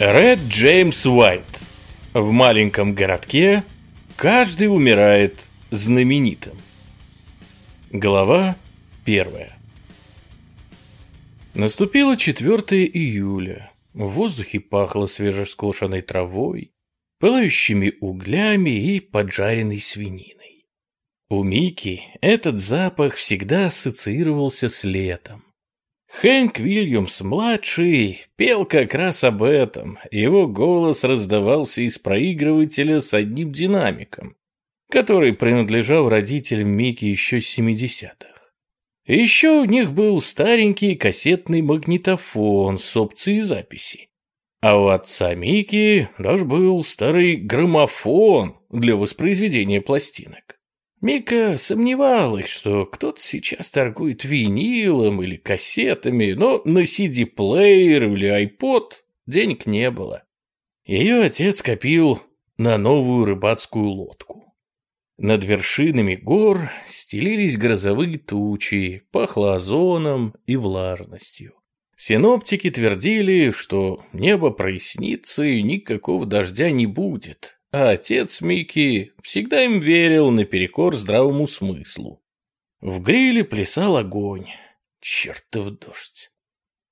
Ред Джеймс Уайт. В маленьком городке каждый умирает знаменитым. Глава первая. Наступило 4 июля. В воздухе пахло свежескошенной травой, пылающими углями и поджаренной свининой. У Мики этот запах всегда ассоциировался с летом. Хэнк Вильямс-младший пел как раз об этом. Его голос раздавался из проигрывателя с одним динамиком, который принадлежал родителям Мики еще с 70-х. Еще у них был старенький кассетный магнитофон с опцией записи. А у отца Мики даже был старый граммофон для воспроизведения пластинок. Мика сомневалась, что кто-то сейчас торгует винилом или кассетами, но на CD-плеер или iPod денег не было. Ее отец копил на новую рыбацкую лодку. Над вершинами гор стелились грозовые тучи, пахло озоном и влажностью. Синоптики твердили, что небо прояснится и никакого дождя не будет, а отец Микки всегда им верил наперекор здравому смыслу. В гриле плясал огонь. Чертов дождь.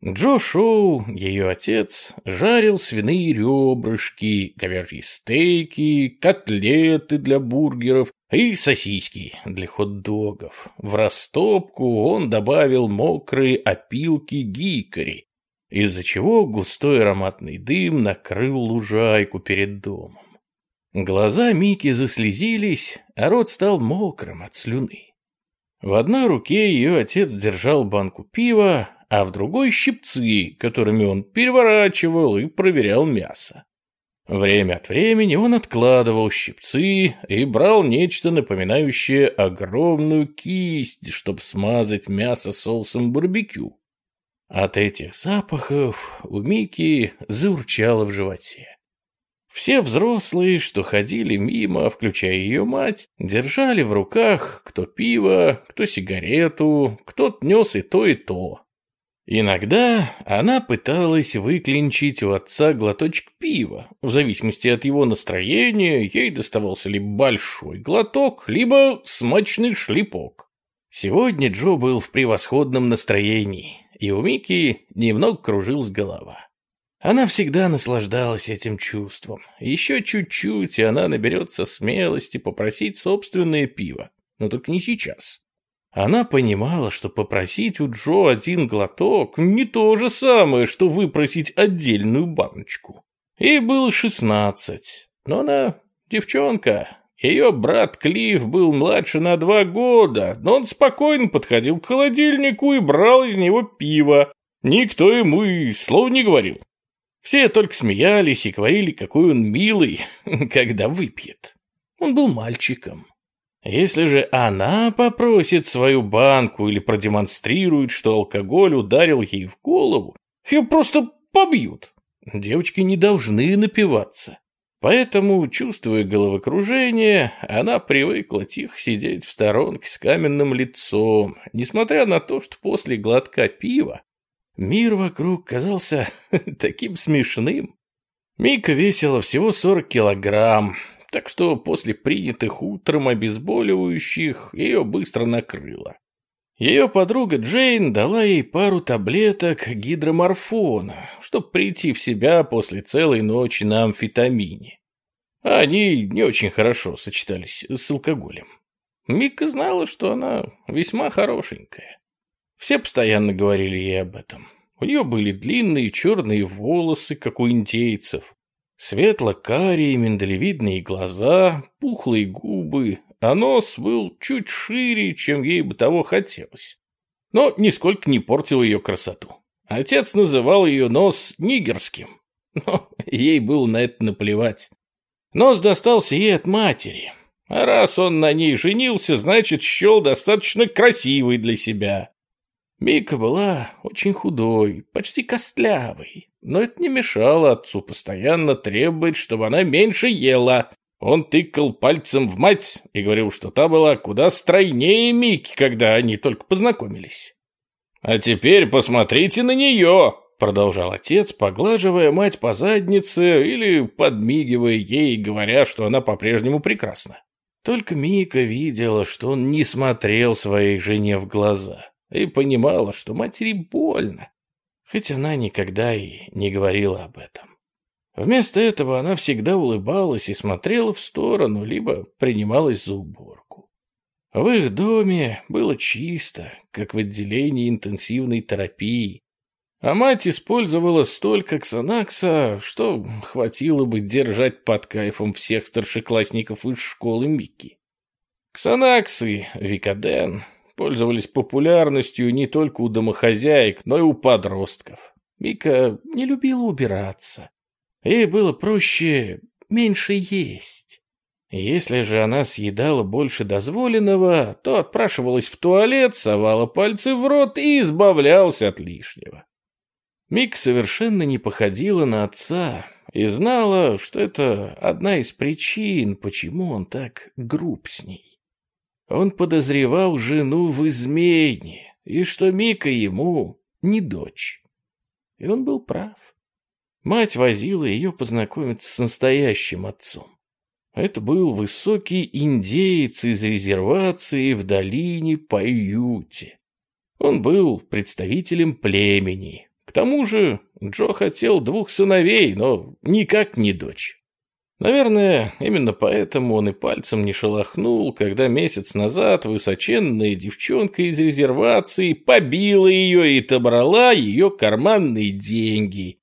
Джо Шоу, ее отец, жарил свиные ребрышки, говяжьи стейки, котлеты для бургеров и сосиски для хот-догов. В растопку он добавил мокрые опилки гикори, из-за чего густой ароматный дым накрыл лужайку перед домом. Глаза Мики заслезились, а рот стал мокрым от слюны. В одной руке ее отец держал банку пива, а в другой щипцы, которыми он переворачивал и проверял мясо. Время от времени он откладывал щипцы и брал нечто напоминающее огромную кисть, чтобы смазать мясо соусом барбекю. От этих запахов у Мики заурчало в животе. Все взрослые, что ходили мимо, включая ее мать, держали в руках кто пиво, кто сигарету, кто-то нес и то, и то. Иногда она пыталась выклинчить у отца глоточек пива. В зависимости от его настроения, ей доставался либо большой глоток, либо смачный шлепок. Сегодня Джо был в превосходном настроении, и у Мики немного кружилась голова. Она всегда наслаждалась этим чувством. Еще чуть-чуть, и она наберется смелости попросить собственное пиво. Но только не сейчас. Она понимала, что попросить у Джо один глоток не то же самое, что выпросить отдельную баночку. Ей было шестнадцать, но она девчонка. Ее брат Клифф был младше на два года, но он спокойно подходил к холодильнику и брал из него пиво. Никто ему и слова не говорил. Все только смеялись и говорили, какой он милый, когда выпьет. Он был мальчиком. Если же она попросит свою банку или продемонстрирует, что алкоголь ударил ей в голову, ее просто побьют. Девочки не должны напиваться. Поэтому, чувствуя головокружение, она привыкла тихо сидеть в сторонке с каменным лицом, несмотря на то, что после глотка пива Мир вокруг казался таким смешным. Мика весила всего 40 килограмм, так что после принятых утром обезболивающих ее быстро накрыло. Ее подруга Джейн дала ей пару таблеток гидроморфона, чтобы прийти в себя после целой ночи на амфетамине. Они не очень хорошо сочетались с алкоголем. Мика знала, что она весьма хорошенькая. Все постоянно говорили ей об этом. У нее были длинные черные волосы, как у индейцев, светло-карие миндалевидные глаза, пухлые губы, а нос был чуть шире, чем ей бы того хотелось. Но нисколько не портил ее красоту. Отец называл ее нос нигерским, но ей было на это наплевать. Нос достался ей от матери, а раз он на ней женился, значит, счел достаточно красивый для себя. Мика была очень худой, почти костлявой, но это не мешало отцу постоянно требовать, чтобы она меньше ела. Он тыкал пальцем в мать и говорил, что та была куда стройнее Мики, когда они только познакомились. «А теперь посмотрите на нее!» продолжал отец, поглаживая мать по заднице или подмигивая ей, говоря, что она по-прежнему прекрасна. Только Мика видела, что он не смотрел своей жене в глаза и понимала, что матери больно, хоть она никогда и не говорила об этом. Вместо этого она всегда улыбалась и смотрела в сторону, либо принималась за уборку. В их доме было чисто, как в отделении интенсивной терапии, а мать использовала столько ксанакса, что хватило бы держать под кайфом всех старшеклассников из школы Микки. Ксанакс и Викаден пользовались популярностью не только у домохозяек, но и у подростков. Мика не любила убираться. Ей было проще меньше есть. Если же она съедала больше дозволенного, то отпрашивалась в туалет, совала пальцы в рот и избавлялась от лишнего. Мик совершенно не походила на отца и знала, что это одна из причин, почему он так груб с ней. Он подозревал жену в измене, и что Мика ему не дочь. И он был прав. Мать возила ее познакомиться с настоящим отцом. Это был высокий индеец из резервации в долине Паюте. Он был представителем племени, к тому же Джо хотел двух сыновей, но никак не дочь. Наверное, именно поэтому он и пальцем не шелохнул, когда месяц назад высоченная девчонка из резервации побила ее и отобрала ее карманные деньги.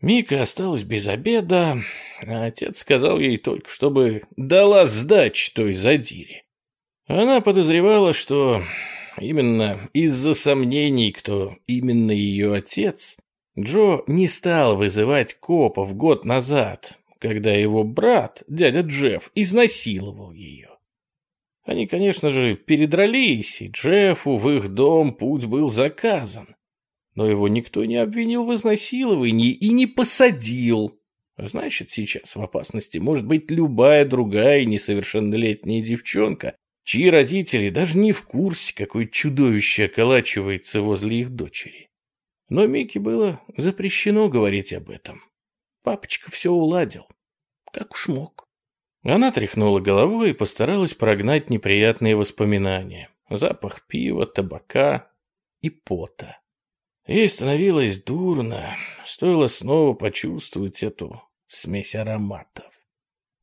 Мика осталась без обеда, а отец сказал ей только, чтобы дала сдачи той задире. Она подозревала, что Именно из-за сомнений, кто именно ее отец, Джо не стал вызывать копов год назад, когда его брат, дядя Джефф, изнасиловал ее. Они, конечно же, передрались, и Джеффу в их дом путь был заказан. Но его никто не обвинил в изнасиловании и не посадил. Значит, сейчас в опасности может быть любая другая несовершеннолетняя девчонка, чьи родители даже не в курсе, какое чудовище околачивается возле их дочери. Но Микки было запрещено говорить об этом. Папочка все уладил, как уж мог. Она тряхнула головой и постаралась прогнать неприятные воспоминания. Запах пива, табака и пота. Ей становилось дурно, стоило снова почувствовать эту смесь ароматов.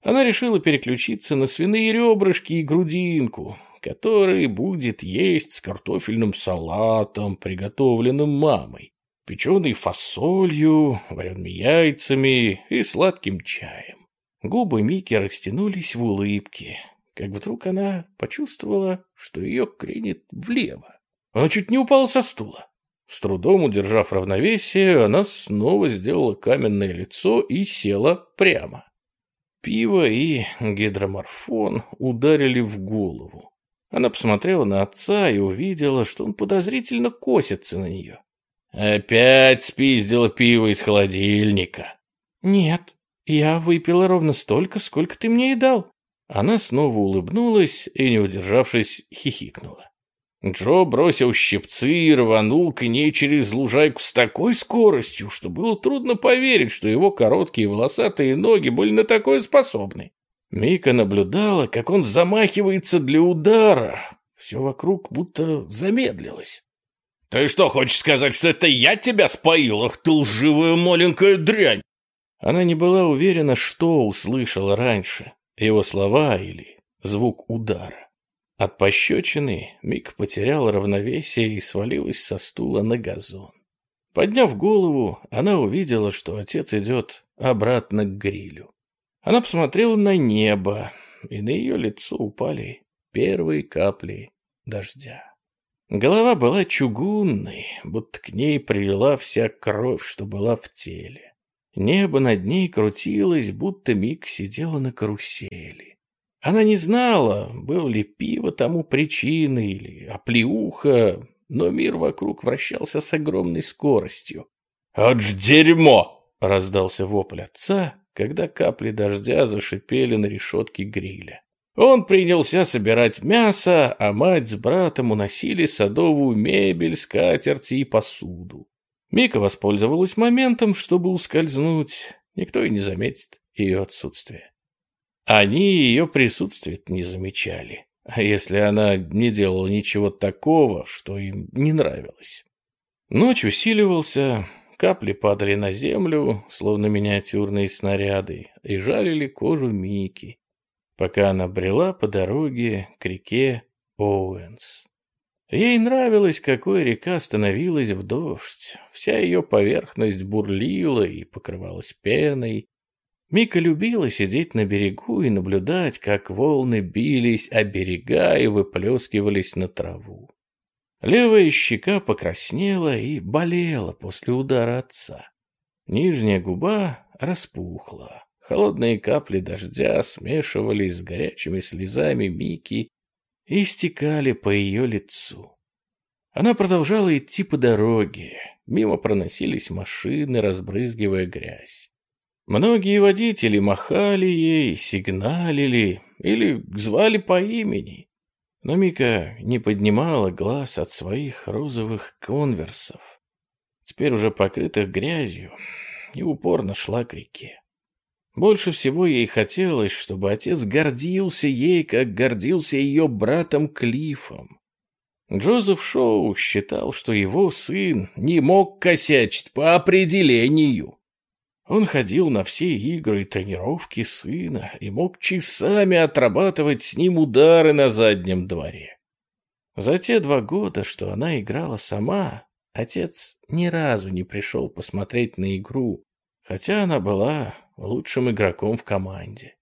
Она решила переключиться на свиные ребрышки и грудинку, который будет есть с картофельным салатом, приготовленным мамой, печеной фасолью, вареными яйцами и сладким чаем. Губы Мики растянулись в улыбке, как вдруг она почувствовала, что ее кренит влево. Она чуть не упала со стула. С трудом удержав равновесие, она снова сделала каменное лицо и села прямо. Пиво и гидроморфон ударили в голову. Она посмотрела на отца и увидела, что он подозрительно косится на нее. «Опять спиздила пиво из холодильника?» «Нет, я выпила ровно столько, сколько ты мне и дал». Она снова улыбнулась и, не удержавшись, хихикнула. Джо бросил щипцы и рванул к ней через лужайку с такой скоростью, что было трудно поверить, что его короткие волосатые ноги были на такое способны. Мика наблюдала, как он замахивается для удара. Все вокруг будто замедлилось. «Ты что, хочешь сказать, что это я тебя споил? Ах ты лживая маленькая дрянь!» Она не была уверена, что услышала раньше, его слова или звук удара. От пощечины Мик потерял равновесие и свалилась со стула на газон. Подняв голову, она увидела, что отец идет обратно к грилю. Она посмотрела на небо, и на ее лицо упали первые капли дождя. Голова была чугунной, будто к ней прилила вся кровь, что была в теле. Небо над ней крутилось, будто Мик сидела на карусели. Она не знала, был ли пиво тому причиной или оплеуха, но мир вокруг вращался с огромной скоростью. «От ж дерьмо!» — раздался вопль отца, когда капли дождя зашипели на решетке гриля. Он принялся собирать мясо, а мать с братом уносили садовую мебель, скатерти и посуду. Мика воспользовалась моментом, чтобы ускользнуть. Никто и не заметит ее отсутствие. Они ее присутствие не замечали, а если она не делала ничего такого, что им не нравилось. Ночь усиливался, капли падали на землю, словно миниатюрные снаряды, и жалили кожу Мики, пока она брела по дороге к реке Оуэнс. Ей нравилось, какой река становилась в дождь. Вся ее поверхность бурлила и покрывалась пеной. Мика любила сидеть на берегу и наблюдать, как волны бились о берега и выплескивались на траву. Левая щека покраснела и болела после удара отца. Нижняя губа распухла. Холодные капли дождя смешивались с горячими слезами Мики и стекали по ее лицу. Она продолжала идти по дороге. Мимо проносились машины, разбрызгивая грязь. Многие водители махали ей, сигналили или звали по имени. Но Мика не поднимала глаз от своих розовых конверсов, теперь уже покрытых грязью, и упорно шла к реке. Больше всего ей хотелось, чтобы отец гордился ей, как гордился ее братом Клифом. Джозеф Шоу считал, что его сын не мог косячить по определению. Он ходил на все игры и тренировки сына и мог часами отрабатывать с ним удары на заднем дворе. За те два года, что она играла сама, отец ни разу не пришел посмотреть на игру, хотя она была лучшим игроком в команде.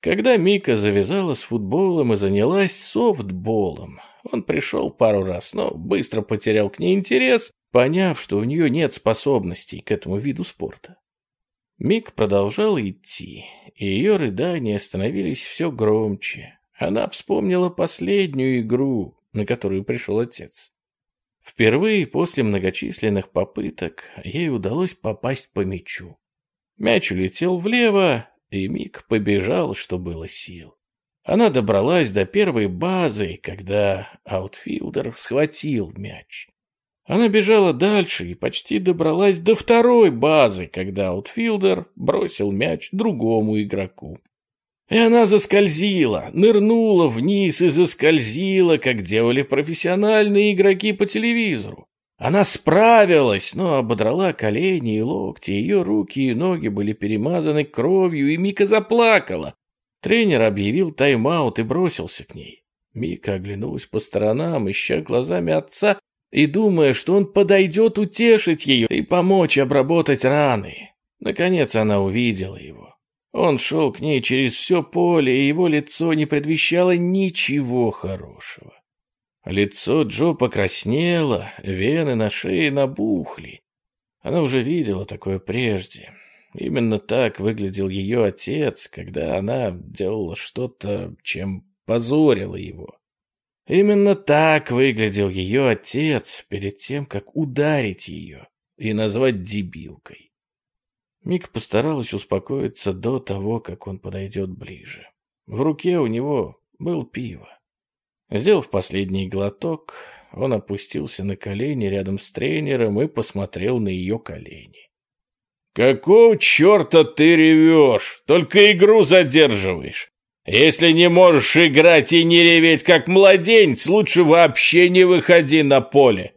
Когда Мика завязала с футболом и занялась софтболом, он пришел пару раз, но быстро потерял к ней интерес, поняв, что у нее нет способностей к этому виду спорта. Мик продолжала идти, и ее рыдания становились все громче. Она вспомнила последнюю игру, на которую пришел отец. Впервые после многочисленных попыток ей удалось попасть по мячу. Мяч улетел влево, и Мик побежал, что было сил. Она добралась до первой базы, когда аутфилдер схватил мяч. Она бежала дальше и почти добралась до второй базы, когда аутфилдер бросил мяч другому игроку. И она заскользила, нырнула вниз и заскользила, как делали профессиональные игроки по телевизору. Она справилась, но ободрала колени и локти, ее руки и ноги были перемазаны кровью, и Мика заплакала. Тренер объявил тайм-аут и бросился к ней. Мика оглянулась по сторонам, ища глазами отца и думая, что он подойдет утешить ее и помочь обработать раны. Наконец она увидела его. Он шел к ней через все поле, и его лицо не предвещало ничего хорошего. Лицо Джо покраснело, вены на шее набухли. Она уже видела такое прежде. Именно так выглядел ее отец, когда она делала что-то, чем позорила его. Именно так выглядел ее отец перед тем, как ударить ее и назвать дебилкой. Мик постаралась успокоиться до того, как он подойдет ближе. В руке у него был пиво. Сделав последний глоток, он опустился на колени рядом с тренером и посмотрел на ее колени. «Какого черта ты ревешь? Только игру задерживаешь. Если не можешь играть и не реветь, как младенец, лучше вообще не выходи на поле».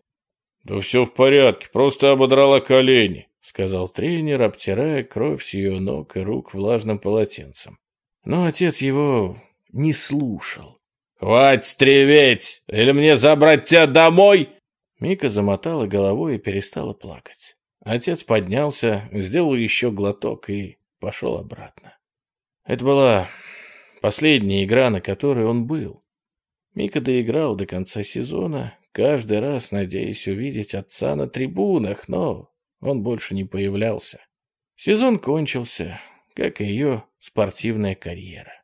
«Да все в порядке, просто ободрала колени», — сказал тренер, обтирая кровь с ее ног и рук влажным полотенцем. Но отец его не слушал. «Хватит треветь! Или мне забрать тебя домой?» Мика замотала головой и перестала плакать. Отец поднялся, сделал еще глоток и пошел обратно. Это была последняя игра, на которой он был. Мика доиграл до конца сезона, каждый раз надеясь увидеть отца на трибунах, но он больше не появлялся. Сезон кончился, как и ее спортивная карьера.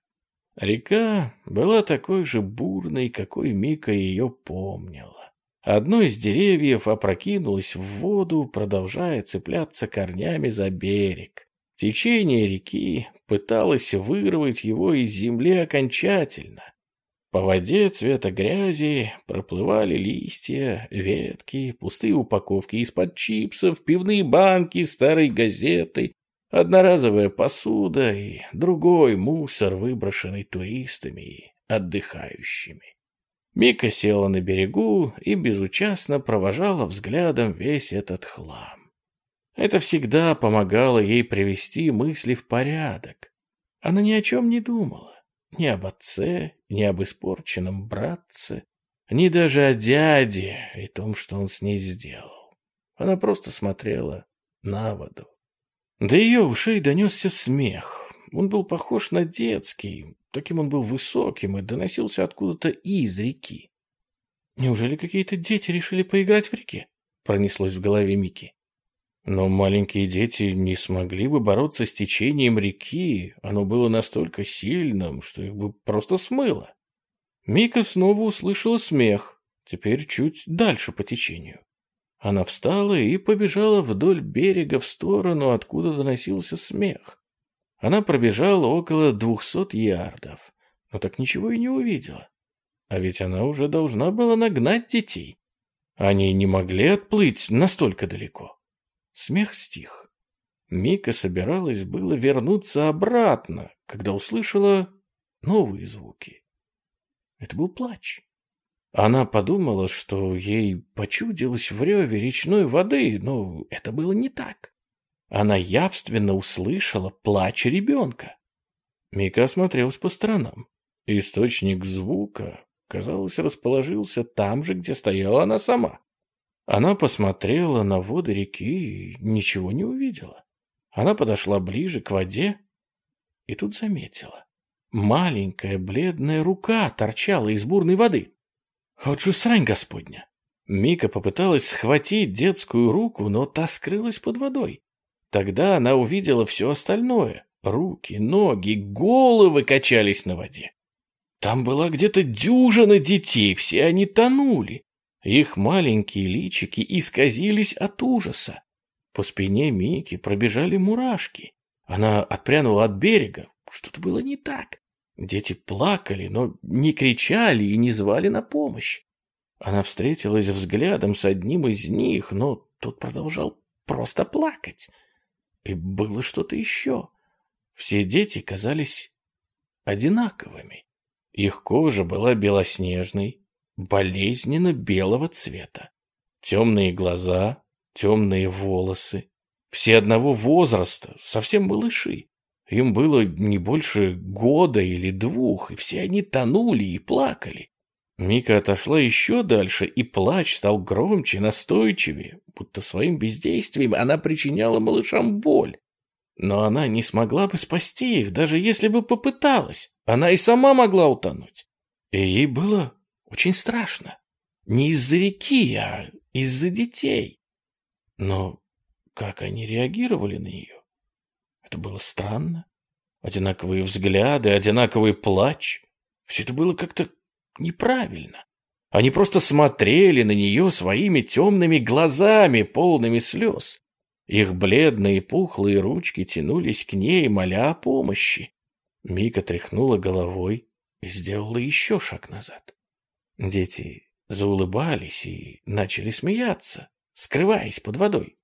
Река была такой же бурной, какой Мика ее помнила. Одно из деревьев опрокинулось в воду, продолжая цепляться корнями за берег. Течение реки пыталось вырвать его из земли окончательно. По воде цвета грязи проплывали листья, ветки, пустые упаковки из-под чипсов, пивные банки, старой газеты, одноразовая посуда и другой мусор, выброшенный туристами и отдыхающими. Мика села на берегу и безучастно провожала взглядом весь этот хлам. Это всегда помогало ей привести мысли в порядок. Она ни о чем не думала. Ни об отце, ни об испорченном братце, ни даже о дяде и том, что он с ней сделал. Она просто смотрела на воду. До ее ушей донесся смех. Он был похож на детский, таким он был высоким и доносился откуда-то из реки. «Неужели какие-то дети решили поиграть в реке?» пронеслось в голове Мики. Но маленькие дети не смогли бы бороться с течением реки, оно было настолько сильным, что их бы просто смыло. Мика снова услышала смех, теперь чуть дальше по течению. Она встала и побежала вдоль берега в сторону, откуда доносился смех. Она пробежала около двухсот ярдов, но так ничего и не увидела. А ведь она уже должна была нагнать детей. Они не могли отплыть настолько далеко. Смех стих. Мика собиралась было вернуться обратно, когда услышала новые звуки. Это был плач. Она подумала, что ей почудилось в реве речной воды, но это было не так. Она явственно услышала плач ребенка. Мика осмотрелась по сторонам. Источник звука, казалось, расположился там же, где стояла она сама. Она посмотрела на воды реки и ничего не увидела. Она подошла ближе к воде и тут заметила. Маленькая бледная рука торчала из бурной воды. Вот же срань господня! Мика попыталась схватить детскую руку, но та скрылась под водой. Тогда она увидела все остальное. Руки, ноги, головы качались на воде. Там была где-то дюжина детей, все они тонули. Их маленькие личики исказились от ужаса. По спине Мики пробежали мурашки. Она отпрянула от берега. Что-то было не так. Дети плакали, но не кричали и не звали на помощь. Она встретилась взглядом с одним из них, но тот продолжал просто плакать. И было что-то еще. Все дети казались одинаковыми. Их кожа была белоснежной, болезненно белого цвета. Темные глаза, темные волосы. Все одного возраста, совсем малыши. Им было не больше года или двух, и все они тонули и плакали. Мика отошла еще дальше, и плач стал громче, настойчивее, будто своим бездействием она причиняла малышам боль. Но она не смогла бы спасти их, даже если бы попыталась. Она и сама могла утонуть. И ей было очень страшно. Не из-за реки, а из-за детей. Но как они реагировали на нее? Это было странно. Одинаковые взгляды, одинаковый плач. Все это было как-то неправильно. Они просто смотрели на нее своими темными глазами, полными слез. Их бледные пухлые ручки тянулись к ней, моля о помощи. Мика тряхнула головой и сделала еще шаг назад. Дети заулыбались и начали смеяться, скрываясь под водой.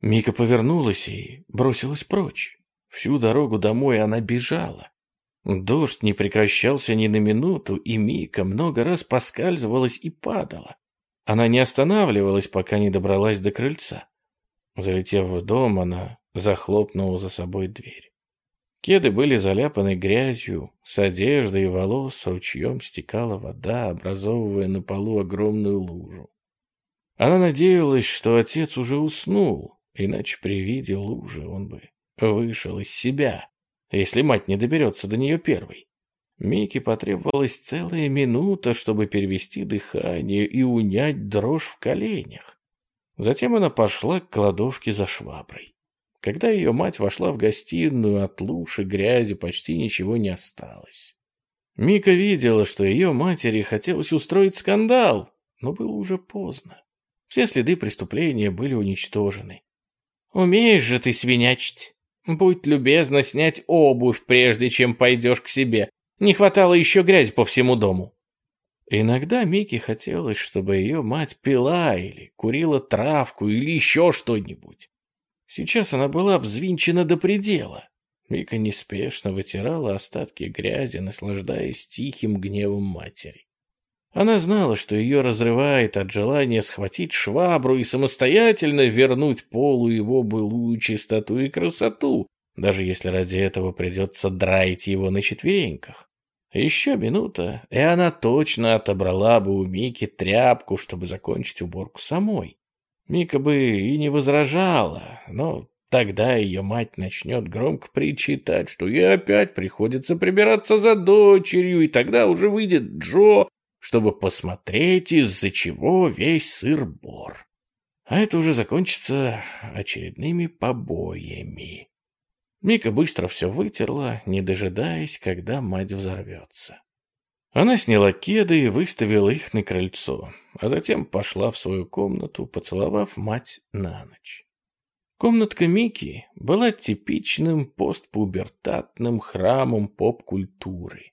Мика повернулась и бросилась прочь. Всю дорогу домой она бежала. Дождь не прекращался ни на минуту, и Мика много раз поскальзывалась и падала. Она не останавливалась, пока не добралась до крыльца. Залетев в дом, она захлопнула за собой дверь. Кеды были заляпаны грязью, с одежды и волос ручьем стекала вода, образовывая на полу огромную лужу. Она надеялась, что отец уже уснул, иначе при виде лужи он бы вышел из себя, если мать не доберется до нее первой. Мике потребовалась целая минута, чтобы перевести дыхание и унять дрожь в коленях. Затем она пошла к кладовке за шваброй. Когда ее мать вошла в гостиную, от луж и грязи почти ничего не осталось. Мика видела, что ее матери хотелось устроить скандал, но было уже поздно. Все следы преступления были уничтожены. «Умеешь же ты свинячить? Будь любезна снять обувь, прежде чем пойдешь к себе. Не хватало еще грязи по всему дому», Иногда Мике хотелось, чтобы ее мать пила или курила травку или еще что-нибудь. Сейчас она была взвинчена до предела. Мика неспешно вытирала остатки грязи, наслаждаясь тихим гневом матери. Она знала, что ее разрывает от желания схватить швабру и самостоятельно вернуть Полу его былую чистоту и красоту, даже если ради этого придется драить его на четвереньках. Еще минута, и она точно отобрала бы у Мики тряпку, чтобы закончить уборку самой. Мика бы и не возражала, но тогда ее мать начнет громко причитать, что ей опять приходится прибираться за дочерью, и тогда уже выйдет Джо, чтобы посмотреть, из-за чего весь сыр-бор. А это уже закончится очередными побоями. Мика быстро все вытерла, не дожидаясь, когда мать взорвется. Она сняла кеды и выставила их на крыльцо, а затем пошла в свою комнату, поцеловав мать на ночь. Комнатка Мики была типичным постпубертатным храмом поп-культуры.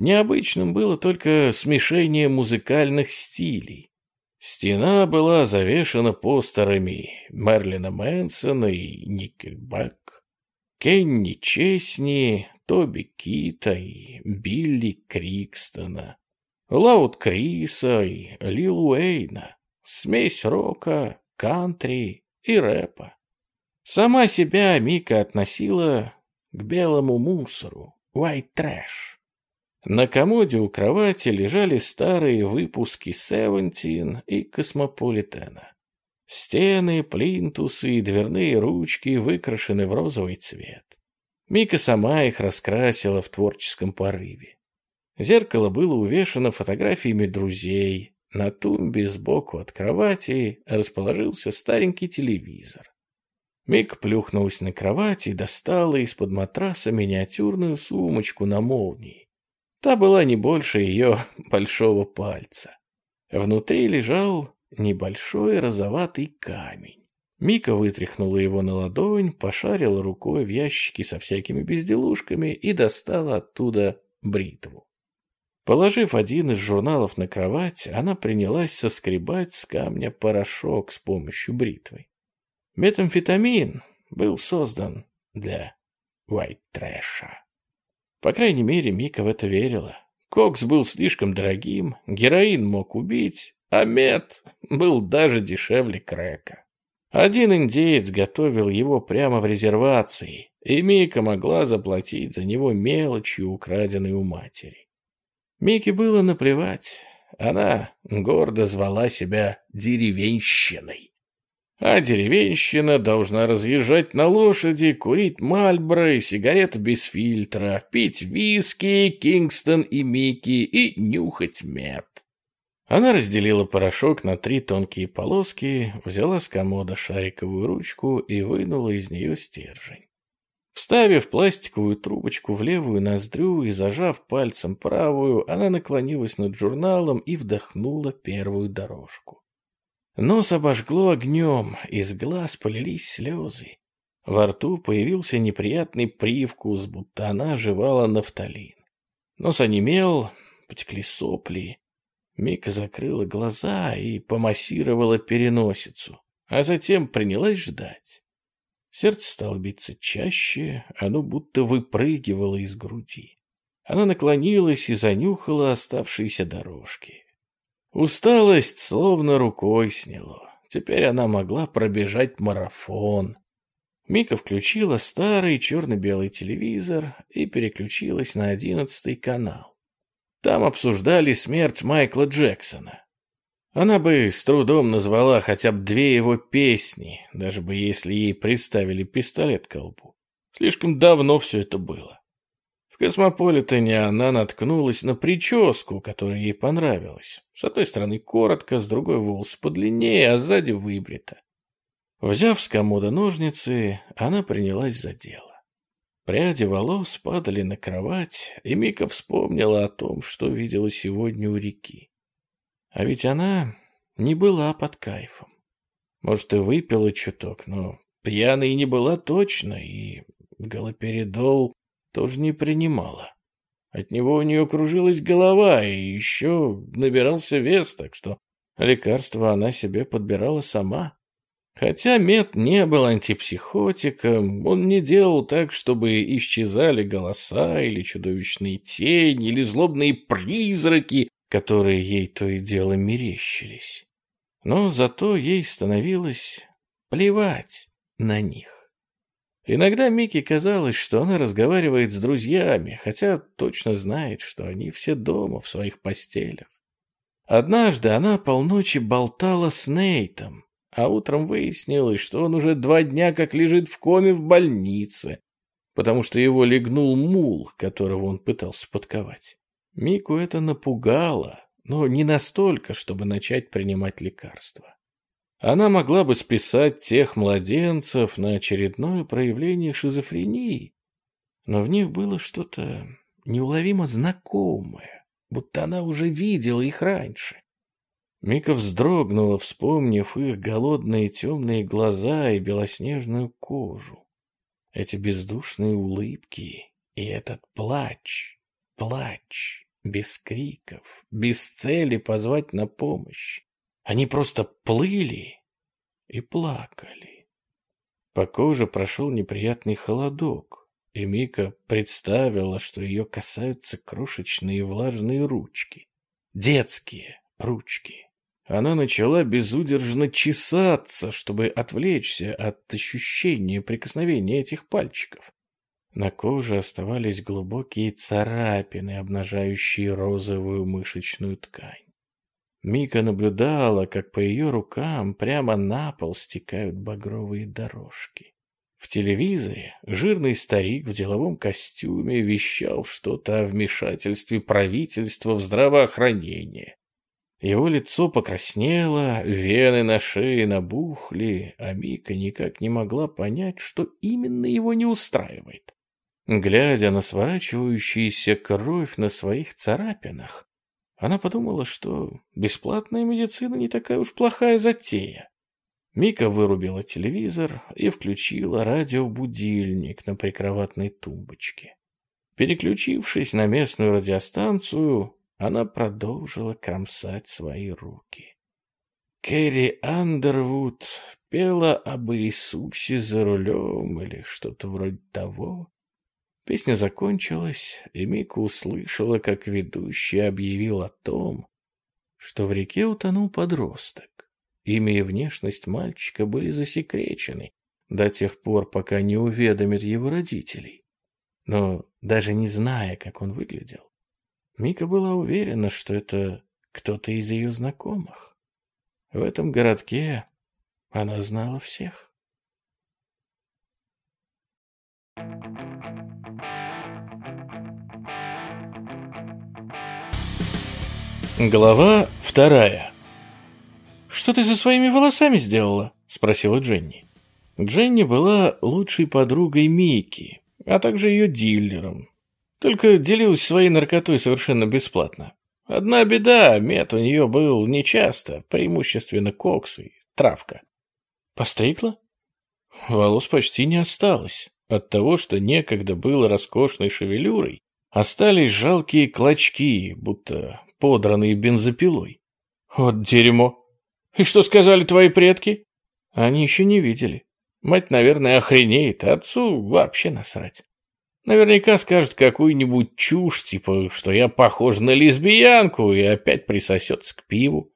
Необычным было только смешение музыкальных стилей. Стена была завешена постерами Мерлина Мэнсона и Никельбэк, Кенни Чесни, Тоби Кита и Билли Крикстона, Лаут Криса и Лил Уэйна, смесь рока, кантри и рэпа. Сама себя Мика относила к белому мусору, white trash. На комоде у кровати лежали старые выпуски «Севентин» и «Космополитена». Стены, плинтусы и дверные ручки выкрашены в розовый цвет. Мика сама их раскрасила в творческом порыве. Зеркало было увешано фотографиями друзей. На тумбе сбоку от кровати расположился старенький телевизор. Мика плюхнулась на кровать и достала из-под матраса миниатюрную сумочку на молнии. Та была не больше ее большого пальца. Внутри лежал небольшой розоватый камень. Мика вытряхнула его на ладонь, пошарила рукой в ящике со всякими безделушками и достала оттуда бритву. Положив один из журналов на кровать, она принялась соскребать с камня порошок с помощью бритвы. Метамфетамин был создан для white-трэша. По крайней мере, Мика в это верила. Кокс был слишком дорогим, героин мог убить, а мед был даже дешевле крэка. Один индеец готовил его прямо в резервации, и Мика могла заплатить за него мелочью, украденной у матери. Мике было наплевать. Она гордо звала себя деревенщиной. А деревенщина должна разъезжать на лошади, курить мальбро сигареты без фильтра, пить виски, Кингстон и Микки и нюхать мед. Она разделила порошок на три тонкие полоски, взяла с комода шариковую ручку и вынула из нее стержень. Вставив пластиковую трубочку в левую ноздрю и зажав пальцем правую, она наклонилась над журналом и вдохнула первую дорожку. Нос обожгло огнем, из глаз полились слезы. Во рту появился неприятный привкус, будто она жевала нафталин. Нос онемел, потекли сопли. Мика закрыла глаза и помассировала переносицу, а затем принялась ждать. Сердце стало биться чаще, оно будто выпрыгивало из груди. Она наклонилась и занюхала оставшиеся дорожки. Усталость словно рукой сняло. Теперь она могла пробежать марафон. Мика включила старый черно-белый телевизор и переключилась на одиннадцатый канал. Там обсуждали смерть Майкла Джексона. Она бы с трудом назвала хотя бы две его песни, даже бы если ей приставили пистолет к колбу. Слишком давно все это было. Космополитене она наткнулась на прическу, которая ей понравилась. С одной стороны коротко, с другой волосы подлиннее, а сзади выбрито. Взяв с комода ножницы, она принялась за дело. Пряди волос падали на кровать, и Мика вспомнила о том, что видела сегодня у реки. А ведь она не была под кайфом. Может, и выпила чуток, но пьяной не была точно, и галоперидол тоже не принимала. От него у нее кружилась голова, и еще набирался вес, так что лекарства она себе подбирала сама. Хотя мед не был антипсихотиком, он не делал так, чтобы исчезали голоса или чудовищные тени, или злобные призраки, которые ей то и дело мерещились. Но зато ей становилось плевать на них. Иногда Микки казалось, что она разговаривает с друзьями, хотя точно знает, что они все дома в своих постелях. Однажды она полночи болтала с Нейтом, а утром выяснилось, что он уже два дня как лежит в коме в больнице, потому что его легнул мул, которого он пытался подковать. Мику это напугало, но не настолько, чтобы начать принимать лекарства. Она могла бы списать тех младенцев на очередное проявление шизофрении, но в них было что-то неуловимо знакомое, будто она уже видела их раньше. Мика вздрогнула, вспомнив их голодные темные глаза и белоснежную кожу. Эти бездушные улыбки и этот плач, плач, без криков, без цели позвать на помощь. Они просто плыли и плакали. По коже прошел неприятный холодок, и Мика представила, что ее касаются крошечные влажные ручки. Детские ручки. Она начала безудержно чесаться, чтобы отвлечься от ощущения прикосновения этих пальчиков. На коже оставались глубокие царапины, обнажающие розовую мышечную ткань. Мика наблюдала, как по ее рукам прямо на пол стекают багровые дорожки. В телевизоре жирный старик в деловом костюме вещал что-то о вмешательстве правительства в здравоохранение. Его лицо покраснело, вены на шее набухли, а Мика никак не могла понять, что именно его не устраивает. Глядя на сворачивающуюся кровь на своих царапинах, она подумала, что бесплатная медицина не такая уж плохая затея. Мика вырубила телевизор и включила радиобудильник на прикроватной тумбочке. Переключившись на местную радиостанцию, она продолжила кромсать свои руки. Кэрри Андервуд пела об Иисусе за рулем или что-то вроде того. Песня закончилась, и Мика услышала, как ведущий объявил о том, что в реке утонул подросток. Имя и внешность мальчика были засекречены до тех пор, пока не уведомят его родителей. Но даже не зная, как он выглядел, Мика была уверена, что это кто-то из ее знакомых. В этом городке она знала всех. Глава вторая. «Что ты со своими волосами сделала?» — спросила Дженни. Дженни была лучшей подругой Мики, а также ее дилером. Только делилась своей наркотой совершенно бесплатно. Одна беда, мед у нее был нечасто, преимущественно кокс и травка. Постригла? Волос почти не осталось. От того, что некогда было роскошной шевелюрой, остались жалкие клочки, будто подранные бензопилой. Вот дерьмо. И что сказали твои предки? Они еще не видели. Мать, наверное, охренеет, а отцу вообще насрать. Наверняка скажет какую-нибудь чушь, типа, что я похож на лесбиянку и опять присосется к пиву.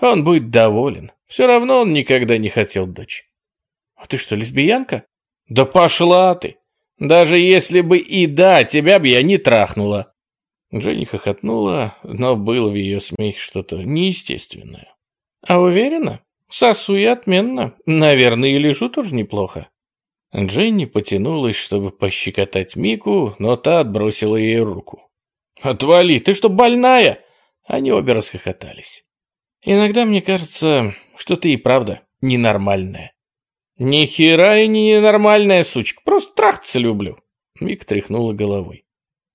Он будет доволен. Все равно он никогда не хотел дочь. А ты что, лесбиянка? Да пошла ты! Даже если бы и да, тебя бы я не трахнула. Дженни хохотнула, но было в ее смехе что-то неестественное. «А уверена? Сосу я отменно. Наверное, и лежу тоже неплохо». Дженни потянулась, чтобы пощекотать Мику, но та отбросила ей руку. «Отвали, ты что, больная?» Они обе расхохотались. «Иногда мне кажется, что ты и правда ненормальная». «Ни хера я не ненормальная, сучка, просто трахаться люблю». Мик тряхнула головой.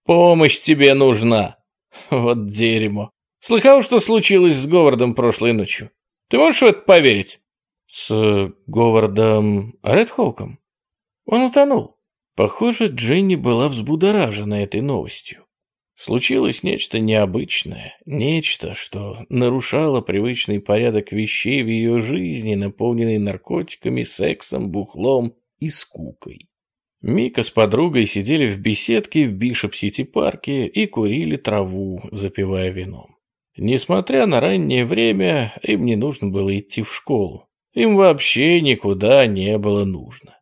Помощь тебе нужна. Вот дерьмо. Слыхал, что случилось с Говардом прошлой ночью? Ты можешь в это поверить? С Говардом Редхоуком? Он утонул. Похоже, Дженни была взбудоражена этой новостью. Случилось нечто необычное, нечто, что нарушало привычный порядок вещей в ее жизни, наполненной наркотиками, сексом, бухлом и скукой. Мика с подругой сидели в беседке в Бишоп-Сити-парке и курили траву, запивая вином. Несмотря на раннее время, им не нужно было идти в школу. Им вообще никуда не было нужно.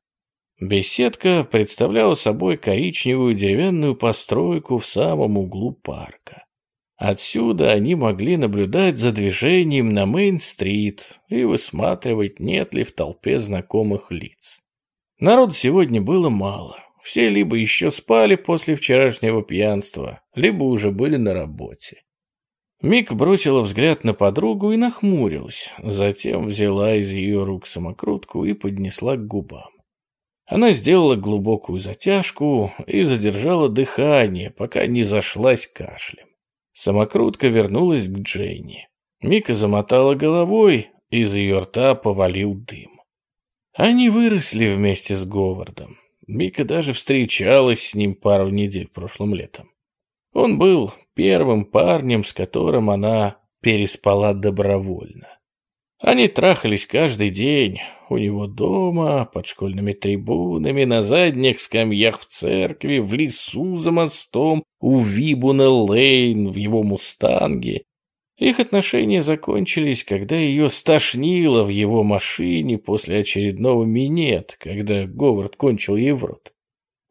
Беседка представляла собой коричневую деревянную постройку в самом углу парка. Отсюда они могли наблюдать за движением на Мейн-стрит и высматривать, нет ли в толпе знакомых лиц. Народ сегодня было мало. Все либо еще спали после вчерашнего пьянства, либо уже были на работе. Мик бросила взгляд на подругу и нахмурилась, затем взяла из ее рук самокрутку и поднесла к губам. Она сделала глубокую затяжку и задержала дыхание, пока не зашлась кашлем. Самокрутка вернулась к Джейни. Мика замотала головой, из ее рта повалил дым. Они выросли вместе с Говардом. Мика даже встречалась с ним пару недель прошлым летом. Он был первым парнем, с которым она переспала добровольно. Они трахались каждый день, у него дома, под школьными трибунами, на задних скамьях в церкви, в лесу за мостом, у Вибуна Лейн, в его мустанге. Их отношения закончились, когда ее стошнило в его машине после очередного минет, когда Говард кончил ей в рот.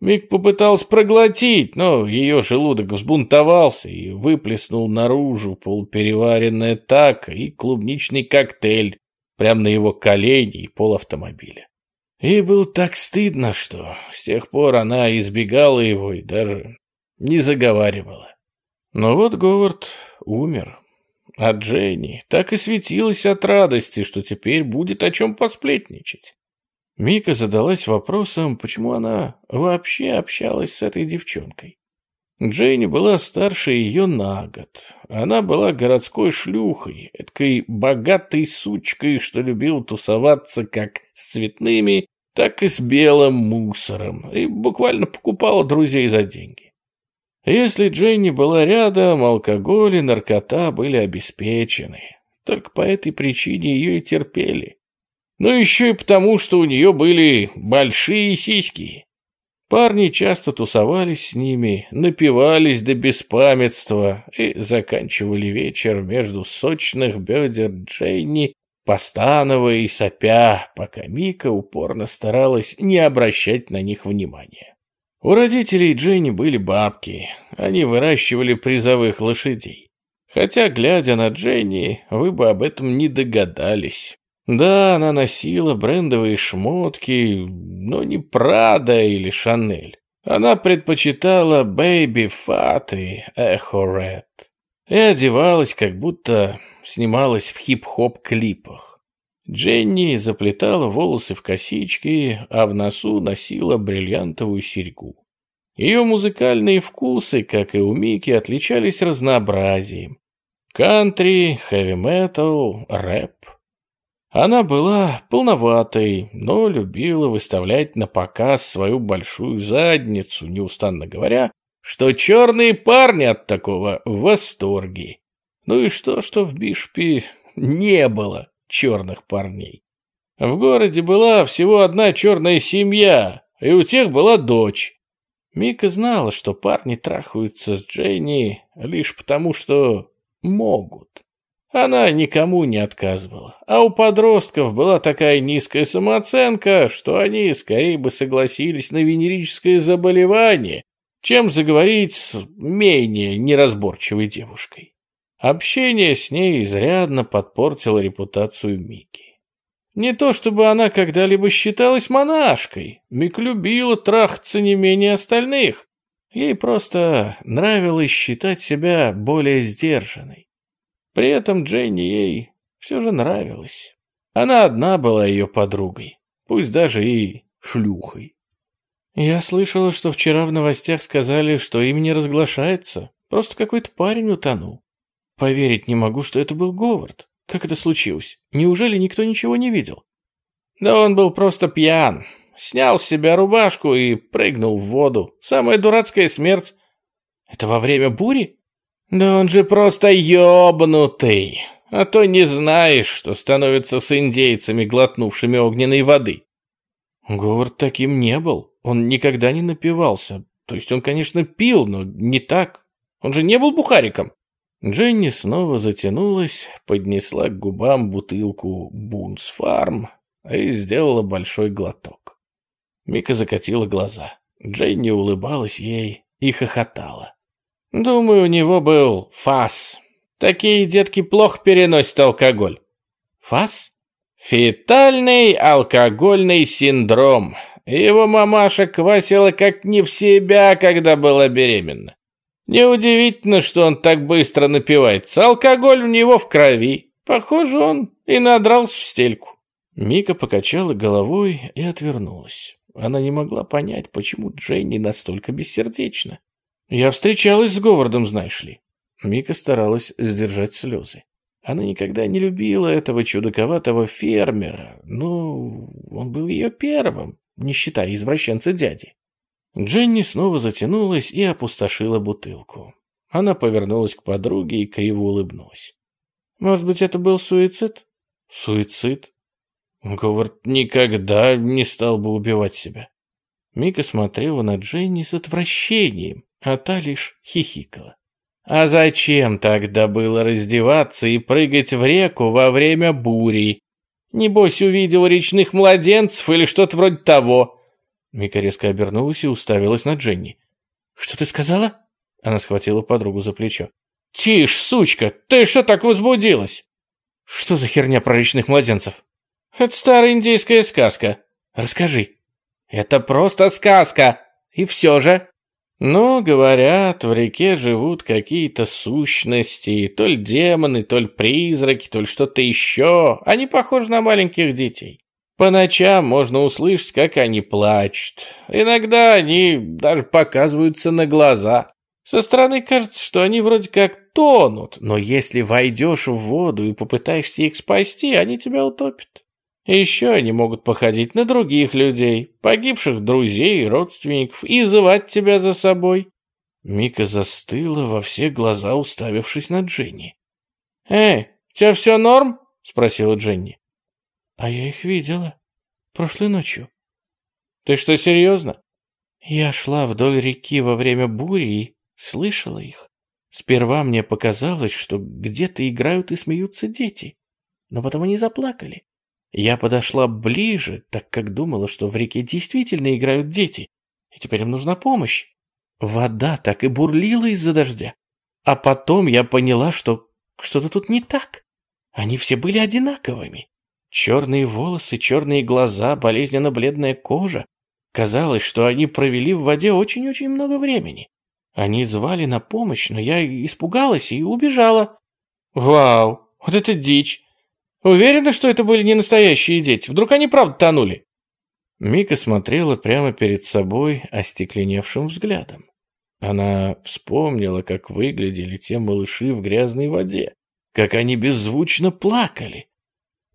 Мик попытался проглотить, но ее желудок взбунтовался и выплеснул наружу полупереваренное тако и клубничный коктейль прямо на его колени и пол автомобиля. Ей было так стыдно, что с тех пор она избегала его и даже не заговаривала. Но вот Говард умер, а Дженни так и светилась от радости, что теперь будет о чем посплетничать. Мика задалась вопросом, почему она вообще общалась с этой девчонкой. Джейни была старше ее на год. Она была городской шлюхой, эткой богатой сучкой, что любил тусоваться как с цветными, так и с белым мусором, и буквально покупала друзей за деньги. Если Джейни была рядом, алкоголь и наркота были обеспечены. Только по этой причине ее и терпели но еще и потому, что у нее были большие сиськи. Парни часто тусовались с ними, напивались до беспамятства и заканчивали вечер между сочных бедер Джейни, постановая и сопя, пока Мика упорно старалась не обращать на них внимания. У родителей Джейни были бабки, они выращивали призовых лошадей. Хотя, глядя на Дженни, вы бы об этом не догадались. Да, она носила брендовые шмотки, но не Прада или Шанель. Она предпочитала Бэйби Фат и Эхо Ред. И одевалась, как будто снималась в хип-хоп клипах. Дженни заплетала волосы в косички, а в носу носила бриллиантовую серьгу. Ее музыкальные вкусы, как и у Мики, отличались разнообразием. Кантри, хэви-метал, рэп. Она была полноватой, но любила выставлять на показ свою большую задницу, неустанно говоря, что черные парни от такого в восторге. Ну и что, что в Бишпе не было черных парней. В городе была всего одна черная семья, и у тех была дочь. Мика знала, что парни трахаются с Дженни лишь потому, что могут. Она никому не отказывала. А у подростков была такая низкая самооценка, что они скорее бы согласились на венерическое заболевание, чем заговорить с менее неразборчивой девушкой. Общение с ней изрядно подпортило репутацию Мики. Не то чтобы она когда-либо считалась монашкой, Мик любила трахаться не менее остальных. Ей просто нравилось считать себя более сдержанной. При этом Дженни ей все же нравилась. Она одна была ее подругой, пусть даже и шлюхой. Я слышала, что вчера в новостях сказали, что им не разглашается. Просто какой-то парень утонул. Поверить не могу, что это был Говард. Как это случилось? Неужели никто ничего не видел? Да он был просто пьян. Снял с себя рубашку и прыгнул в воду. Самая дурацкая смерть. Это во время бури? Да он же просто ёбнутый. А то не знаешь, что становится с индейцами, глотнувшими огненной воды. Говард таким не был. Он никогда не напивался. То есть он, конечно, пил, но не так. Он же не был бухариком. Дженни снова затянулась, поднесла к губам бутылку «Бунс Фарм» и сделала большой глоток. Мика закатила глаза. Дженни улыбалась ей и хохотала. «Думаю, у него был фас. Такие детки плохо переносят алкоголь». «Фас?» «Фетальный алкогольный синдром. Его мамаша квасила как не в себя, когда была беременна. Неудивительно, что он так быстро напивается. Алкоголь у него в крови. Похоже, он и надрался в стельку. Мика покачала головой и отвернулась. Она не могла понять, почему Дженни настолько бессердечна. «Я встречалась с Говардом, знаешь ли». Мика старалась сдержать слезы. Она никогда не любила этого чудаковатого фермера, но он был ее первым, не считая извращенца дяди. Дженни снова затянулась и опустошила бутылку. Она повернулась к подруге и криво улыбнулась. «Может быть, это был суицид?» «Суицид?» Говард никогда не стал бы убивать себя. Мика смотрела на Дженни с отвращением, а та лишь хихикала. «А зачем тогда было раздеваться и прыгать в реку во время бури? Небось, увидел речных младенцев или что-то вроде того. Мика резко обернулась и уставилась на Дженни. «Что ты сказала?» Она схватила подругу за плечо. «Тише, сучка! Ты что так возбудилась?» «Что за херня про речных младенцев?» «Это старая индейская сказка. Расскажи». «Это просто сказка. И все же...» «Ну, говорят, в реке живут какие-то сущности, то ли демоны, то ли призраки, то ли что-то еще. Они похожи на маленьких детей. По ночам можно услышать, как они плачут. Иногда они даже показываются на глаза. Со стороны кажется, что они вроде как тонут, но если войдешь в воду и попытаешься их спасти, они тебя утопят. Еще они могут походить на других людей, погибших друзей и родственников, и звать тебя за собой. Мика застыла во все глаза, уставившись на Дженни. «Эй, у тебя все норм?» — спросила Дженни. А я их видела. Прошлой ночью. Ты что, серьезно? Я шла вдоль реки во время бури и слышала их. Сперва мне показалось, что где-то играют и смеются дети. Но потом они заплакали. Я подошла ближе, так как думала, что в реке действительно играют дети, и теперь им нужна помощь. Вода так и бурлила из-за дождя. А потом я поняла, что что-то тут не так. Они все были одинаковыми. Черные волосы, черные глаза, болезненно бледная кожа. Казалось, что они провели в воде очень-очень много времени. Они звали на помощь, но я испугалась и убежала. Вау, вот это дичь. Уверена, что это были не настоящие дети? Вдруг они правда тонули? Мика смотрела прямо перед собой остекленевшим взглядом. Она вспомнила, как выглядели те малыши в грязной воде, как они беззвучно плакали,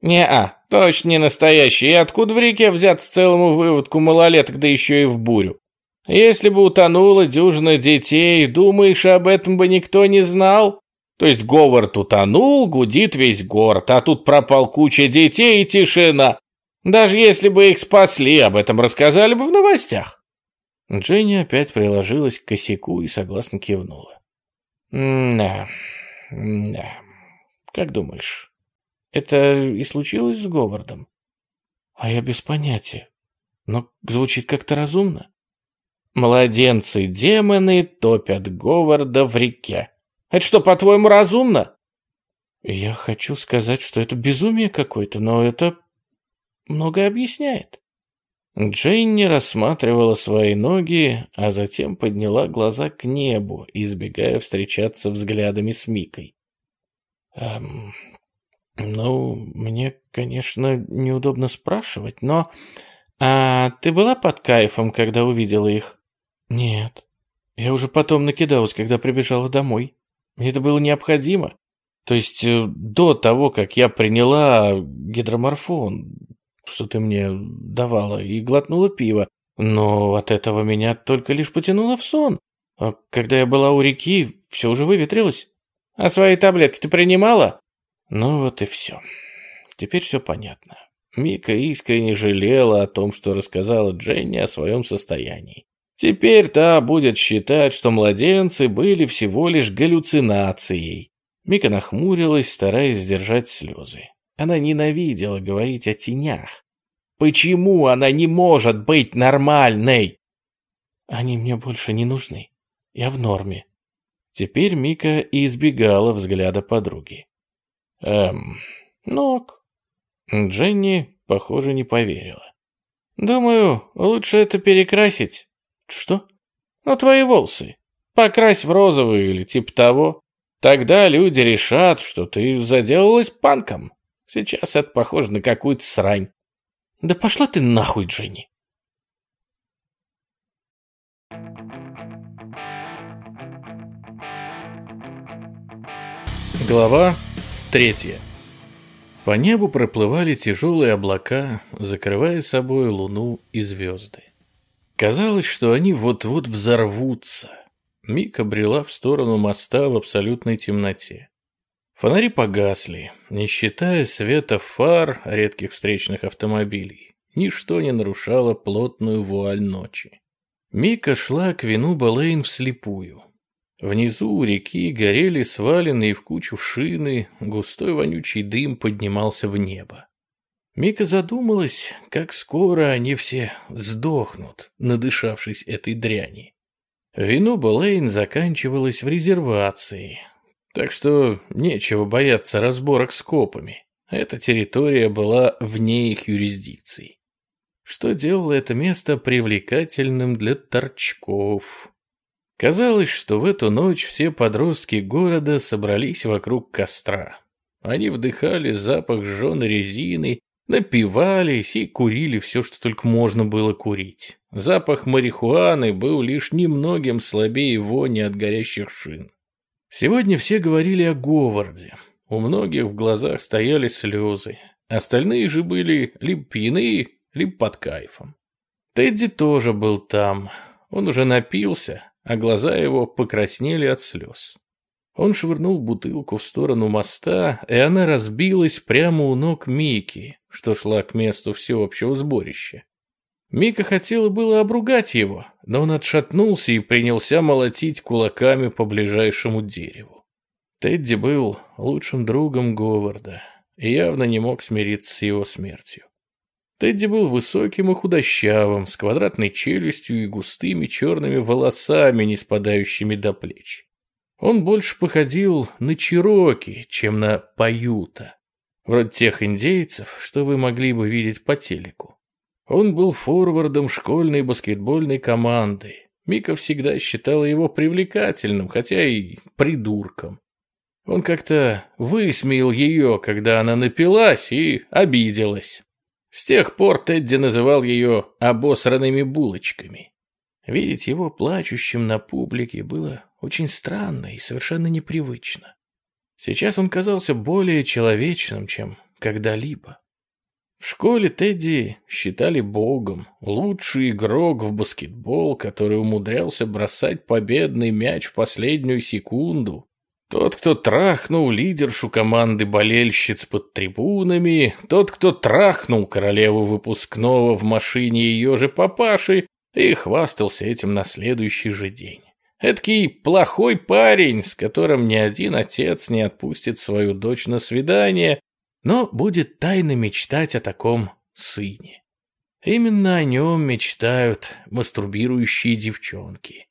«Не-а, точно не настоящий. И откуда в реке взяться целому выводку малолеток, да еще и в бурю? Если бы утонула дюжина детей, думаешь, об этом бы никто не знал? То есть Говард утонул, гудит весь город, а тут пропал куча детей и тишина. Даже если бы их спасли, об этом рассказали бы в новостях». Дженни опять приложилась к косяку и согласно кивнула. «Да, да. Как думаешь, это и случилось с Говардом. А я без понятия. Но звучит как-то разумно. Младенцы-демоны топят Говарда в реке. Это что, по-твоему, разумно? Я хочу сказать, что это безумие какое-то, но это многое объясняет. Джейни рассматривала свои ноги, а затем подняла глаза к небу, избегая встречаться взглядами с Микой. Эм, ну, мне, конечно, неудобно спрашивать, но... А ты была под кайфом, когда увидела их? Нет. Я уже потом накидалась, когда прибежала домой. Мне это было необходимо. То есть э, до того, как я приняла гидроморфон, что ты мне давала, и глотнула пиво. Но от этого меня только лишь потянуло в сон. А когда я была у реки, все уже выветрилось. А свои таблетки ты принимала? Ну вот и все. Теперь все понятно. Мика искренне жалела о том, что рассказала Дженни о своем состоянии. Теперь та будет считать, что младенцы были всего лишь галлюцинацией. Мика нахмурилась, стараясь сдержать слезы. Она ненавидела говорить о тенях. Почему она не может быть нормальной? Они мне больше не нужны. Я в норме. Теперь Мика избегала взгляда подруги. Эм, ног. Дженни, похоже, не поверила. Думаю, лучше это перекрасить. Что? Ну, твои волосы. Покрась в розовый или типа того. Тогда люди решат, что ты заделалась панком. Сейчас это похоже на какую-то срань. Да пошла ты нахуй, Дженни. Глава третья. По небу проплывали тяжелые облака, закрывая собой луну и звезды. Казалось, что они вот-вот взорвутся. Мика брела в сторону моста в абсолютной темноте. Фонари погасли, не считая света фар редких встречных автомобилей. Ничто не нарушало плотную вуаль ночи. Мика шла к вину Балейн вслепую. Внизу у реки горели сваленные в кучу шины, густой вонючий дым поднимался в небо. Мика задумалась, как скоро они все сдохнут, надышавшись этой дряни. Вино Балейн заканчивалось в резервации, так что нечего бояться разборок с копами. Эта территория была вне их юрисдикции. Что делало это место привлекательным для торчков. Казалось, что в эту ночь все подростки города собрались вокруг костра. Они вдыхали запах жженой резины, напивались и курили все, что только можно было курить. Запах марихуаны был лишь немногим слабее вони от горящих шин. Сегодня все говорили о Говарде. У многих в глазах стояли слезы. Остальные же были либо пьяны, либо под кайфом. Тедди тоже был там. Он уже напился, а глаза его покраснели от слез. Он швырнул бутылку в сторону моста, и она разбилась прямо у ног Мики, что шла к месту всеобщего сборища. Мика хотела было обругать его, но он отшатнулся и принялся молотить кулаками по ближайшему дереву. Тедди был лучшим другом Говарда и явно не мог смириться с его смертью. Тедди был высоким и худощавым, с квадратной челюстью и густыми черными волосами, не спадающими до плеч. Он больше походил на Чироки, чем на Паюта, вроде тех индейцев, что вы могли бы видеть по телеку. Он был форвардом школьной баскетбольной команды. Мика всегда считала его привлекательным, хотя и придурком. Он как-то высмеял ее, когда она напилась и обиделась. С тех пор Тедди называл ее обосранными булочками. Видеть его плачущим на публике было очень странно и совершенно непривычно. Сейчас он казался более человечным, чем когда-либо. В школе Тедди считали богом, лучший игрок в баскетбол, который умудрялся бросать победный мяч в последнюю секунду. Тот, кто трахнул лидершу команды болельщиц под трибунами, тот, кто трахнул королеву выпускного в машине ее же папаши и хвастался этим на следующий же день. Эдакий плохой парень, с которым ни один отец не отпустит свою дочь на свидание, но будет тайно мечтать о таком сыне. Именно о нем мечтают мастурбирующие девчонки.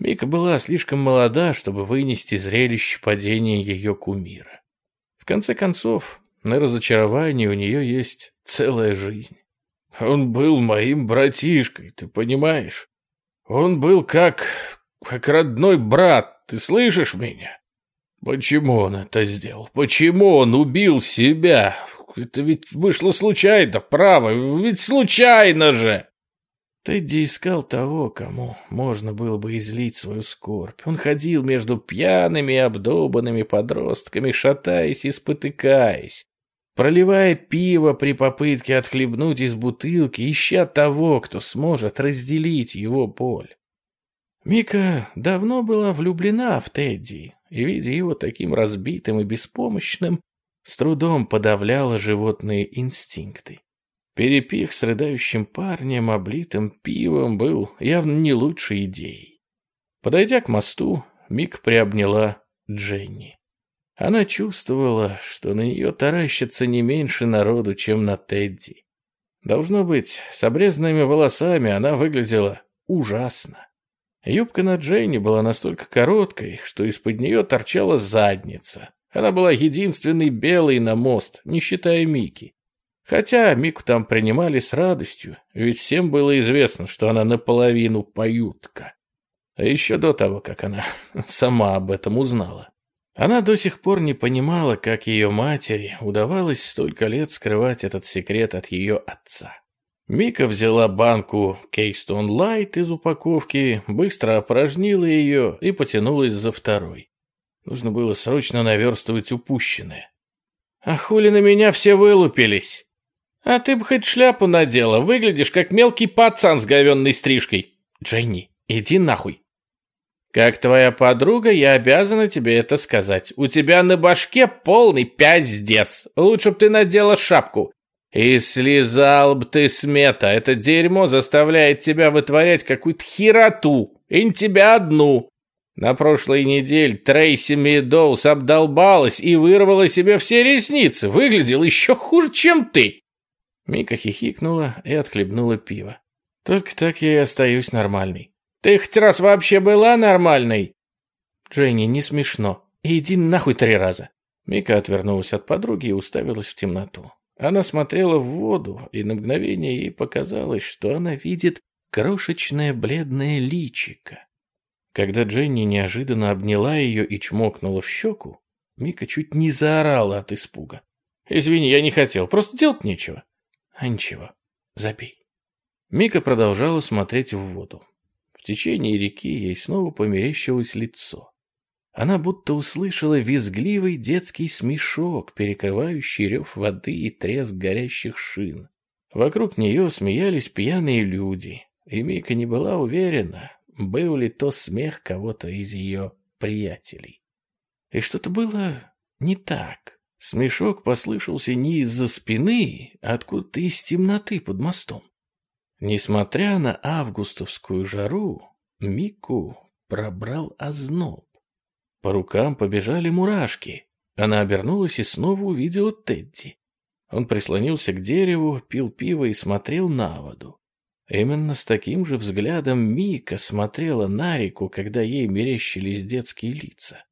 Мика была слишком молода, чтобы вынести зрелище падения ее кумира. В конце концов, на разочарование у нее есть целая жизнь. Он был моим братишкой, ты понимаешь? Он был как... как родной брат, ты слышишь меня? Почему он это сделал? Почему он убил себя? Это ведь вышло случайно, право, ведь случайно же!» Тедди искал того, кому можно было бы излить свою скорбь. Он ходил между пьяными и обдолбанными подростками, шатаясь и спотыкаясь, проливая пиво при попытке отхлебнуть из бутылки, ища того, кто сможет разделить его боль. Мика давно была влюблена в Тедди, и, видя его таким разбитым и беспомощным, с трудом подавляла животные инстинкты. Перепих с рыдающим парнем, облитым пивом, был явно не лучшей идеей. Подойдя к мосту, Мик приобняла Дженни. Она чувствовала, что на нее таращится не меньше народу, чем на Тедди. Должно быть, с обрезанными волосами она выглядела ужасно. Юбка на Дженни была настолько короткой, что из-под нее торчала задница. Она была единственной белой на мост, не считая Мики. Хотя Мику там принимали с радостью, ведь всем было известно, что она наполовину поютка. А еще до того, как она сама об этом узнала. Она до сих пор не понимала, как ее матери удавалось столько лет скрывать этот секрет от ее отца. Мика взяла банку Кейстон Лайт из упаковки, быстро опорожнила ее и потянулась за второй. Нужно было срочно наверстывать упущенное. «А хули на меня все вылупились? А ты бы хоть шляпу надела, выглядишь как мелкий пацан с говенной стрижкой. Дженни, иди нахуй!» «Как твоя подруга, я обязана тебе это сказать. У тебя на башке полный пиздец. Лучше б ты надела шапку. И слезал б ты с мета. Это дерьмо заставляет тебя вытворять какую-то хероту. И не тебя одну. На прошлой неделе Трейси Медоуз обдолбалась и вырвала себе все ресницы. Выглядел еще хуже, чем ты. Мика хихикнула и отхлебнула пиво. Только так я и остаюсь нормальной. Ты хоть раз вообще была нормальной? Дженни, не смешно. Иди нахуй три раза. Мика отвернулась от подруги и уставилась в темноту. Она смотрела в воду, и на мгновение ей показалось, что она видит крошечное бледное личико. Когда Дженни неожиданно обняла ее и чмокнула в щеку, Мика чуть не заорала от испуга. «Извини, я не хотел, просто делать нечего». «А ничего, забей». Мика продолжала смотреть в воду. В течение реки ей снова померещилось лицо. Она будто услышала визгливый детский смешок, перекрывающий рев воды и треск горящих шин. Вокруг нее смеялись пьяные люди, и Мика не была уверена, был ли то смех кого-то из ее приятелей. И что-то было не так. Смешок послышался не из-за спины, а откуда-то из темноты под мостом. Несмотря на августовскую жару, Мику пробрал озноб. По рукам побежали мурашки. Она обернулась и снова увидела Тедди. Он прислонился к дереву, пил пиво и смотрел на воду. Именно с таким же взглядом Мика смотрела на реку, когда ей мерещились детские лица.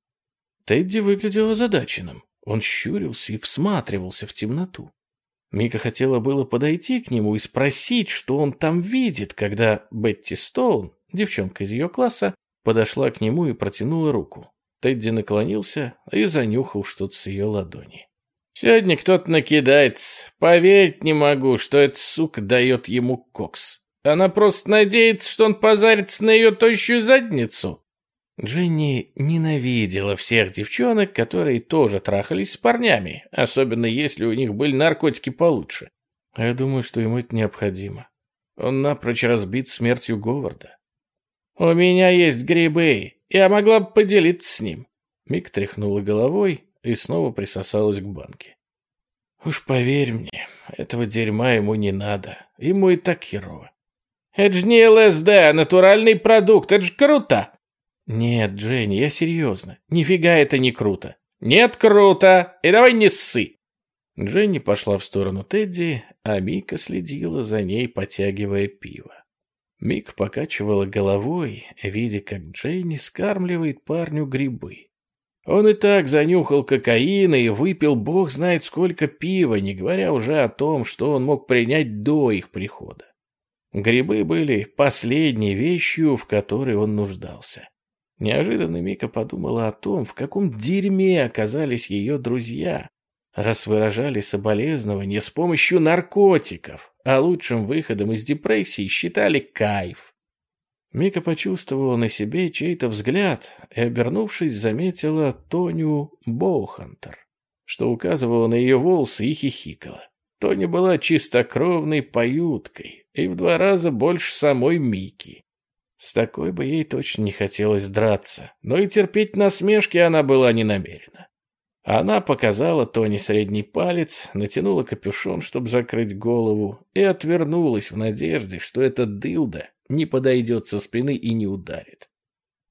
Тедди выглядел озадаченным. Он щурился и всматривался в темноту. Мика хотела было подойти к нему и спросить, что он там видит, когда Бетти Стоун, девчонка из ее класса, подошла к нему и протянула руку. Тедди наклонился и занюхал что-то с ее ладони. «Сегодня кто-то накидается. Поверить не могу, что эта сука дает ему кокс. Она просто надеется, что он позарится на ее тощую задницу». Дженни ненавидела всех девчонок, которые тоже трахались с парнями, особенно если у них были наркотики получше. А я думаю, что ему это необходимо. Он напрочь разбит смертью Говарда. «У меня есть грибы. Я могла бы поделиться с ним». Мик тряхнула головой и снова присосалась к банке. «Уж поверь мне, этого дерьма ему не надо. Ему и так херово». «Это же не ЛСД, а натуральный продукт. Это же круто!» «Нет, Дженни, я серьезно. Нифига это не круто». «Нет, круто! И давай не ссы!» Дженни пошла в сторону Тедди, а Мика следила за ней, потягивая пиво. Мик покачивала головой, видя, как Джейни скармливает парню грибы. Он и так занюхал кокаина и выпил бог знает сколько пива, не говоря уже о том, что он мог принять до их прихода. Грибы были последней вещью, в которой он нуждался. Неожиданно Мика подумала о том, в каком дерьме оказались ее друзья, раз выражали соболезнования с помощью наркотиков, а лучшим выходом из депрессии считали кайф. Мика почувствовала на себе чей-то взгляд и, обернувшись, заметила Тоню Боухантер, что указывало на ее волосы и хихикала. Тоня была чистокровной поюткой и в два раза больше самой Мики. С такой бы ей точно не хотелось драться, но и терпеть насмешки она была не намерена. Она показала Тони средний палец, натянула капюшон, чтобы закрыть голову, и отвернулась в надежде, что этот дылда не подойдет со спины и не ударит.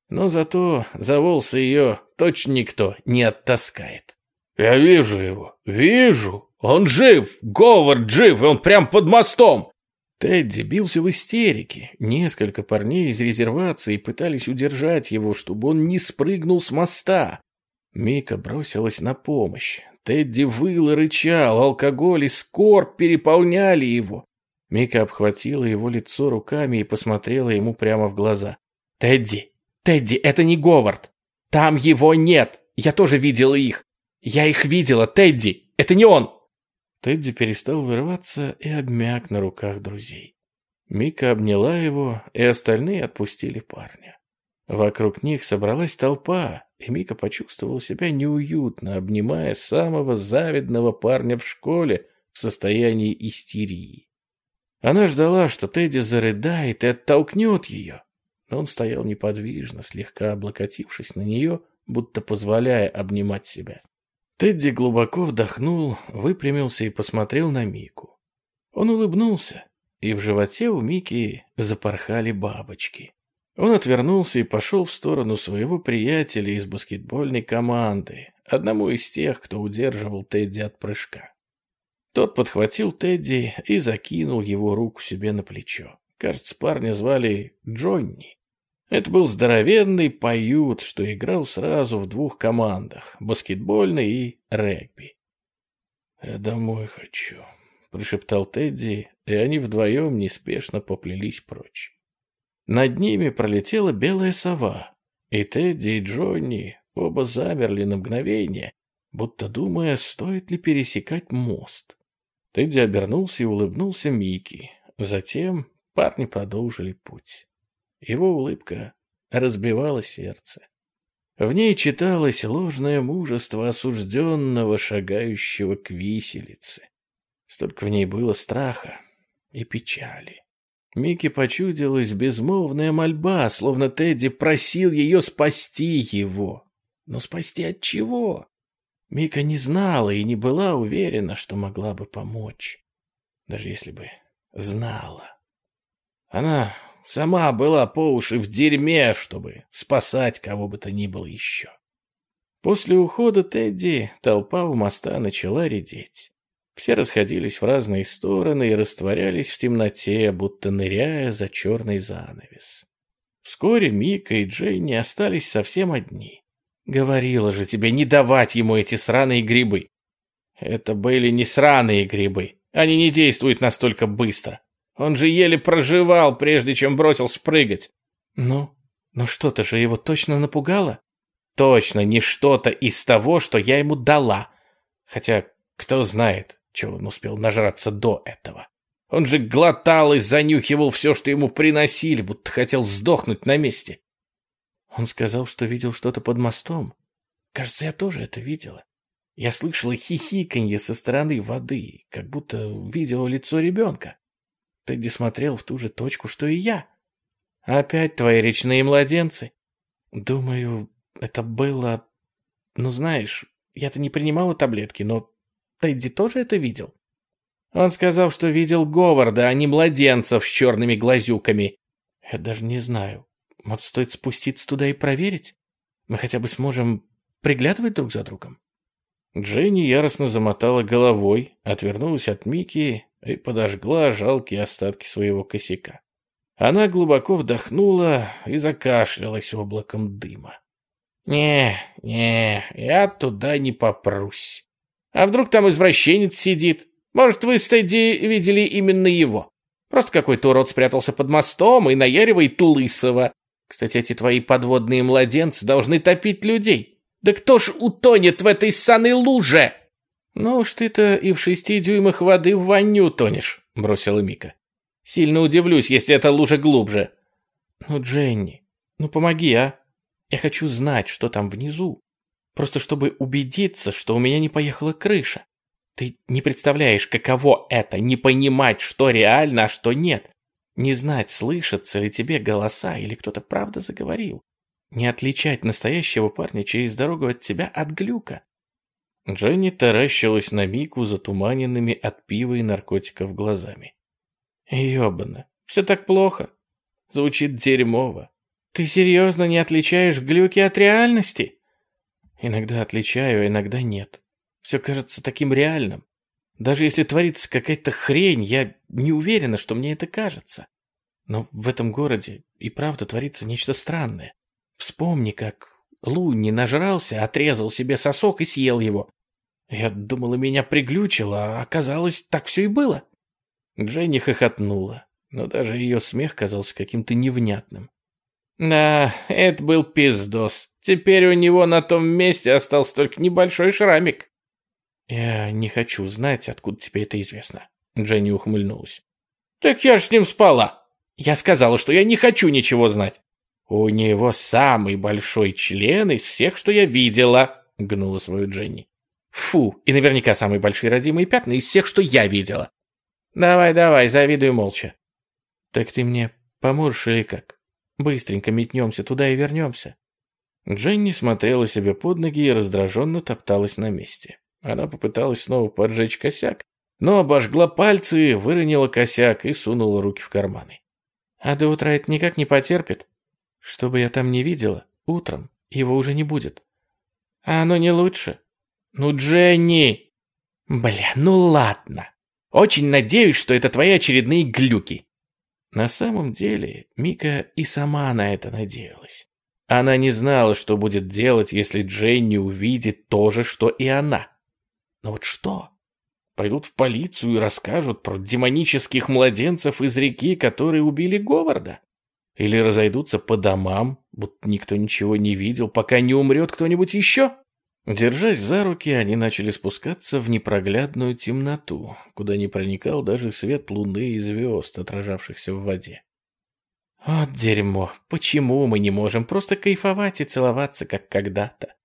Но зато за волосы ее точно никто не оттаскает. «Я вижу его, вижу! Он жив! Говард жив, он прям под мостом!» Тедди бился в истерике. Несколько парней из резервации пытались удержать его, чтобы он не спрыгнул с моста. Мика бросилась на помощь. Тедди выл и рычал, алкоголь и скорбь переполняли его. Мика обхватила его лицо руками и посмотрела ему прямо в глаза. «Тедди, Тедди, это не Говард! Там его нет! Я тоже видела их! Я их видела, Тедди! Это не он!» Тедди перестал вырываться и обмяк на руках друзей. Мика обняла его, и остальные отпустили парня. Вокруг них собралась толпа, и Мика почувствовал себя неуютно, обнимая самого завидного парня в школе в состоянии истерии. Она ждала, что Тедди зарыдает и оттолкнет ее, но он стоял неподвижно, слегка облокотившись на нее, будто позволяя обнимать себя. Тедди глубоко вдохнул, выпрямился и посмотрел на Мику. Он улыбнулся, и в животе у Мики запорхали бабочки. Он отвернулся и пошел в сторону своего приятеля из баскетбольной команды, одному из тех, кто удерживал Тедди от прыжка. Тот подхватил Тедди и закинул его руку себе на плечо. Кажется, парня звали Джонни. Это был здоровенный поют, что играл сразу в двух командах – баскетбольной и регби. «Я домой хочу», – прошептал Тедди, и они вдвоем неспешно поплелись прочь. Над ними пролетела белая сова, и Тедди и Джонни оба замерли на мгновение, будто думая, стоит ли пересекать мост. Тедди обернулся и улыбнулся Микки. Затем парни продолжили путь. Его улыбка разбивала сердце. В ней читалось ложное мужество осужденного, шагающего к виселице. Столько в ней было страха и печали. Микки почудилась безмолвная мольба, словно Тедди просил ее спасти его. Но спасти от чего? Мика не знала и не была уверена, что могла бы помочь. Даже если бы знала. Она Сама была по уши в дерьме, чтобы спасать кого бы то ни было еще. После ухода Тедди толпа у моста начала редеть. Все расходились в разные стороны и растворялись в темноте, будто ныряя за черный занавес. Вскоре Мика и Джейни остались совсем одни. Говорила же тебе не давать ему эти сраные грибы. Это были не сраные грибы. Они не действуют настолько быстро. Он же еле проживал, прежде чем бросил спрыгать. Ну, но что-то же его точно напугало? Точно не что-то из того, что я ему дала. Хотя, кто знает, чего он успел нажраться до этого. Он же глотал и занюхивал все, что ему приносили, будто хотел сдохнуть на месте. Он сказал, что видел что-то под мостом. Кажется, я тоже это видела. Я слышала хихиканье со стороны воды, как будто видела лицо ребенка. Тедди смотрел в ту же точку, что и я. Опять твои речные младенцы. Думаю, это было... Ну, знаешь, я-то не принимала таблетки, но Тедди тоже это видел. Он сказал, что видел Говарда, а не младенцев с черными глазюками. Я даже не знаю. Может, стоит спуститься туда и проверить? Мы хотя бы сможем приглядывать друг за другом. Дженни яростно замотала головой, отвернулась от Мики и подожгла жалкие остатки своего косяка. Она глубоко вдохнула и закашлялась облаком дыма. «Не, не, я туда не попрусь. А вдруг там извращенец сидит? Может, вы с Тедди видели именно его? Просто какой-то урод спрятался под мостом и наяривает лысого. Кстати, эти твои подводные младенцы должны топить людей. Да кто ж утонет в этой ссаной луже?» «Ну уж ты-то и в шести дюймах воды в ванню тонешь», — бросила Мика. «Сильно удивлюсь, если эта лужа глубже». «Ну, Дженни, ну помоги, а? Я хочу знать, что там внизу. Просто чтобы убедиться, что у меня не поехала крыша. Ты не представляешь, каково это, не понимать, что реально, а что нет. Не знать, слышатся ли тебе голоса или кто-то правда заговорил. Не отличать настоящего парня через дорогу от тебя от глюка. Дженни таращилась на Мику затуманенными от пива и наркотиков глазами. Ёбана, все так плохо. Звучит дерьмово. Ты серьезно не отличаешь глюки от реальности? Иногда отличаю, а иногда нет. Все кажется таким реальным. Даже если творится какая-то хрень, я не уверена, что мне это кажется. Но в этом городе и правда творится нечто странное. Вспомни, как Лунни нажрался, отрезал себе сосок и съел его. Я думала, меня приглючило, а оказалось, так все и было. Дженни хохотнула, но даже ее смех казался каким-то невнятным. Да, это был пиздос. Теперь у него на том месте остался только небольшой шрамик. Я не хочу знать, откуда тебе это известно. Дженни ухмыльнулась. Так я ж с ним спала. Я сказала, что я не хочу ничего знать. У него самый большой член из всех, что я видела, гнула свою Дженни. Фу, и наверняка самые большие родимые пятна из всех, что я видела. Давай, давай, завидуй молча. Так ты мне поможешь или как? Быстренько метнемся туда и вернемся. Дженни смотрела себе под ноги и раздраженно топталась на месте. Она попыталась снова поджечь косяк, но обожгла пальцы, выронила косяк и сунула руки в карманы. А до утра это никак не потерпит. Что бы я там не видела, утром его уже не будет. А оно не лучше. Ну, Дженни! Бля, ну ладно. Очень надеюсь, что это твои очередные глюки. На самом деле, Мика и сама на это надеялась. Она не знала, что будет делать, если Дженни увидит то же, что и она. Но вот что? Пойдут в полицию и расскажут про демонических младенцев из реки, которые убили Говарда? Или разойдутся по домам, будто никто ничего не видел, пока не умрет кто-нибудь еще? Держась за руки, они начали спускаться в непроглядную темноту, куда не проникал даже свет луны и звезд, отражавшихся в воде. Вот дерьмо, почему мы не можем просто кайфовать и целоваться, как когда-то?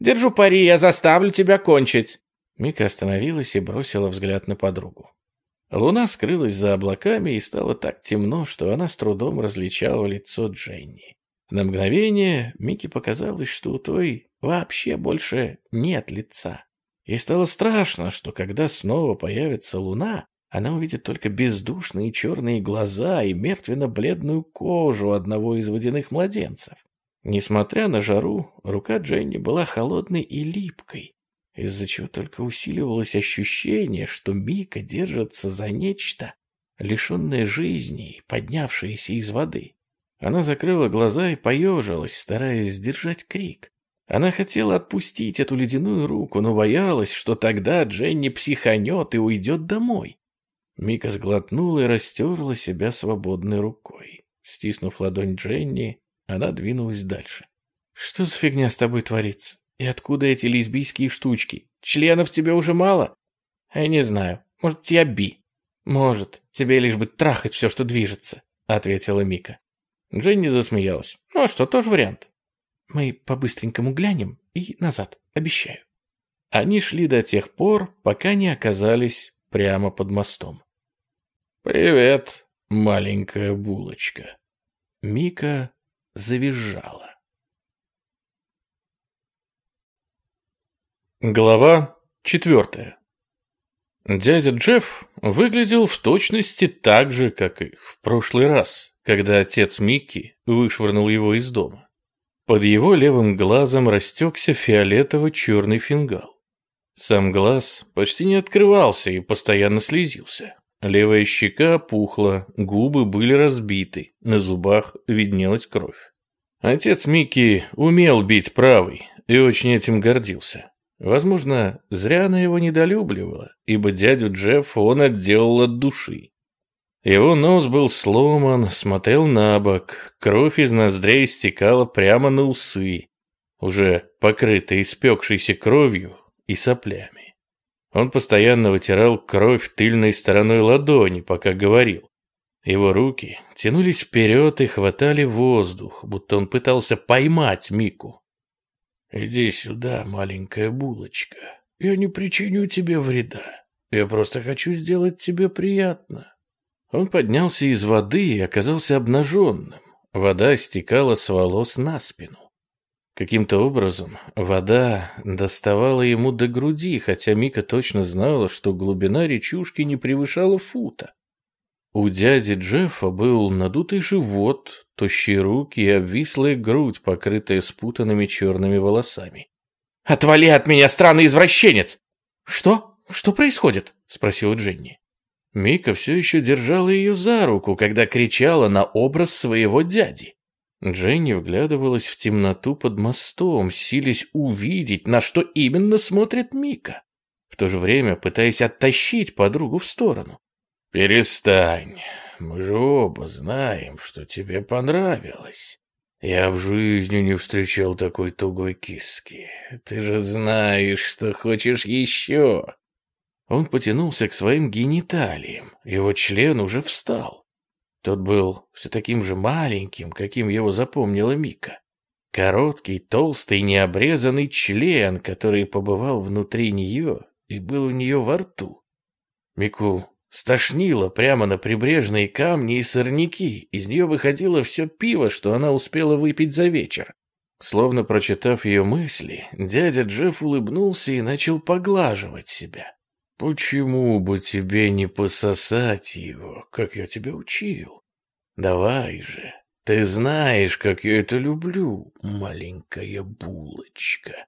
Держу пари, я заставлю тебя кончить. Мика остановилась и бросила взгляд на подругу. Луна скрылась за облаками и стало так темно, что она с трудом различала лицо Дженни. На мгновение Мике показалось, что у той вообще больше нет лица. Ей стало страшно, что когда снова появится луна, она увидит только бездушные черные глаза и мертвенно-бледную кожу одного из водяных младенцев. Несмотря на жару, рука Дженни была холодной и липкой, из-за чего только усиливалось ощущение, что Мика держится за нечто, лишенное жизни и поднявшееся из воды. Она закрыла глаза и поежилась, стараясь сдержать крик. Она хотела отпустить эту ледяную руку, но боялась, что тогда Дженни психанет и уйдет домой. Мика сглотнула и растерла себя свободной рукой. Стиснув ладонь Дженни, она двинулась дальше. «Что за фигня с тобой творится?» И откуда эти лесбийские штучки? Членов тебе уже мало? Я не знаю. Может, тебя би? Может. Тебе лишь бы трахать все, что движется, ответила Мика. Дженни засмеялась. Ну а что, тоже вариант. Мы по-быстренькому глянем и назад, обещаю. Они шли до тех пор, пока не оказались прямо под мостом. «Привет, маленькая булочка». Мика завизжала. Глава четвертая. Дядя Джефф выглядел в точности так же, как и в прошлый раз, когда отец Микки вышвырнул его из дома. Под его левым глазом растекся фиолетово-черный фингал. Сам глаз почти не открывался и постоянно слезился. Левая щека опухла, губы были разбиты, на зубах виднелась кровь. Отец Микки умел бить правый и очень этим гордился. Возможно, зря она его недолюбливала, ибо дядю Джеффа он отделал от души. Его нос был сломан, смотрел на бок, кровь из ноздрей стекала прямо на усы, уже покрытые испекшейся кровью и соплями. Он постоянно вытирал кровь тыльной стороной ладони, пока говорил. Его руки тянулись вперед и хватали воздух, будто он пытался поймать Мику. «Иди сюда, маленькая булочка. Я не причиню тебе вреда. Я просто хочу сделать тебе приятно. Он поднялся из воды и оказался обнаженным. Вода стекала с волос на спину. Каким-то образом вода доставала ему до груди, хотя Мика точно знала, что глубина речушки не превышала фута. У дяди Джеффа был надутый живот, тощие руки и обвислая грудь, покрытая спутанными черными волосами. «Отвали от меня, странный извращенец!» «Что? Что происходит?» — спросила Дженни. Мика все еще держала ее за руку, когда кричала на образ своего дяди. Дженни вглядывалась в темноту под мостом, силясь увидеть, на что именно смотрит Мика, в то же время пытаясь оттащить подругу в сторону. «Перестань, мы же оба знаем, что тебе понравилось. Я в жизни не встречал такой тугой киски. Ты же знаешь, что хочешь еще». Он потянулся к своим гениталиям. Его член уже встал. Тот был все таким же маленьким, каким его запомнила Мика. Короткий, толстый, необрезанный член, который побывал внутри нее и был у нее во рту. Мику стошнило прямо на прибрежные камни и сорняки. Из нее выходило все пиво, что она успела выпить за вечер. Словно прочитав ее мысли, дядя Джефф улыбнулся и начал поглаживать себя. Почему бы тебе не пососать его, как я тебя учил? Давай же, ты знаешь, как я это люблю, маленькая булочка.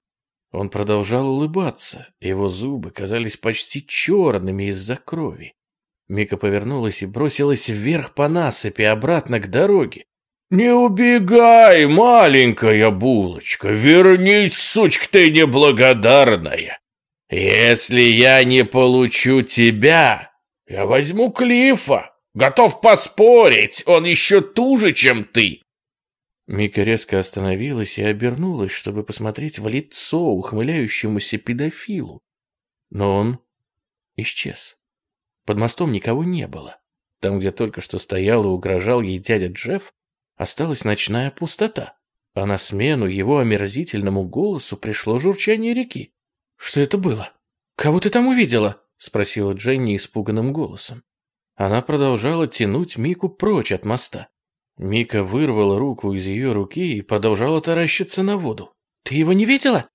Он продолжал улыбаться, его зубы казались почти черными из-за крови. Мика повернулась и бросилась вверх по насыпи, обратно к дороге. «Не убегай, маленькая булочка! Вернись, сучка ты неблагодарная! «Если я не получу тебя, я возьму Клифа. Готов поспорить, он еще туже, чем ты!» Мика резко остановилась и обернулась, чтобы посмотреть в лицо ухмыляющемуся педофилу. Но он исчез. Под мостом никого не было. Там, где только что стоял и угрожал ей дядя Джефф, осталась ночная пустота, а на смену его омерзительному голосу пришло журчание реки. «Что это было? Кого ты там увидела?» — спросила Дженни испуганным голосом. Она продолжала тянуть Мику прочь от моста. Мика вырвала руку из ее руки и продолжала таращиться на воду. «Ты его не видела?»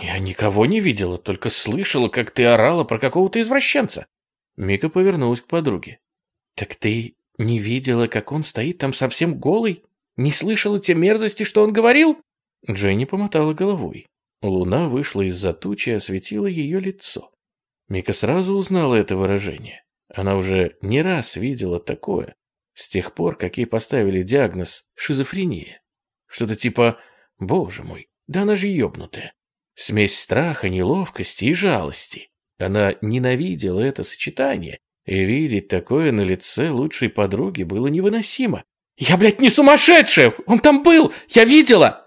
«Я никого не видела, только слышала, как ты орала про какого-то извращенца». Мика повернулась к подруге. «Так ты не видела, как он стоит там совсем голый? Не слышала те мерзости, что он говорил?» Дженни помотала головой. Луна вышла из-за тучи и осветила ее лицо. Мика сразу узнала это выражение. Она уже не раз видела такое, с тех пор, как ей поставили диагноз шизофрения. Что-то типа «Боже мой, да она же ёбнутая». Смесь страха, неловкости и жалости. Она ненавидела это сочетание, и видеть такое на лице лучшей подруги было невыносимо. «Я, блядь, не сумасшедшая! Он там был! Я видела!»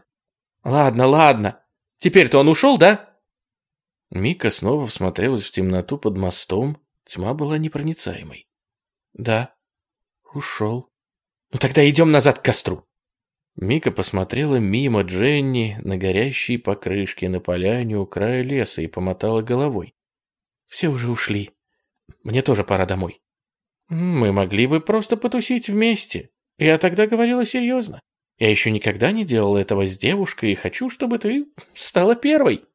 «Ладно, ладно, Теперь-то он ушел, да?» Мика снова всмотрелась в темноту под мостом. Тьма была непроницаемой. «Да, ушел. Ну тогда идем назад к костру». Мика посмотрела мимо Дженни на горящие покрышки на поляне у края леса и помотала головой. «Все уже ушли. Мне тоже пора домой». «Мы могли бы просто потусить вместе. Я тогда говорила серьезно. Я еще никогда не делал этого с девушкой и хочу, чтобы ты стала первой».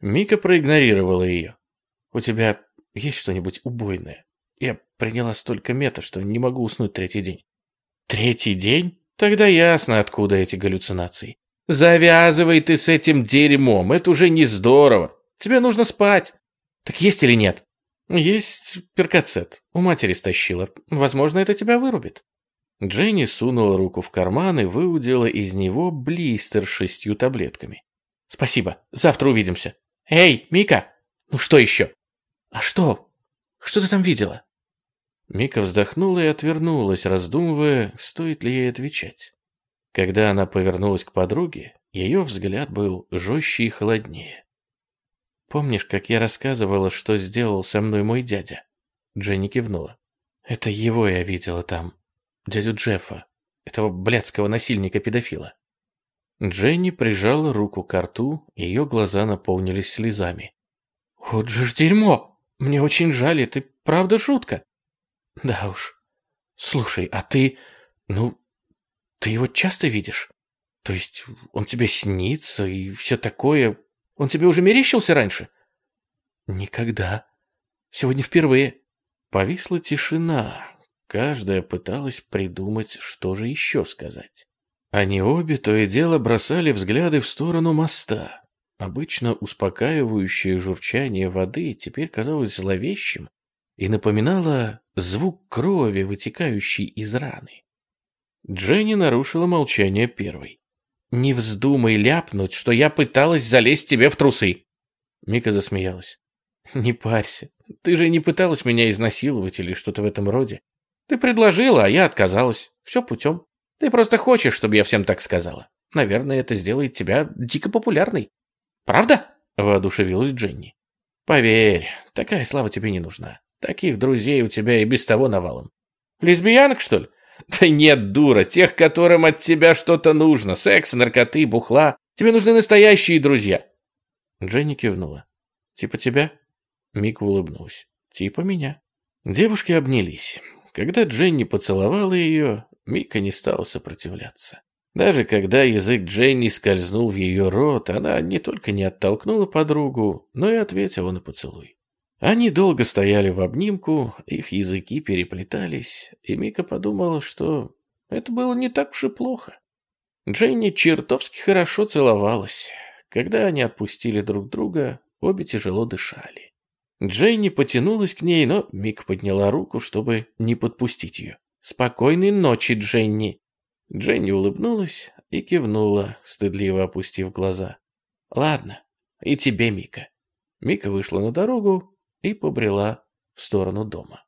Мика проигнорировала ее. «У тебя есть что-нибудь убойное? Я приняла столько мета, что не могу уснуть третий день». «Третий день? Тогда ясно, откуда эти галлюцинации. Завязывай ты с этим дерьмом, это уже не здорово. Тебе нужно спать. Так есть или нет?» «Есть перкацет. У матери стащила. Возможно, это тебя вырубит». Дженни сунула руку в карман и выудила из него блистер с шестью таблетками. «Спасибо, завтра увидимся. Эй, Мика! Ну что еще?» «А что? Что ты там видела?» Мика вздохнула и отвернулась, раздумывая, стоит ли ей отвечать. Когда она повернулась к подруге, ее взгляд был жестче и холоднее. «Помнишь, как я рассказывала, что сделал со мной мой дядя?» Дженни кивнула. «Это его я видела там, дядю Джеффа, этого блядского насильника-педофила. Дженни прижала руку к рту, ее глаза наполнились слезами. «Вот же ж дерьмо! Мне очень жаль, это правда шутка!» «Да уж, Слушай, а ты... Ну, ты его часто видишь? То есть он тебе снится и все такое? Он тебе уже мерещился раньше? Никогда. Сегодня впервые. Повисла тишина. Каждая пыталась придумать, что же еще сказать. Они обе то и дело бросали взгляды в сторону моста. Обычно успокаивающее журчание воды теперь казалось зловещим и напоминало звук крови, вытекающей из раны. Дженни нарушила молчание первой. «Не вздумай ляпнуть, что я пыталась залезть тебе в трусы!» Мика засмеялась. «Не парься, ты же не пыталась меня изнасиловать или что-то в этом роде. Ты предложила, а я отказалась. Все путем. Ты просто хочешь, чтобы я всем так сказала. Наверное, это сделает тебя дико популярной. Правда?» Воодушевилась Дженни. «Поверь, такая слава тебе не нужна. Таких друзей у тебя и без того навалом. Лесбиянок, что ли? Да нет, дура, тех, которым от тебя что-то нужно. Секс, наркоты, бухла. Тебе нужны настоящие друзья. Дженни кивнула. Типа тебя? Мик улыбнулась. Типа меня. Девушки обнялись. Когда Дженни поцеловала ее, Мика не стала сопротивляться. Даже когда язык Дженни скользнул в ее рот, она не только не оттолкнула подругу, но и ответила на поцелуй. Они долго стояли в обнимку, их языки переплетались, и Мика подумала, что это было не так уж и плохо. Дженни чертовски хорошо целовалась. Когда они отпустили друг друга, обе тяжело дышали. Дженни потянулась к ней, но Мик подняла руку, чтобы не подпустить ее. «Спокойной ночи, Дженни!» Дженни улыбнулась и кивнула, стыдливо опустив глаза. «Ладно, и тебе, Мика». Мика вышла на дорогу, и побрела в сторону дома.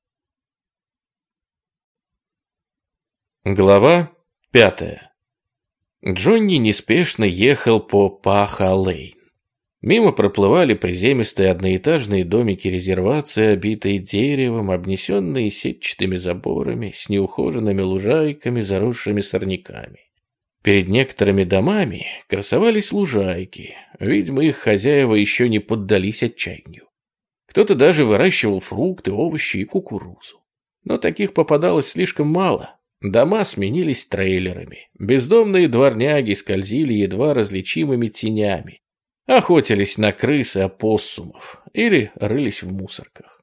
Глава пятая. Джонни неспешно ехал по Паха-Лейн. Мимо проплывали приземистые одноэтажные домики резервации, обитые деревом, обнесенные сетчатыми заборами, с неухоженными лужайками, заросшими сорняками. Перед некоторыми домами красовались лужайки, видимо, их хозяева еще не поддались отчаянию. Кто-то даже выращивал фрукты, овощи и кукурузу. Но таких попадалось слишком мало. Дома сменились трейлерами. Бездомные дворняги скользили едва различимыми тенями. Охотились на крыс и опоссумов или рылись в мусорках.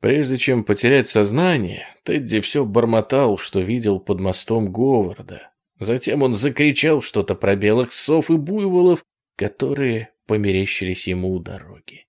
Прежде чем потерять сознание, Тедди все бормотал, что видел под мостом Говарда. Затем он закричал что-то про белых сов и буйволов, которые померещились ему у дороги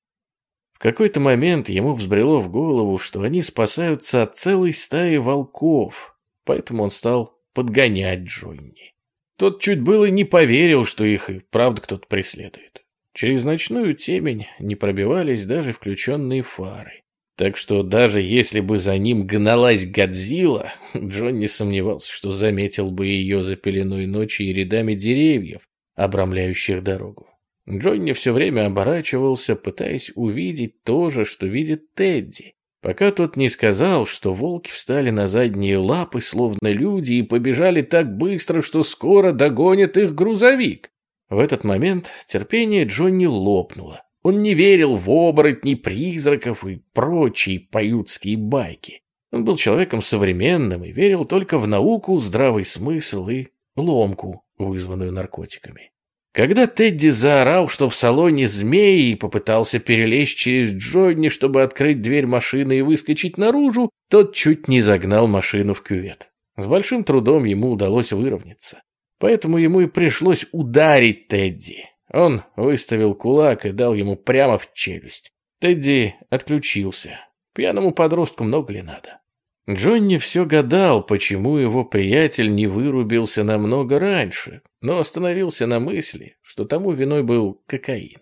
какой-то момент ему взбрело в голову, что они спасаются от целой стаи волков, поэтому он стал подгонять Джонни. Тот чуть было не поверил, что их и правда кто-то преследует. Через ночную темень не пробивались даже включенные фары. Так что даже если бы за ним гналась Годзилла, Джон не сомневался, что заметил бы ее за пеленой ночи и рядами деревьев, обрамляющих дорогу. Джонни все время оборачивался, пытаясь увидеть то же, что видит Тедди, пока тот не сказал, что волки встали на задние лапы, словно люди, и побежали так быстро, что скоро догонит их грузовик. В этот момент терпение Джонни лопнуло. Он не верил в оборотней, призраков и прочие поютские байки. Он был человеком современным и верил только в науку, здравый смысл и ломку, вызванную наркотиками. Когда Тедди заорал, что в салоне змеи, и попытался перелезть через Джонни, чтобы открыть дверь машины и выскочить наружу, тот чуть не загнал машину в кювет. С большим трудом ему удалось выровняться. Поэтому ему и пришлось ударить Тедди. Он выставил кулак и дал ему прямо в челюсть. Тедди отключился. Пьяному подростку много ли надо? Джонни все гадал, почему его приятель не вырубился намного раньше, но остановился на мысли, что тому виной был кокаин.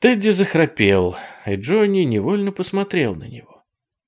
Тедди захрапел, и Джонни невольно посмотрел на него.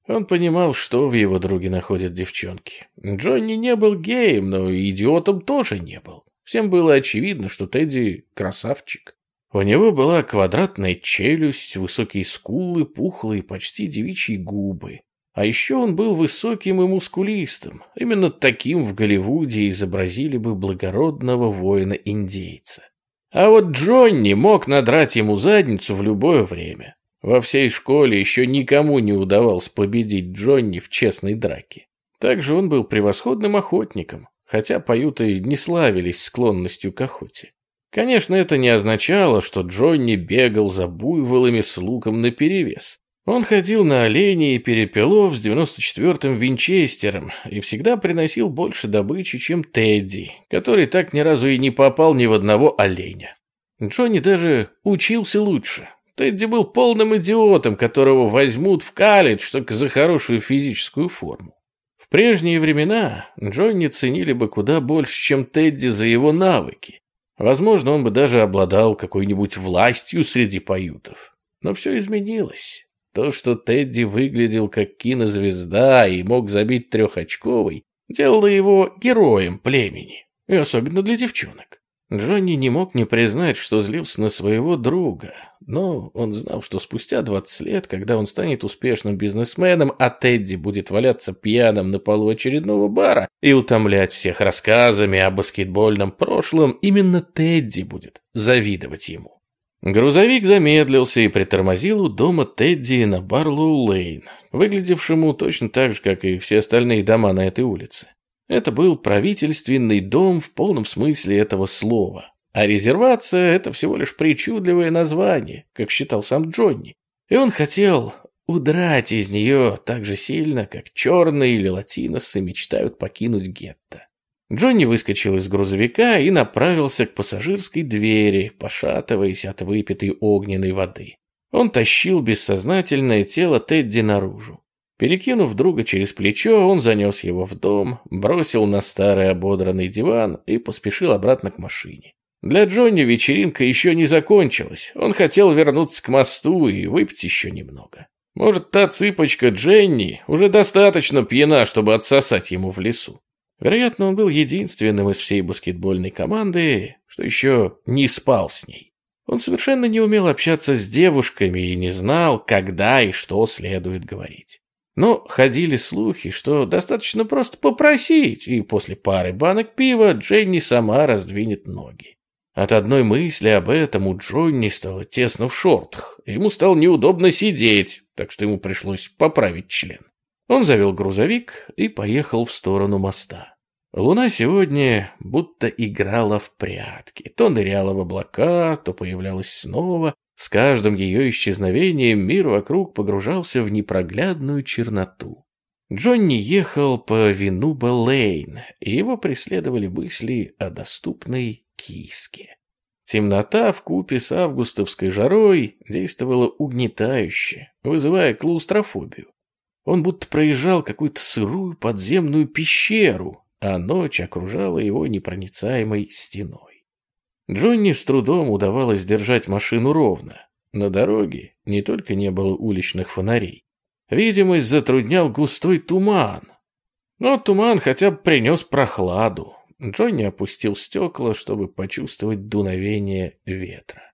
Он понимал, что в его друге находят девчонки. Джонни не был геем, но и идиотом тоже не был. Всем было очевидно, что Тедди красавчик. У него была квадратная челюсть, высокие скулы, пухлые, почти девичьи губы. А еще он был высоким и мускулистым. Именно таким в Голливуде изобразили бы благородного воина-индейца. А вот Джонни мог надрать ему задницу в любое время. Во всей школе еще никому не удавалось победить Джонни в честной драке. Также он был превосходным охотником, хотя поюты не славились склонностью к охоте. Конечно, это не означало, что Джонни бегал за буйволами с луком наперевес. Он ходил на оленей и перепелов с 94-м винчестером и всегда приносил больше добычи, чем Тедди, который так ни разу и не попал ни в одного оленя. Джонни даже учился лучше. Тедди был полным идиотом, которого возьмут в колледж только за хорошую физическую форму. В прежние времена Джонни ценили бы куда больше, чем Тедди за его навыки. Возможно, он бы даже обладал какой-нибудь властью среди поютов. Но все изменилось. То, что Тедди выглядел как кинозвезда и мог забить трехочковый, делало его героем племени, и особенно для девчонок. Джонни не мог не признать, что злился на своего друга, но он знал, что спустя 20 лет, когда он станет успешным бизнесменом, а Тедди будет валяться пьяным на полу очередного бара и утомлять всех рассказами о баскетбольном прошлом, именно Тедди будет завидовать ему. Грузовик замедлился и притормозил у дома Тедди на Барлоу-Лейн, выглядевшему точно так же, как и все остальные дома на этой улице. Это был правительственный дом в полном смысле этого слова. А резервация – это всего лишь причудливое название, как считал сам Джонни. И он хотел удрать из нее так же сильно, как черные или латиносы мечтают покинуть гетто. Джонни выскочил из грузовика и направился к пассажирской двери, пошатываясь от выпитой огненной воды. Он тащил бессознательное тело Тедди наружу. Перекинув друга через плечо, он занес его в дом, бросил на старый ободранный диван и поспешил обратно к машине. Для Джонни вечеринка еще не закончилась. Он хотел вернуться к мосту и выпить еще немного. Может, та цыпочка Дженни уже достаточно пьяна, чтобы отсосать ему в лесу. Вероятно, он был единственным из всей баскетбольной команды, что еще не спал с ней. Он совершенно не умел общаться с девушками и не знал, когда и что следует говорить. Но ходили слухи, что достаточно просто попросить, и после пары банок пива Дженни сама раздвинет ноги. От одной мысли об этом у Джонни стало тесно в шортах, ему стало неудобно сидеть, так что ему пришлось поправить член. Он завел грузовик и поехал в сторону моста. Луна сегодня будто играла в прятки, то ныряла в облака, то появлялась снова, с каждым ее исчезновением мир вокруг погружался в непроглядную черноту. Джонни ехал по Винуба-Лейн, и его преследовали мысли о доступной киске. Темнота в купе с августовской жарой действовала угнетающе, вызывая клаустрофобию. Он будто проезжал какую-то сырую подземную пещеру, а ночь окружала его непроницаемой стеной. Джонни с трудом удавалось держать машину ровно. На дороге не только не было уличных фонарей. Видимость затруднял густой туман. Но туман хотя бы принес прохладу. Джонни опустил стекла, чтобы почувствовать дуновение ветра.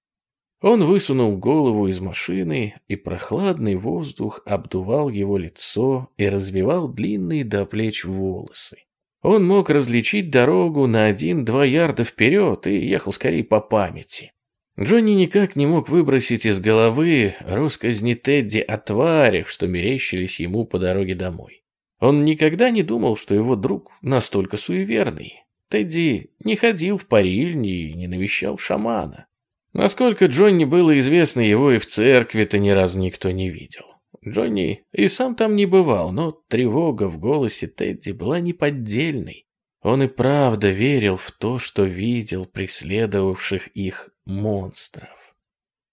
Он высунул голову из машины, и прохладный воздух обдувал его лицо и развивал длинные до плеч волосы. Он мог различить дорогу на один-два ярда вперед и ехал скорее по памяти. Джонни никак не мог выбросить из головы росказни Тедди о тварях, что мерещились ему по дороге домой. Он никогда не думал, что его друг настолько суеверный. Тедди не ходил в парильни и не навещал шамана. Насколько Джонни было известно, его и в церкви-то ни разу никто не видел. Джонни и сам там не бывал, но тревога в голосе Тедди была неподдельной. Он и правда верил в то, что видел преследовавших их монстров.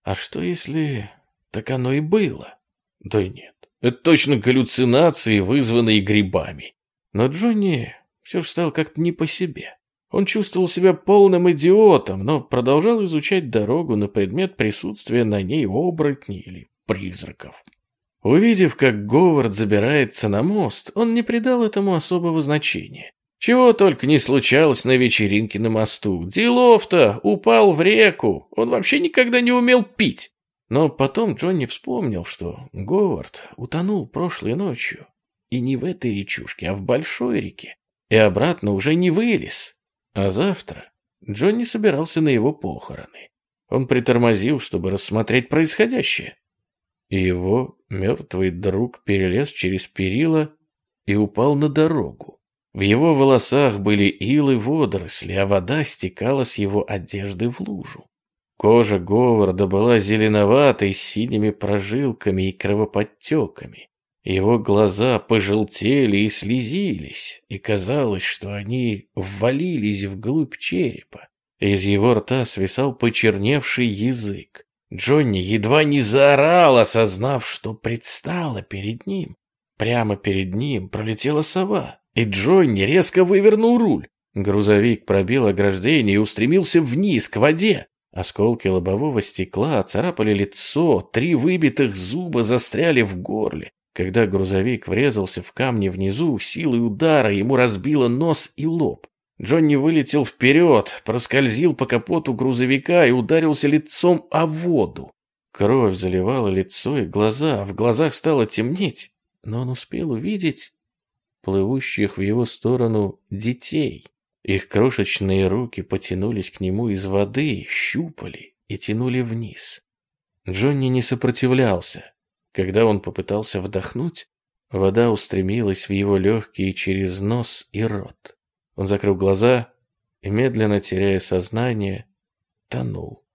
А что если так оно и было? Да нет, это точно галлюцинации, вызванные грибами. Но Джонни все же стал как-то не по себе. Он чувствовал себя полным идиотом, но продолжал изучать дорогу на предмет присутствия на ней оборотней или призраков. Увидев, как Говард забирается на мост, он не придал этому особого значения. Чего только не случалось на вечеринке на мосту. Делов-то упал в реку, он вообще никогда не умел пить. Но потом Джонни вспомнил, что Говард утонул прошлой ночью. И не в этой речушке, а в большой реке. И обратно уже не вылез. А завтра Джонни собирался на его похороны. Он притормозил, чтобы рассмотреть происходящее и его мертвый друг перелез через перила и упал на дорогу. В его волосах были илы водоросли, а вода стекала с его одежды в лужу. Кожа Говарда была зеленоватой с синими прожилками и кровоподтеками. Его глаза пожелтели и слезились, и казалось, что они ввалились вглубь черепа. Из его рта свисал почерневший язык. Джонни едва не заорал, осознав, что предстало перед ним. Прямо перед ним пролетела сова, и Джонни резко вывернул руль. Грузовик пробил ограждение и устремился вниз, к воде. Осколки лобового стекла царапали лицо, три выбитых зуба застряли в горле. Когда грузовик врезался в камни внизу, силой удара ему разбило нос и лоб. Джонни вылетел вперед, проскользил по капоту грузовика и ударился лицом о воду. Кровь заливала лицо и глаза, в глазах стало темнеть, но он успел увидеть плывущих в его сторону детей. Их крошечные руки потянулись к нему из воды, щупали и тянули вниз. Джонни не сопротивлялся. Когда он попытался вдохнуть, вода устремилась в его легкие через нос и рот. Он закрыл глаза и, медленно теряя сознание, тонул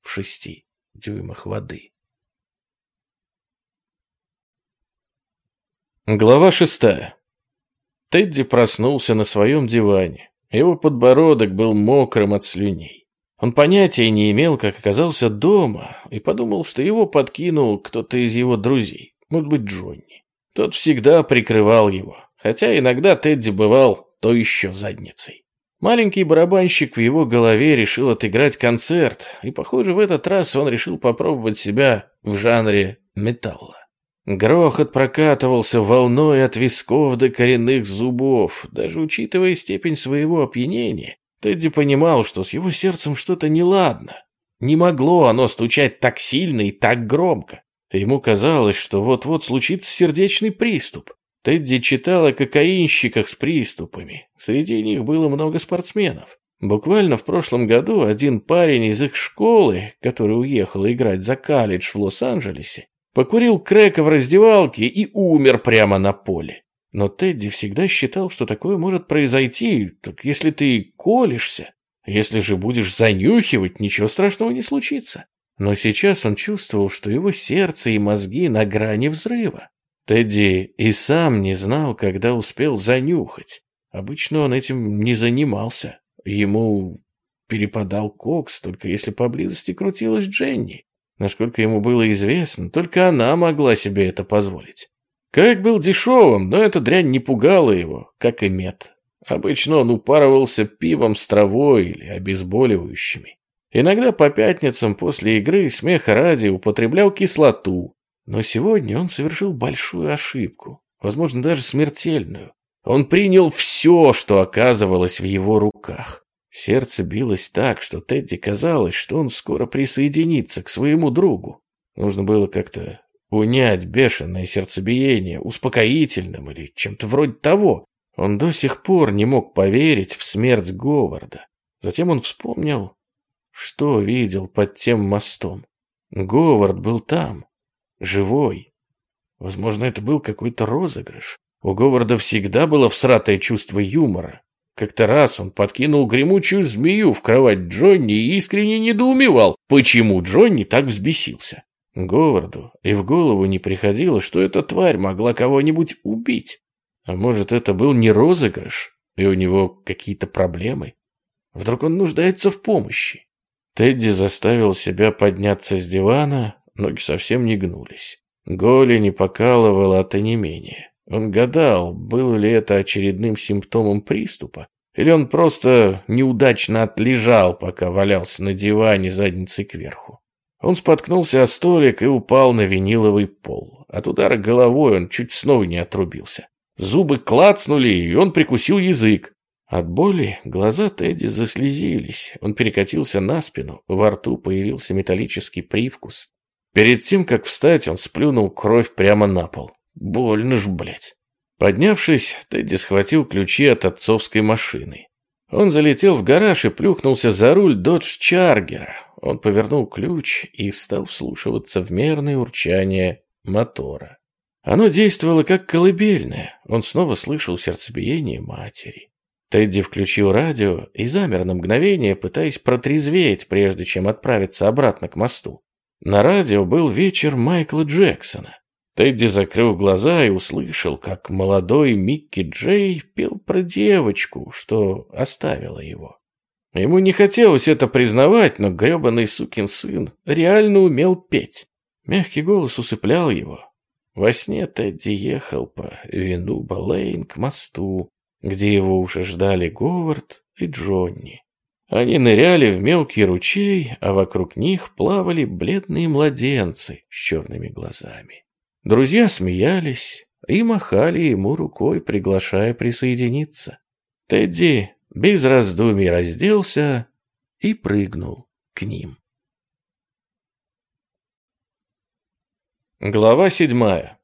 в шести дюймах воды. Глава шестая. Тедди проснулся на своем диване. Его подбородок был мокрым от слюней. Он понятия не имел, как оказался дома, и подумал, что его подкинул кто-то из его друзей, может быть, Джонни. Тот всегда прикрывал его, хотя иногда Тедди бывал то еще задницей. Маленький барабанщик в его голове решил отыграть концерт, и, похоже, в этот раз он решил попробовать себя в жанре металла. Грохот прокатывался волной от висков до коренных зубов. Даже учитывая степень своего опьянения, Тедди понимал, что с его сердцем что-то неладно. Не могло оно стучать так сильно и так громко. Ему казалось, что вот-вот случится сердечный приступ. Тедди читал о кокаинщиках с приступами. Среди них было много спортсменов. Буквально в прошлом году один парень из их школы, который уехал играть за колледж в Лос-Анджелесе, покурил крека в раздевалке и умер прямо на поле. Но Тедди всегда считал, что такое может произойти, только если ты колешься. Если же будешь занюхивать, ничего страшного не случится. Но сейчас он чувствовал, что его сердце и мозги на грани взрыва. Тедди и сам не знал, когда успел занюхать. Обычно он этим не занимался. Ему перепадал кокс, только если поблизости крутилась Дженни. Насколько ему было известно, только она могла себе это позволить. Как был дешевым, но эта дрянь не пугала его, как и мед. Обычно он упарывался пивом с травой или обезболивающими. Иногда по пятницам после игры смеха ради употреблял кислоту, но сегодня он совершил большую ошибку, возможно, даже смертельную. Он принял все, что оказывалось в его руках. Сердце билось так, что Тедди казалось, что он скоро присоединится к своему другу. Нужно было как-то унять бешеное сердцебиение успокоительным или чем-то вроде того. Он до сих пор не мог поверить в смерть Говарда. Затем он вспомнил, что видел под тем мостом. Говард был там, живой. Возможно, это был какой-то розыгрыш. У Говарда всегда было всратое чувство юмора. Как-то раз он подкинул гремучую змею в кровать Джонни и искренне недоумевал, почему Джонни так взбесился. Говарду и в голову не приходило, что эта тварь могла кого-нибудь убить. А может, это был не розыгрыш, и у него какие-то проблемы? Вдруг он нуждается в помощи? Тедди заставил себя подняться с дивана, Ноги совсем не гнулись. Голени покалывало от онемения. Он гадал, было ли это очередным симптомом приступа, или он просто неудачно отлежал, пока валялся на диване задницей кверху. Он споткнулся о столик и упал на виниловый пол. От удара головой он чуть снова не отрубился. Зубы клацнули, и он прикусил язык. От боли глаза Тедди заслезились. Он перекатился на спину, во рту появился металлический привкус. Перед тем, как встать, он сплюнул кровь прямо на пол. Больно ж, блядь. Поднявшись, Тедди схватил ключи от отцовской машины. Он залетел в гараж и плюхнулся за руль Додж Чаргера. Он повернул ключ и стал вслушиваться в мерное урчание мотора. Оно действовало как колыбельное. Он снова слышал сердцебиение матери. Тедди включил радио и замер на мгновение, пытаясь протрезветь, прежде чем отправиться обратно к мосту. На радио был вечер Майкла Джексона. Тедди закрыл глаза и услышал, как молодой Микки Джей пел про девочку, что оставила его. Ему не хотелось это признавать, но гребаный сукин сын реально умел петь. Мягкий голос усыплял его. Во сне Тедди ехал по Винуба Лейн к мосту, где его уже ждали Говард и Джонни. Они ныряли в мелкий ручей, а вокруг них плавали бледные младенцы с черными глазами. Друзья смеялись и махали ему рукой, приглашая присоединиться. Тедди без раздумий разделся и прыгнул к ним. Глава седьмая.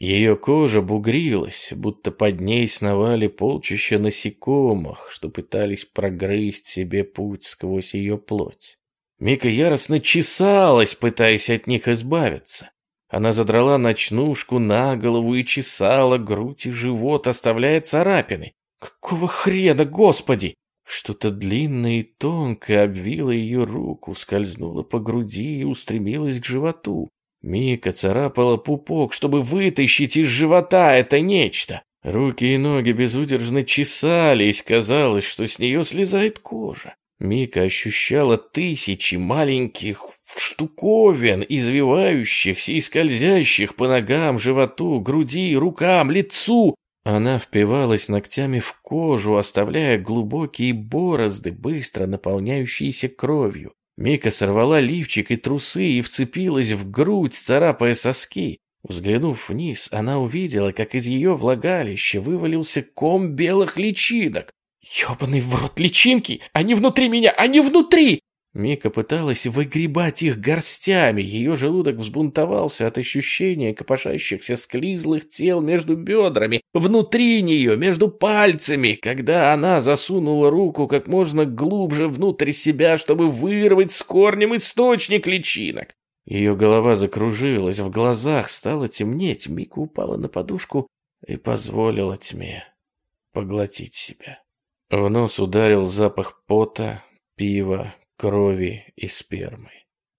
Ее кожа бугрилась, будто под ней сновали полчища насекомых, что пытались прогрызть себе путь сквозь ее плоть. Мика яростно чесалась, пытаясь от них избавиться. Она задрала ночнушку на голову и чесала грудь и живот, оставляя царапины. Какого хрена, господи! Что-то длинное и тонкое обвило ее руку, скользнуло по груди и устремилось к животу. Мика царапала пупок, чтобы вытащить из живота это нечто. Руки и ноги безудержно чесались, казалось, что с нее слезает кожа. Мика ощущала тысячи маленьких штуковин, извивающихся и скользящих по ногам, животу, груди, рукам, лицу. Она впивалась ногтями в кожу, оставляя глубокие борозды, быстро наполняющиеся кровью. Мика сорвала лифчик и трусы и вцепилась в грудь, царапая соски. Взглянув вниз, она увидела, как из ее влагалища вывалился ком белых личинок. «Ебаный в рот личинки! Они внутри меня! Они внутри!» Мика пыталась выгребать их горстями, ее желудок взбунтовался от ощущения копошащихся склизлых тел между бедрами, внутри нее, между пальцами, когда она засунула руку как можно глубже внутрь себя, чтобы вырвать с корнем источник личинок. Ее голова закружилась, в глазах стало темнеть, Мика упала на подушку и позволила тьме поглотить себя. В нос ударил запах пота, пива, крови и спермы.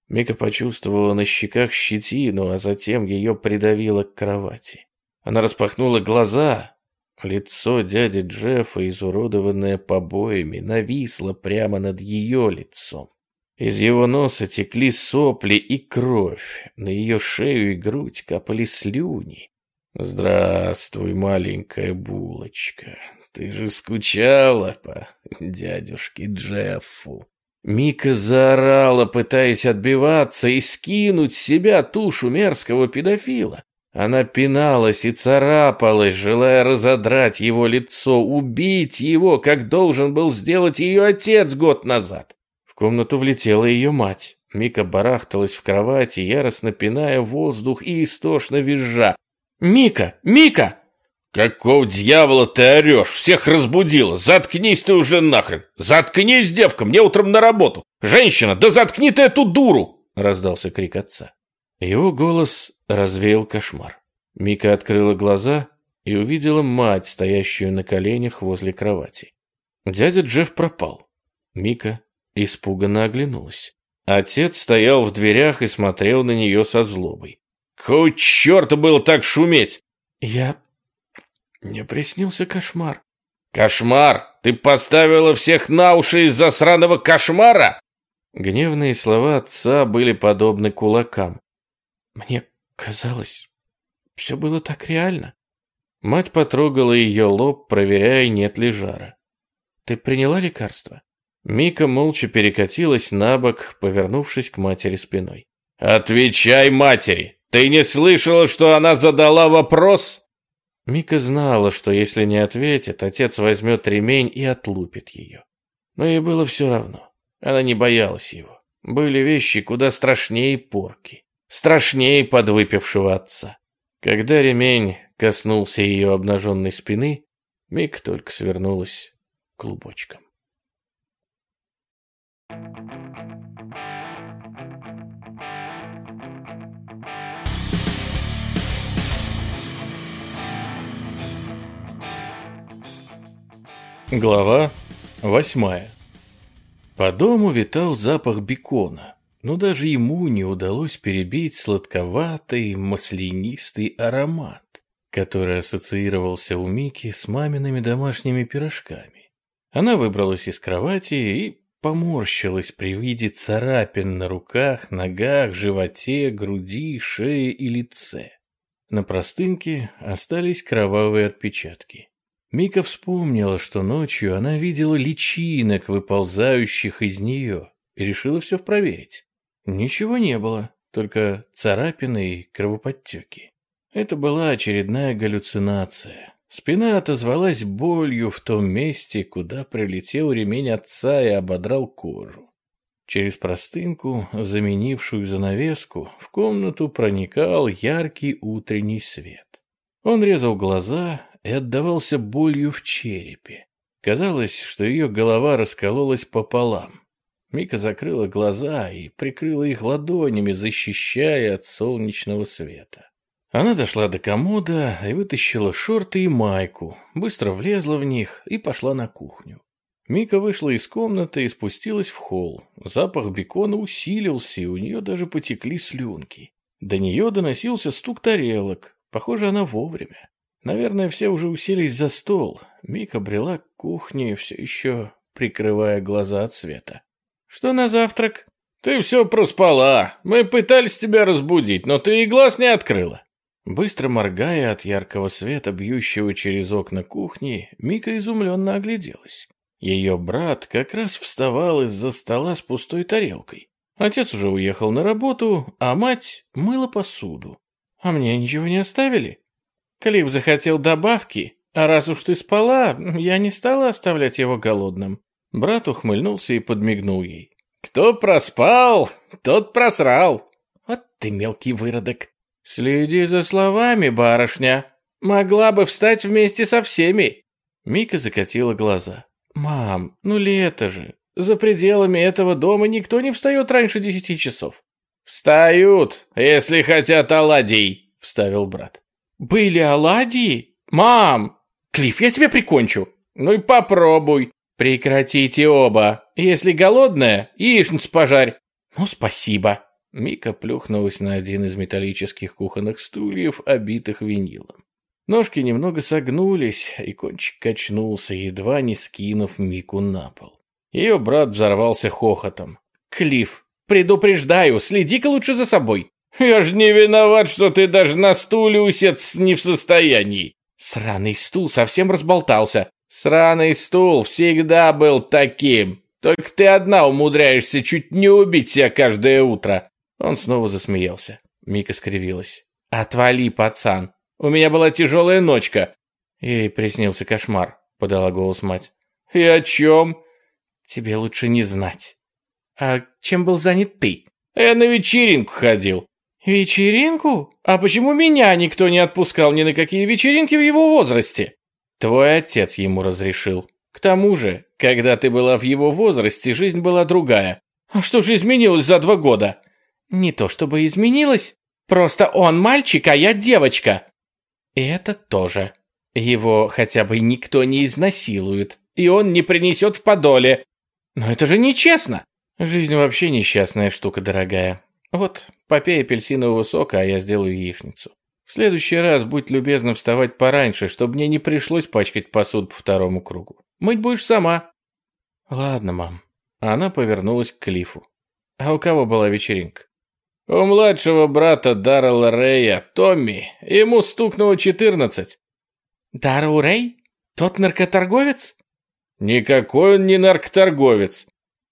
Мика почувствовала на щеках щетину, а затем ее придавило к кровати. Она распахнула глаза. Лицо дяди Джеффа, изуродованное побоями, нависло прямо над ее лицом. Из его носа текли сопли и кровь. На ее шею и грудь капали слюни. «Здравствуй, маленькая булочка. Ты же скучала по дядюшке Джеффу?» Мика заорала, пытаясь отбиваться и скинуть с себя тушу мерзкого педофила. Она пиналась и царапалась, желая разодрать его лицо, убить его, как должен был сделать ее отец год назад. В комнату влетела ее мать. Мика барахталась в кровати, яростно пиная воздух и истошно визжа. «Мика! Мика!» «Какого дьявола ты орешь? Всех разбудила! Заткнись ты уже нахрен! Заткнись, девка, мне утром на работу! Женщина, да заткни ты эту дуру!» Раздался крик отца. Его голос развеял кошмар. Мика открыла глаза и увидела мать, стоящую на коленях возле кровати. Дядя Джефф пропал. Мика испуганно оглянулась. Отец стоял в дверях и смотрел на нее со злобой. «Какого черта было так шуметь?» «Я мне приснился кошмар. Кошмар? Ты поставила всех на уши из-за сраного кошмара? Гневные слова отца были подобны кулакам. Мне казалось, все было так реально. Мать потрогала ее лоб, проверяя, нет ли жара. Ты приняла лекарство? Мика молча перекатилась на бок, повернувшись к матери спиной. «Отвечай матери! Ты не слышала, что она задала вопрос?» Мика знала, что если не ответит, отец возьмет ремень и отлупит ее. Но ей было все равно. Она не боялась его. Были вещи куда страшнее порки. Страшнее подвыпившего отца. Когда ремень коснулся ее обнаженной спины, Мика только свернулась клубочком. Глава восьмая. По дому витал запах бекона, но даже ему не удалось перебить сладковатый маслянистый аромат, который ассоциировался у Мики с мамиными домашними пирожками. Она выбралась из кровати и поморщилась при виде царапин на руках, ногах, животе, груди, шее и лице. На простынке остались кровавые отпечатки. Мика вспомнила, что ночью она видела личинок, выползающих из нее, и решила все проверить. Ничего не было, только царапины и кровоподтеки. Это была очередная галлюцинация. Спина отозвалась болью в том месте, куда прилетел ремень отца и ободрал кожу. Через простынку, заменившую занавеску, в комнату проникал яркий утренний свет. Он резал глаза, и отдавался болью в черепе. Казалось, что ее голова раскололась пополам. Мика закрыла глаза и прикрыла их ладонями, защищая от солнечного света. Она дошла до комода и вытащила шорты и майку, быстро влезла в них и пошла на кухню. Мика вышла из комнаты и спустилась в холл. Запах бекона усилился, и у нее даже потекли слюнки. До нее доносился стук тарелок. Похоже, она вовремя. Наверное, все уже уселись за стол. Мика брела к кухне, все еще прикрывая глаза от света. «Что на завтрак?» «Ты все проспала. Мы пытались тебя разбудить, но ты и глаз не открыла». Быстро моргая от яркого света, бьющего через окна кухни, Мика изумленно огляделась. Ее брат как раз вставал из-за стола с пустой тарелкой. Отец уже уехал на работу, а мать мыла посуду. «А мне ничего не оставили?» Клифф захотел добавки, а раз уж ты спала, я не стала оставлять его голодным. Брат ухмыльнулся и подмигнул ей. Кто проспал, тот просрал. Вот ты мелкий выродок. Следи за словами, барышня. Могла бы встать вместе со всеми. Мика закатила глаза. Мам, ну лето же. За пределами этого дома никто не встает раньше десяти часов. Встают, если хотят оладий, вставил брат. «Были оладьи? Мам! Клифф, я тебя прикончу!» «Ну и попробуй!» «Прекратите оба! Если голодная, яичницу пожарь!» «Ну, спасибо!» Мика плюхнулась на один из металлических кухонных стульев, обитых винилом. Ножки немного согнулись, и кончик качнулся, едва не скинув Мику на пол. Ее брат взорвался хохотом. «Клифф, предупреждаю, следи-ка лучше за собой. Я ж не виноват, что ты даже на стуле усеться не в состоянии. Сраный стул совсем разболтался. Сраный стул всегда был таким. Только ты одна умудряешься чуть не убить себя каждое утро. Он снова засмеялся. Мика скривилась. Отвали, пацан. У меня была тяжелая ночка. Ей приснился кошмар, подала голос мать. И о чем? Тебе лучше не знать. А чем был занят ты? Я на вечеринку ходил. «Вечеринку? А почему меня никто не отпускал ни на какие вечеринки в его возрасте?» «Твой отец ему разрешил. К тому же, когда ты была в его возрасте, жизнь была другая. А что же изменилось за два года?» «Не то чтобы изменилось, просто он мальчик, а я девочка». «И это тоже. Его хотя бы никто не изнасилует, и он не принесет в подоле. Но это же нечестно!» «Жизнь вообще несчастная штука, дорогая. Вот, попей апельсинового сока, а я сделаю яичницу. В следующий раз будь любезна вставать пораньше, чтобы мне не пришлось пачкать посуду по второму кругу. Мыть будешь сама. Ладно, мам. Она повернулась к Клифу. А у кого была вечеринка? У младшего брата Даррела Рэя, Томми. Ему стукнуло четырнадцать. Даррел Рэй? Тот наркоторговец? Никакой он не наркоторговец.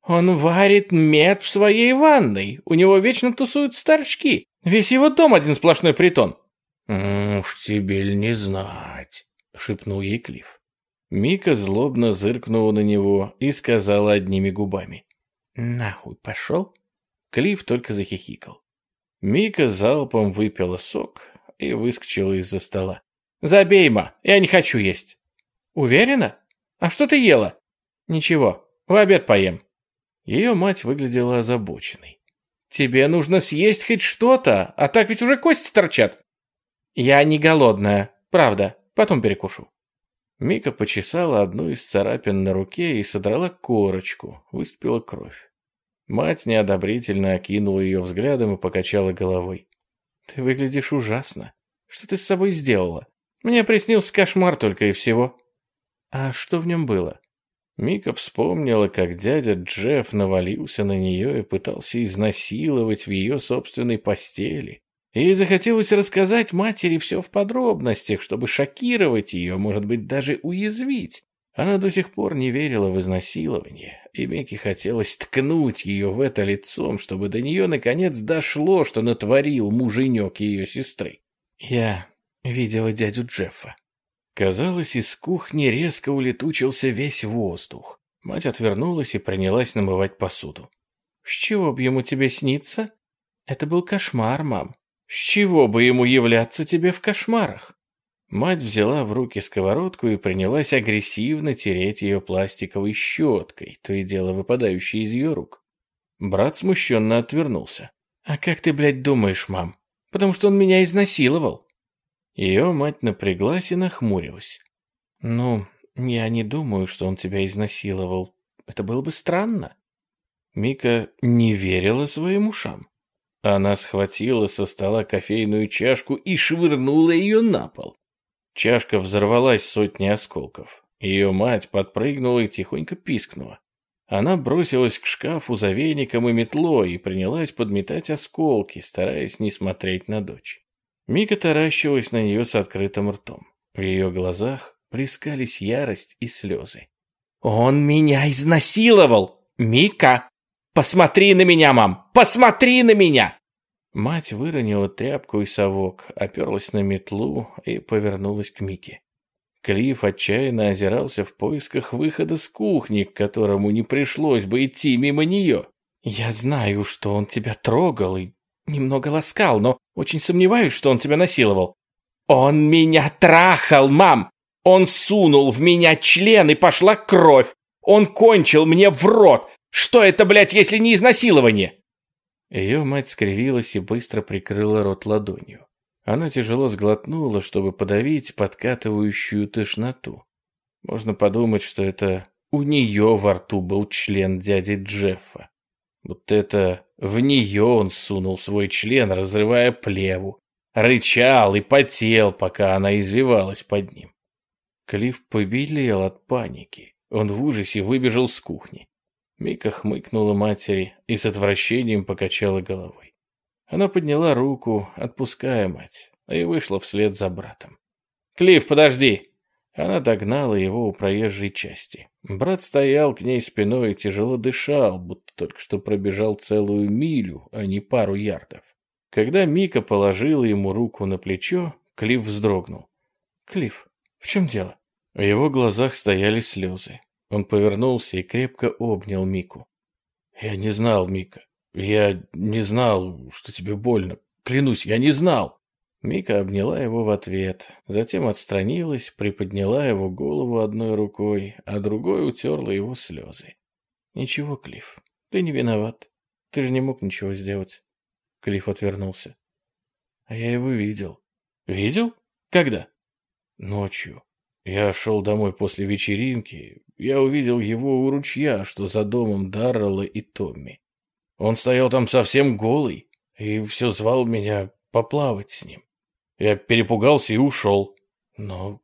Он варит мед в своей ванной. У него вечно тусуют старчки. Весь его дом один сплошной притон. «Уж тебе ли не знать», — шепнул ей Клифф. Мика злобно зыркнула на него и сказала одними губами. «Нахуй пошел?» Клифф только захихикал. Мика залпом выпила сок и выскочила из-за стола. «Забей, ма, я не хочу есть». «Уверена? А что ты ела?» «Ничего, в обед поем». Ее мать выглядела озабоченной. «Тебе нужно съесть хоть что-то, а так ведь уже кости торчат». «Я не голодная, правда, потом перекушу». Мика почесала одну из царапин на руке и содрала корочку, выступила кровь. Мать неодобрительно окинула ее взглядом и покачала головой. «Ты выглядишь ужасно. Что ты с собой сделала? Мне приснился кошмар только и всего». «А что в нем было?» Мика вспомнила, как дядя Джефф навалился на нее и пытался изнасиловать в ее собственной постели. Ей захотелось рассказать матери все в подробностях, чтобы шокировать ее, может быть, даже уязвить. Она до сих пор не верила в изнасилование, и Микки хотелось ткнуть ее в это лицом, чтобы до нее наконец дошло, что натворил муженек ее сестры. Я видела дядю Джеффа. Казалось, из кухни резко улетучился весь воздух. Мать отвернулась и принялась намывать посуду. «С чего бы ему тебе сниться?» «Это был кошмар, мам. С чего бы ему являться тебе в кошмарах?» Мать взяла в руки сковородку и принялась агрессивно тереть ее пластиковой щеткой, то и дело выпадающей из ее рук. Брат смущенно отвернулся. «А как ты, блядь, думаешь, мам? Потому что он меня изнасиловал». Ее мать напряглась и нахмурилась. «Ну, я не думаю, что он тебя изнасиловал. Это было бы странно». Мика не верила своим ушам. Она схватила со стола кофейную чашку и швырнула ее на пол. Чашка взорвалась сотней осколков. Ее мать подпрыгнула и тихонько пискнула. Она бросилась к шкафу за веником и метлой и принялась подметать осколки, стараясь не смотреть на дочь. Мика таращилась на нее с открытым ртом. В ее глазах плескались ярость и слезы. «Он меня изнасиловал! Мика! Посмотри на меня, мам! Посмотри на меня!» Мать выронила тряпку и совок, оперлась на метлу и повернулась к Мике. Клифф отчаянно озирался в поисках выхода с кухни, к которому не пришлось бы идти мимо нее. «Я знаю, что он тебя трогал и немного ласкал, но очень сомневаюсь, что он тебя насиловал». «Он меня трахал, мам! Он сунул в меня член и пошла кровь! Он кончил мне в рот! Что это, блядь, если не изнасилование?» Ее мать скривилась и быстро прикрыла рот ладонью. Она тяжело сглотнула, чтобы подавить подкатывающую тошноту. Можно подумать, что это у нее во рту был член дяди Джеффа. Вот это в нее он сунул свой член, разрывая плеву. Рычал и потел, пока она извивалась под ним. Клифф побелел от паники. Он в ужасе выбежал с кухни. Мика хмыкнула матери и с отвращением покачала головой. Она подняла руку, отпуская мать, и вышла вслед за братом. «Клифф, подожди!» Она догнала его у проезжей части. Брат стоял к ней спиной и тяжело дышал, будто только что пробежал целую милю, а не пару ярдов. Когда Мика положила ему руку на плечо, Клифф вздрогнул. «Клифф, в чем дело?» В его глазах стояли слезы. Он повернулся и крепко обнял Мику. «Я не знал, Мика. Я не знал, что тебе больно. Клянусь, я не знал!» Мика обняла его в ответ, затем отстранилась, приподняла его голову одной рукой, а другой утерла его слезы. «Ничего, Клифф, ты не виноват. Ты же не мог ничего сделать». Клифф отвернулся. «А я его видел». «Видел? Когда?» «Ночью. Я шел домой после вечеринки, я увидел его у ручья, что за домом Даррелла и Томми. Он стоял там совсем голый и все звал меня поплавать с ним. Я перепугался и ушел. Но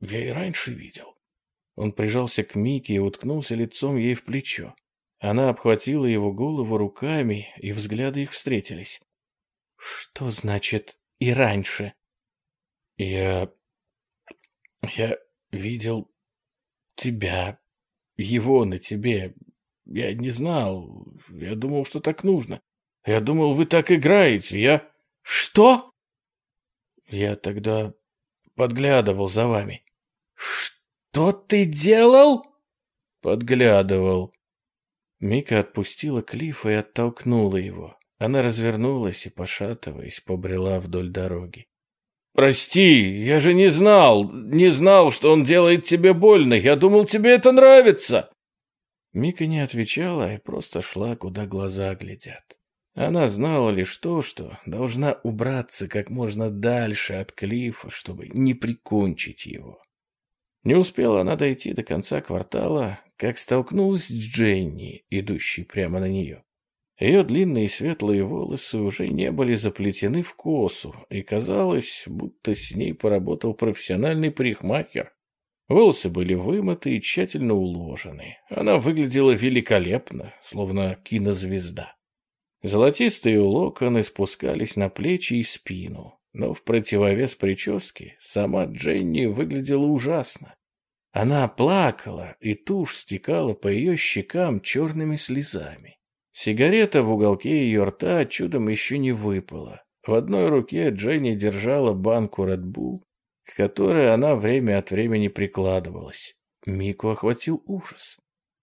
я и раньше видел. Он прижался к Мике и уткнулся лицом ей в плечо. Она обхватила его голову руками, и взгляды их встретились. «Что значит «и раньше»?» «Я я видел тебя, его на тебе. Я не знал. Я думал, что так нужно. Я думал, вы так играете. Я... Что? Я тогда подглядывал за вами. Что ты делал? Подглядывал. Мика отпустила Клифа и оттолкнула его. Она развернулась и, пошатываясь, побрела вдоль дороги. «Прости, я же не знал, не знал, что он делает тебе больно. Я думал, тебе это нравится!» Мика не отвечала и просто шла, куда глаза глядят. Она знала лишь то, что должна убраться как можно дальше от Клифа, чтобы не прикончить его. Не успела она дойти до конца квартала, как столкнулась с Дженни, идущей прямо на нее. Ее длинные светлые волосы уже не были заплетены в косу, и казалось, будто с ней поработал профессиональный парикмахер. Волосы были вымыты и тщательно уложены. Она выглядела великолепно, словно кинозвезда. Золотистые локоны спускались на плечи и спину, но в противовес прическе сама Дженни выглядела ужасно. Она плакала, и тушь стекала по ее щекам черными слезами. Сигарета в уголке ее рта чудом еще не выпала. В одной руке Дженни держала банку Red Bull, к которой она время от времени прикладывалась. Мику охватил ужас.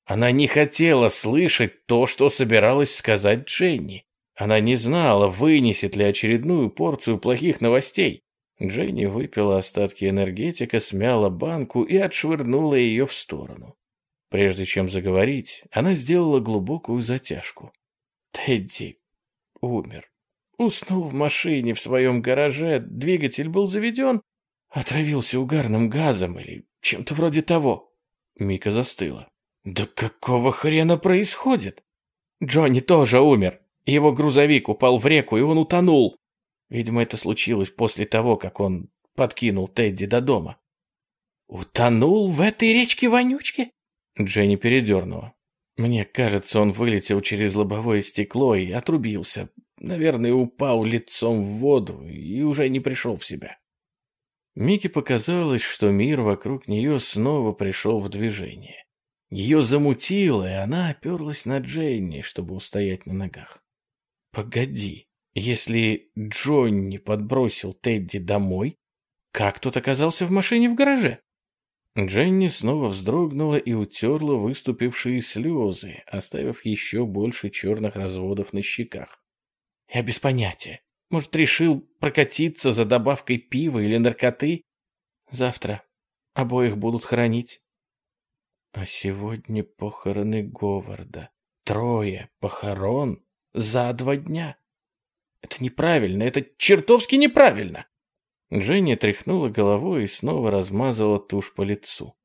Она не хотела слышать то, что собиралась сказать Дженни. Она не знала, вынесет ли очередную порцию плохих новостей. Дженни выпила остатки энергетика, смяла банку и отшвырнула ее в сторону. Прежде чем заговорить, она сделала глубокую затяжку. Тедди умер. Уснул в машине в своем гараже, двигатель был заведен, отравился угарным газом или чем-то вроде того. Мика застыла. «Да какого хрена происходит?» «Джонни тоже умер. Его грузовик упал в реку, и он утонул. Видимо, это случилось после того, как он подкинул Тедди до дома». «Утонул в этой речке-вонючке?» Дженни передернула. Мне кажется, он вылетел через лобовое стекло и отрубился. Наверное, упал лицом в воду и уже не пришел в себя. Микки показалось, что мир вокруг нее снова пришел в движение. Ее замутило, и она оперлась на Дженни, чтобы устоять на ногах. «Погоди, если Джонни подбросил Тедди домой, как тот оказался в машине в гараже?» Дженни снова вздрогнула и утерла выступившие слезы, оставив еще больше черных разводов на щеках. «Я без понятия. Может, решил прокатиться за добавкой пива или наркоты? Завтра обоих будут хоронить». А сегодня похороны Говарда. Трое похорон за два дня. Это неправильно, это чертовски неправильно. Дженни тряхнула головой и снова размазала тушь по лицу.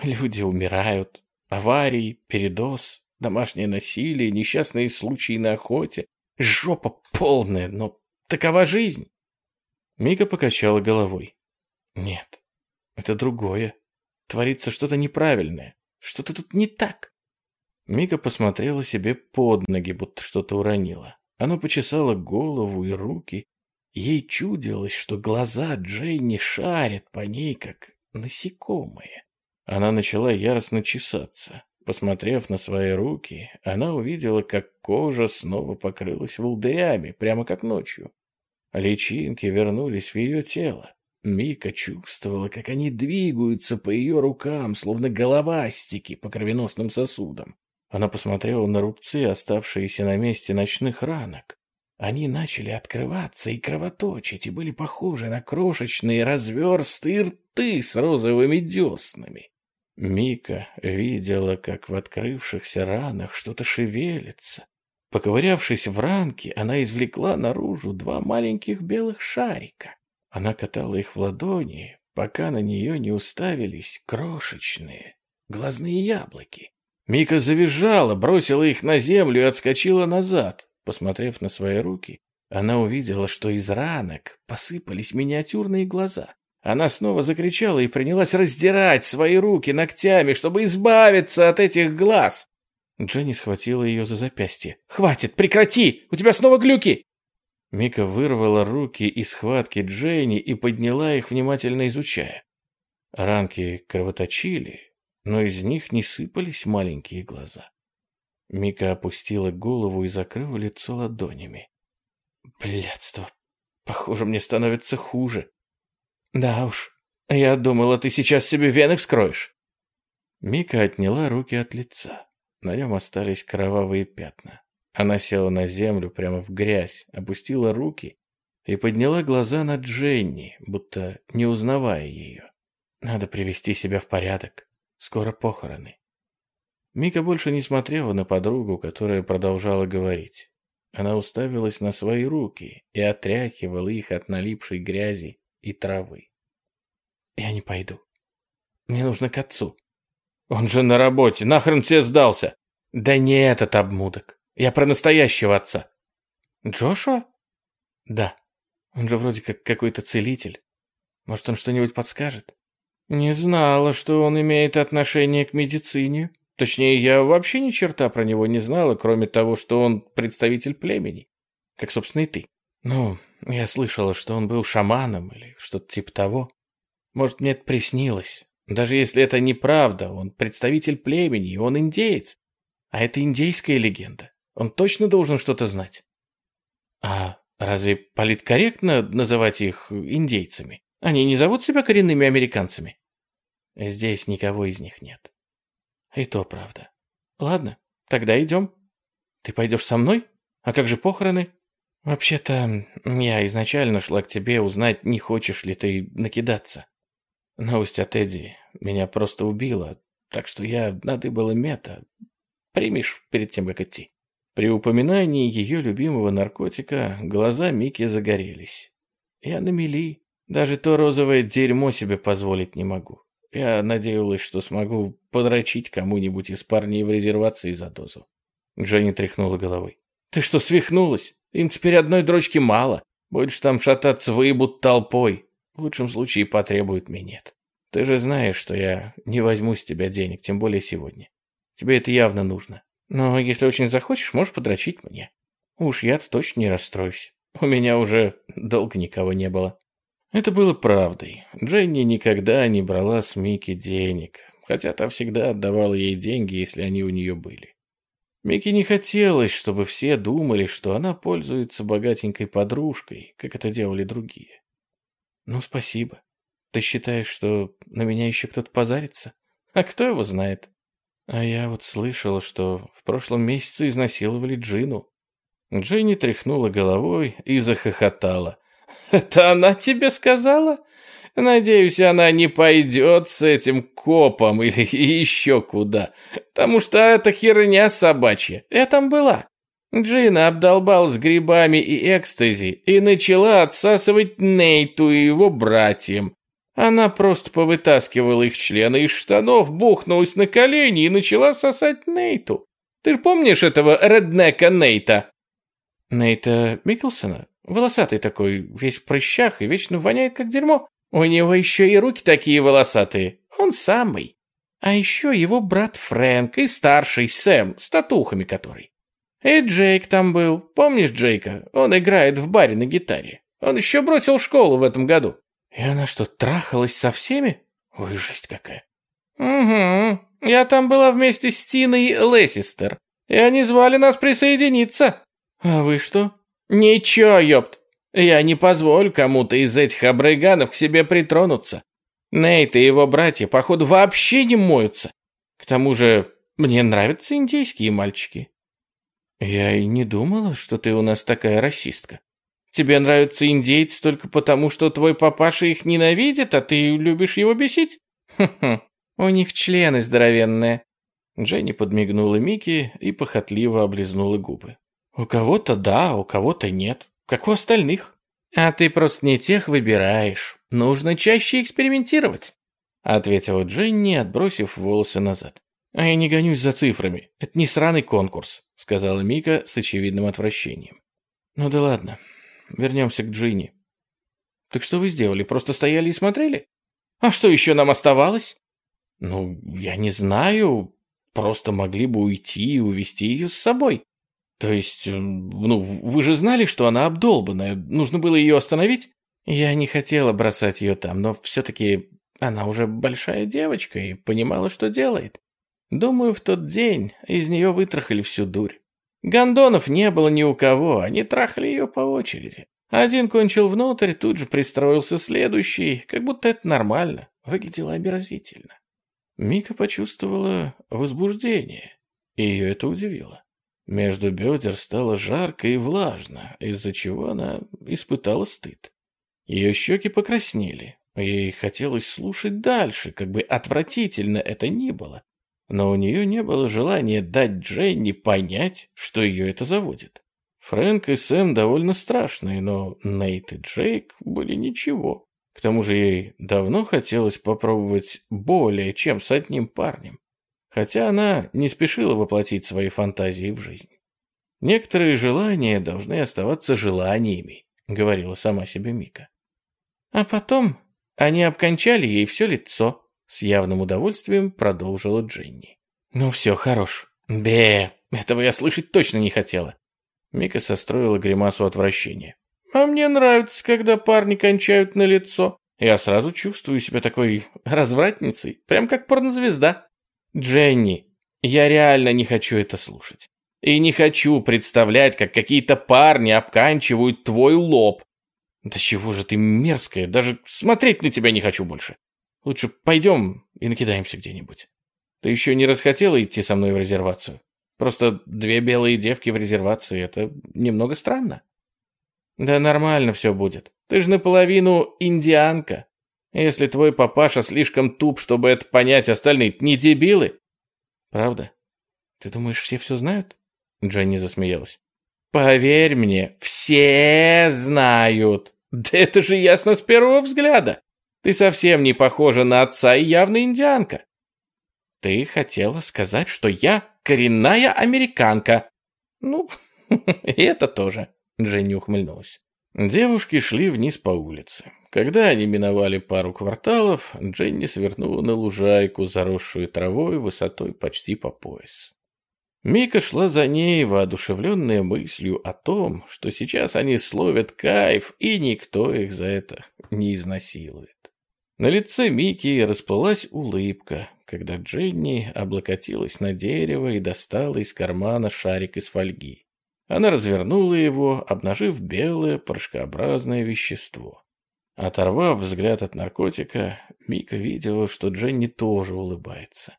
Люди умирают. Аварии, передоз, домашнее насилие, несчастные случаи на охоте. Жопа полная, но такова жизнь. Мика покачала головой. Нет, это другое. Творится что-то неправильное. Что-то тут не так. Мика посмотрела себе под ноги, будто что-то уронила. Она почесала голову и руки, Ей чудилось, что глаза Джейни шарят по ней, как насекомые. Она начала яростно чесаться. Посмотрев на свои руки, она увидела, как кожа снова покрылась волдырями, прямо как ночью. Личинки вернулись в ее тело. Мика чувствовала, как они двигаются по ее рукам, словно головастики по кровеносным сосудам. Она посмотрела на рубцы, оставшиеся на месте ночных ранок. Они начали открываться и кровоточить, и были похожи на крошечные разверстые рты с розовыми деснами. Мика видела, как в открывшихся ранах что-то шевелится. Поковырявшись в ранке, она извлекла наружу два маленьких белых шарика. Она катала их в ладони, пока на нее не уставились крошечные глазные яблоки. Мика завизжала, бросила их на землю и отскочила назад. Посмотрев на свои руки, она увидела, что из ранок посыпались миниатюрные глаза. Она снова закричала и принялась раздирать свои руки ногтями, чтобы избавиться от этих глаз. Дженни схватила ее за запястье. «Хватит, прекрати! У тебя снова глюки!» Мика вырвала руки из схватки Дженни и подняла их, внимательно изучая. Ранки кровоточили, но из них не сыпались маленькие глаза. Мика опустила голову и закрыла лицо ладонями. Блядство. Похоже, мне становится хуже. Да уж, я думала, ты сейчас себе вены вскроешь. Мика отняла руки от лица. На нем остались кровавые пятна. Она села на землю прямо в грязь, опустила руки и подняла глаза на Дженни, будто не узнавая ее. Надо привести себя в порядок. Скоро похороны. Мика больше не смотрела на подругу, которая продолжала говорить. Она уставилась на свои руки и отряхивала их от налипшей грязи и травы. «Я не пойду. Мне нужно к отцу. Он же на работе, нахрен тебе сдался? Да не этот обмудок. Я про настоящего отца. Джошуа? Да. Он же вроде как какой-то целитель. Может, он что-нибудь подскажет? Не знала, что он имеет отношение к медицине. Точнее, я вообще ни черта про него не знала, кроме того, что он представитель племени. Как, собственно, и ты. Ну, я слышала, что он был шаманом или что-то типа того. Может, мне это приснилось. Даже если это неправда, он представитель племени, и он индеец. А это индейская легенда. Он точно должен что-то знать. А разве политкорректно называть их индейцами? Они не зовут себя коренными американцами? Здесь никого из них нет. И то правда. Ладно, тогда идем. Ты пойдешь со мной? А как же похороны? Вообще-то, я изначально шла к тебе узнать, не хочешь ли ты накидаться. Новость от Эдди меня просто убила, так что я надыбала мета. Примешь перед тем, как идти. При упоминании ее любимого наркотика глаза Мики загорелись. Я на мели. Даже то розовое дерьмо себе позволить не могу. Я надеялась, что смогу подрочить кому-нибудь из парней в резервации за дозу. Дженни тряхнула головой. «Ты что, свихнулась? Им теперь одной дрочки мало. Будешь там шататься, выебут толпой. В лучшем случае потребуют минет. Ты же знаешь, что я не возьму с тебя денег, тем более сегодня. Тебе это явно нужно. Но если очень захочешь, можешь подрочить мне. Уж я-то точно не расстроюсь. У меня уже долго никого не было. Это было правдой. Дженни никогда не брала с Микки денег, хотя та всегда отдавала ей деньги, если они у нее были. Микки не хотелось, чтобы все думали, что она пользуется богатенькой подружкой, как это делали другие. Ну, спасибо. Ты считаешь, что на меня еще кто-то позарится? А кто его знает? А я вот слышала, что в прошлом месяце изнасиловали Джину. Джинни тряхнула головой и захохотала. «Это она тебе сказала? Надеюсь, она не пойдет с этим копом или еще куда, потому что это херня собачья. Я там была. Джина обдолбалась грибами и экстази и начала отсасывать Нейту и его братьям. Она просто повытаскивала их члены из штанов, бухнулась на колени и начала сосать Нейту. Ты же помнишь этого реднека Нейта? Нейта Микkelсона? Волосатый такой, весь в прыщах и вечно воняет как дерьмо. У него еще и руки такие волосатые. Он самый. А еще его брат Фрэнк и старший Сэм, с татухами который. И Джейк там был. Помнишь Джейка? Он играет в баре на гитаре. Он еще бросил школу в этом году. И она что, трахалась со всеми? Ой, жесть какая. Угу. Я там была вместе с Тиной Лессистер. И они звали нас присоединиться. А вы что? Ничего, ёпт. Я не позволю кому-то из этих абрыганов к себе притронуться. Нейт и его братья, походу, вообще не моются. К тому же, мне нравятся индейские мальчики. Я и не думала, что ты у нас такая расистка. Тебе нравятся индейцы только потому, что твой папаша их ненавидит, а ты любишь его бесить? Хм-хм, у них члены здоровенные. Дженни подмигнула Микки и похотливо облизнула губы. У кого-то да, у кого-то нет как у остальных. А ты просто не тех выбираешь. Нужно чаще экспериментировать, ответила Дженни, отбросив волосы назад. А я не гонюсь за цифрами. Это не сраный конкурс, сказала Мика с очевидным отвращением. Ну да ладно. Вернемся к Джинни. Так что вы сделали? Просто стояли и смотрели? А что еще нам оставалось? Ну, я не знаю. Просто могли бы уйти и увести ее с собой. То есть, э, ну, вы же знали, что она обдолбанная. Нужно было ее остановить? Я не хотела бросать ее там, но все-таки она уже большая девочка и понимала, что делает. Думаю, в тот день из нее вытрахали всю дурь. Гондонов не было ни у кого, они трахали ее по очереди. Один кончил внутрь, тут же пристроился следующий, как будто это нормально. Выглядело омерзительно. Мика почувствовала возбуждение, и ее это удивило. Между бедер стало жарко и влажно, из-за чего она испытала стыд. Ее щеки покраснели, ей хотелось слушать дальше, как бы отвратительно это ни было. Но у нее не было желания дать Дженни понять, что ее это заводит. Фрэнк и Сэм довольно страшные, но Нейт и Джейк были ничего. К тому же ей давно хотелось попробовать более чем с одним парнем, хотя она не спешила воплотить свои фантазии в жизнь. «Некоторые желания должны оставаться желаниями», — говорила сама себе Мика. А потом они обкончали ей все лицо, с явным удовольствием продолжила Дженни. «Ну все, хорош. Бе, этого я слышать точно не хотела». Мика состроила гримасу отвращения. «А мне нравится, когда парни кончают на лицо. Я сразу чувствую себя такой развратницей, прям как порнозвезда. Дженни, я реально не хочу это слушать. И не хочу представлять, как какие-то парни обканчивают твой лоб. Да чего же ты мерзкая, даже смотреть на тебя не хочу больше. Лучше пойдем и накидаемся где-нибудь. Ты еще не расхотела идти со мной в резервацию? Просто две белые девки в резервации — это немного странно. Да нормально все будет. Ты же наполовину индианка. Если твой папаша слишком туп, чтобы это понять, остальные не дебилы. Правда? Ты думаешь, все все знают? Дженни засмеялась. Поверь мне, все знают. Да это же ясно с первого взгляда. Ты совсем не похожа на отца и явно индианка. Ты хотела сказать, что я коренная американка. Ну, это тоже, Дженни ухмыльнулась. Девушки шли вниз по улице. Когда они миновали пару кварталов, Дженни свернула на лужайку, заросшую травой высотой почти по пояс. Мика шла за ней, воодушевленная мыслью о том, что сейчас они словят кайф, и никто их за это не изнасилует. На лице Мики расплылась улыбка, когда Дженни облокотилась на дерево и достала из кармана шарик из фольги. Она развернула его, обнажив белое порошкообразное вещество. Оторвав взгляд от наркотика, Мика видела, что Дженни тоже улыбается.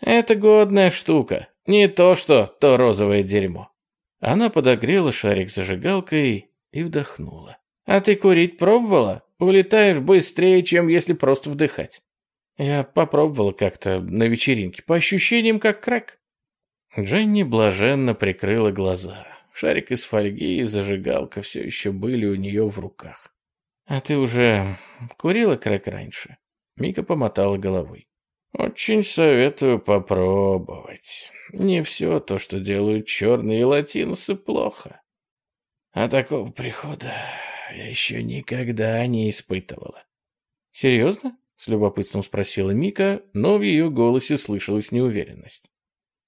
«Это годная штука», не то что то розовое дерьмо. Она подогрела шарик зажигалкой и вдохнула. А ты курить пробовала? Улетаешь быстрее, чем если просто вдыхать. Я попробовала как-то на вечеринке, по ощущениям как крэк. Дженни блаженно прикрыла глаза. Шарик из фольги и зажигалка все еще были у нее в руках. «А ты уже курила крэк раньше?» Мика помотала головой. «Очень советую попробовать. Не все то, что делают черные латиносы, плохо. А такого прихода я еще никогда не испытывала». «Серьезно?» — с любопытством спросила Мика, но в ее голосе слышалась неуверенность.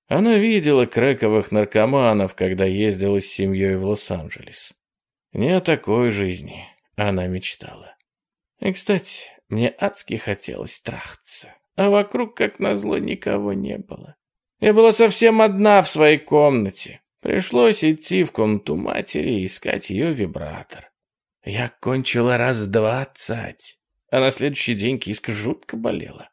Она видела крэковых наркоманов, когда ездила с семьей в Лос-Анджелес. Не о такой жизни она мечтала. И, кстати, мне адски хотелось трахаться а вокруг, как назло, никого не было. Я была совсем одна в своей комнате. Пришлось идти в комнату матери и искать ее вибратор. Я кончила раз двадцать, а на следующий день киска жутко болела.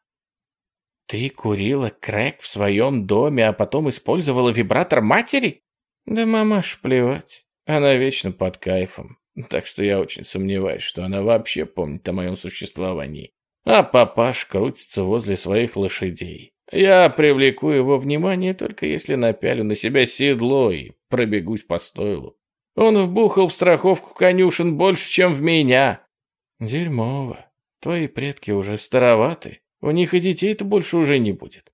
Ты курила крэк в своем доме, а потом использовала вибратор матери? Да мамаш плевать, она вечно под кайфом, так что я очень сомневаюсь, что она вообще помнит о моем существовании а папаш крутится возле своих лошадей. Я привлеку его внимание только если напялю на себя седло и пробегусь по стойлу. Он вбухал в страховку конюшен больше, чем в меня. Дерьмово. Твои предки уже староваты. У них и детей-то больше уже не будет.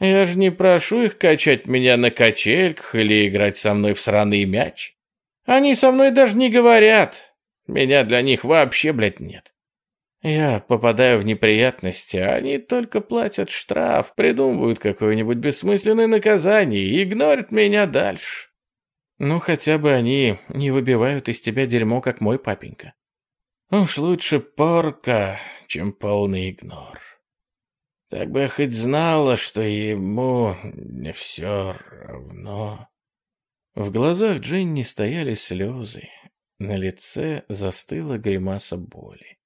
Я же не прошу их качать меня на качельках или играть со мной в сраный мяч. Они со мной даже не говорят. Меня для них вообще, блядь, нет. Я попадаю в неприятности, они только платят штраф, придумывают какое-нибудь бессмысленное наказание и игнорят меня дальше. Ну, хотя бы они не выбивают из тебя дерьмо, как мой папенька. Уж лучше порка, чем полный игнор. Так бы я хоть знала, что ему не все равно. В глазах Дженни стояли слезы, на лице застыла гримаса боли.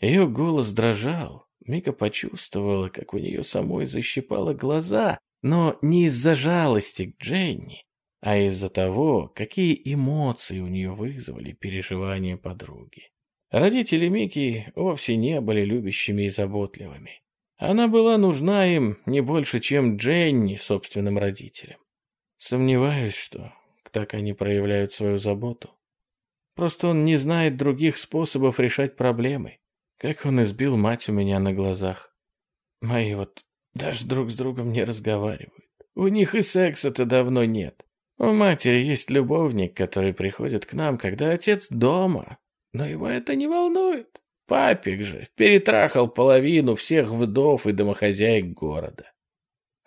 Ее голос дрожал. Мика почувствовала, как у нее самой защипало глаза, но не из-за жалости к Дженни, а из-за того, какие эмоции у нее вызвали переживания подруги. Родители Мики вовсе не были любящими и заботливыми. Она была нужна им не больше, чем Дженни собственным родителям. Сомневаюсь, что так они проявляют свою заботу. Просто он не знает других способов решать проблемы. как он избил мать у меня на глазах. Мои вот даже друг с другом не разговаривают. У них и секса-то давно нет. У матери есть любовник, который приходит к нам, когда отец дома. Но его это не волнует. Папик же перетрахал половину всех вдов и домохозяек города.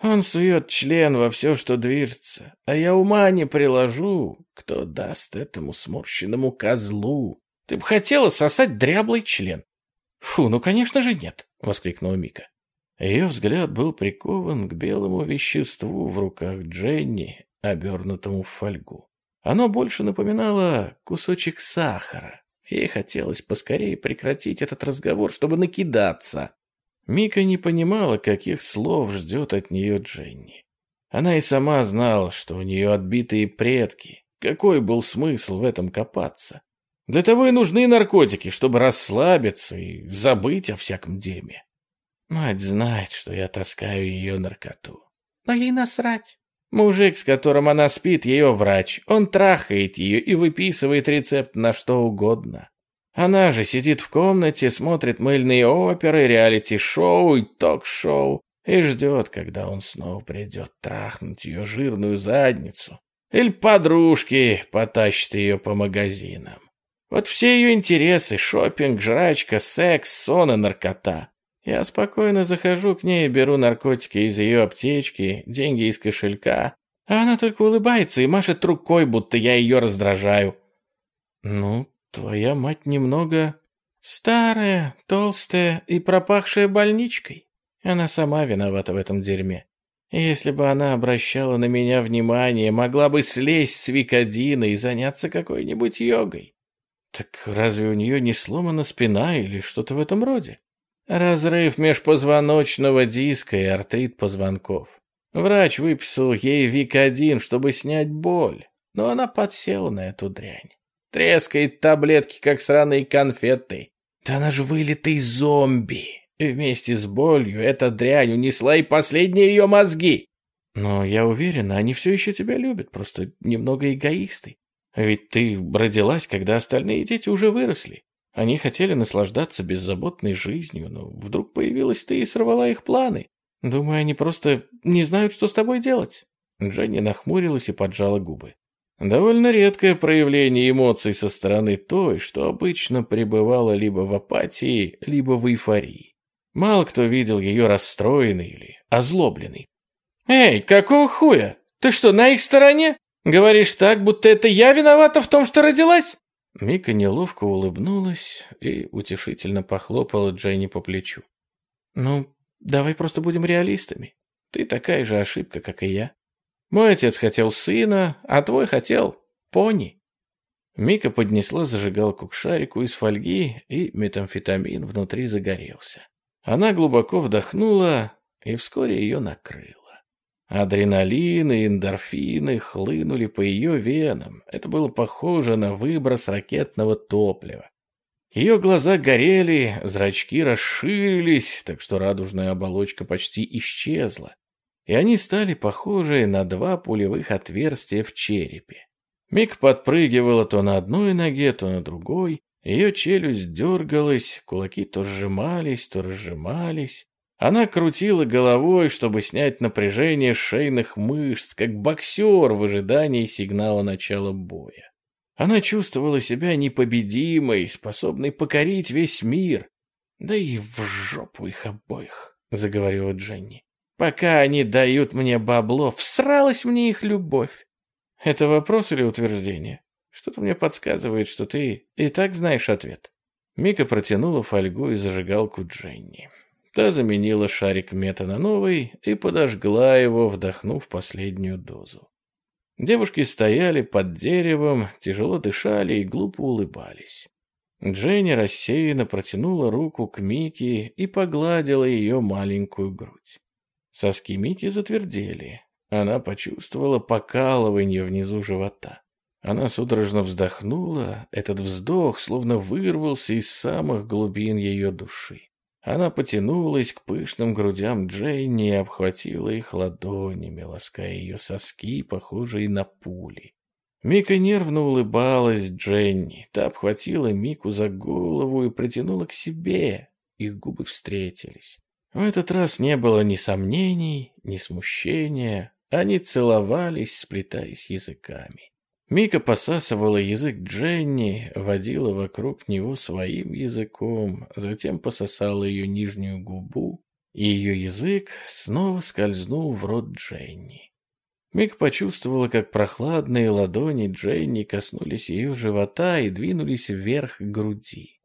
Он сует член во все, что движется, а я ума не приложу, кто даст этому сморщенному козлу. Ты бы хотела сосать дряблый член. Фу, ну, конечно же, нет, — воскликнула Мика. Ее взгляд был прикован к белому веществу в руках Дженни, обернутому в фольгу. Оно больше напоминало кусочек сахара. Ей хотелось поскорее прекратить этот разговор, чтобы накидаться. Мика не понимала, каких слов ждет от нее Дженни. Она и сама знала, что у нее отбитые предки. Какой был смысл в этом копаться? Для того и нужны наркотики, чтобы расслабиться и забыть о всяком дерьме. Мать знает, что я таскаю ее наркоту. Но ей насрать. Мужик, с которым она спит, ее врач. Он трахает ее и выписывает рецепт на что угодно. Она же сидит в комнате, смотрит мыльные оперы, реалити-шоу и ток-шоу и ждет, когда он снова придет трахнуть ее жирную задницу. Или подружки потащат ее по магазинам. Вот все ее интересы — шопинг, жрачка, секс, сон и наркота. Я спокойно захожу к ней, беру наркотики из ее аптечки, деньги из кошелька, а она только улыбается и машет рукой, будто я ее раздражаю. Ну, Твоя мать немного старая, толстая и пропахшая больничкой. Она сама виновата в этом дерьме. Если бы она обращала на меня внимание, могла бы слезть с Викодина и заняться какой-нибудь йогой. Так разве у нее не сломана спина или что-то в этом роде? Разрыв межпозвоночного диска и артрит позвонков. Врач выписал ей Викодин, чтобы снять боль, но она подсела на эту дрянь. Трескает таблетки, как сраные конфеты. Да она же вылитый зомби. И вместе с болью эта дрянь унесла и последние ее мозги. Но я уверена, они все еще тебя любят, просто немного эгоисты. Ведь ты родилась, когда остальные дети уже выросли. Они хотели наслаждаться беззаботной жизнью, но вдруг появилась ты и сорвала их планы. Думаю, они просто не знают, что с тобой делать. Дженни нахмурилась и поджала губы. Довольно редкое проявление эмоций со стороны той, что обычно пребывала либо в апатии, либо в эйфории. Мало кто видел ее расстроенной или озлобленной. «Эй, какого хуя? Ты что, на их стороне? Говоришь так, будто это я виновата в том, что родилась?» Мика неловко улыбнулась и утешительно похлопала Дженни по плечу. «Ну, давай просто будем реалистами. Ты такая же ошибка, как и я. Мой отец хотел сына, а твой хотел пони. Мика поднесла зажигалку к шарику из фольги, и метамфетамин внутри загорелся. Она глубоко вдохнула, и вскоре ее накрыло. Адреналин и эндорфины хлынули по ее венам. Это было похоже на выброс ракетного топлива. Ее глаза горели, зрачки расширились, так что радужная оболочка почти исчезла и они стали похожи на два пулевых отверстия в черепе. Мик подпрыгивала то на одной ноге, то на другой, ее челюсть дергалась, кулаки то сжимались, то разжимались. Она крутила головой, чтобы снять напряжение шейных мышц, как боксер в ожидании сигнала начала боя. Она чувствовала себя непобедимой, способной покорить весь мир. «Да и в жопу их обоих», — заговорила Дженни. Пока они дают мне бабло, всралась мне их любовь. Это вопрос или утверждение? Что-то мне подсказывает, что ты и так знаешь ответ. Мика протянула фольгу и зажигалку Дженни. Та заменила шарик мета на новый и подожгла его, вдохнув последнюю дозу. Девушки стояли под деревом, тяжело дышали и глупо улыбались. Дженни рассеянно протянула руку к Мике и погладила ее маленькую грудь. Соски Мики затвердели. Она почувствовала покалывание внизу живота. Она судорожно вздохнула, этот вздох словно вырвался из самых глубин ее души. Она потянулась к пышным грудям Джейни и обхватила их ладонями, лаская ее соски, похожие на пули. Мика нервно улыбалась Дженни. Та обхватила Мику за голову и притянула к себе. Их губы встретились. В этот раз не было ни сомнений, ни смущения. Они целовались, сплетаясь языками. Мика посасывала язык Дженни, водила вокруг него своим языком, затем пососала ее нижнюю губу, и ее язык снова скользнул в рот Дженни. Мик почувствовала, как прохладные ладони Дженни коснулись ее живота и двинулись вверх к груди.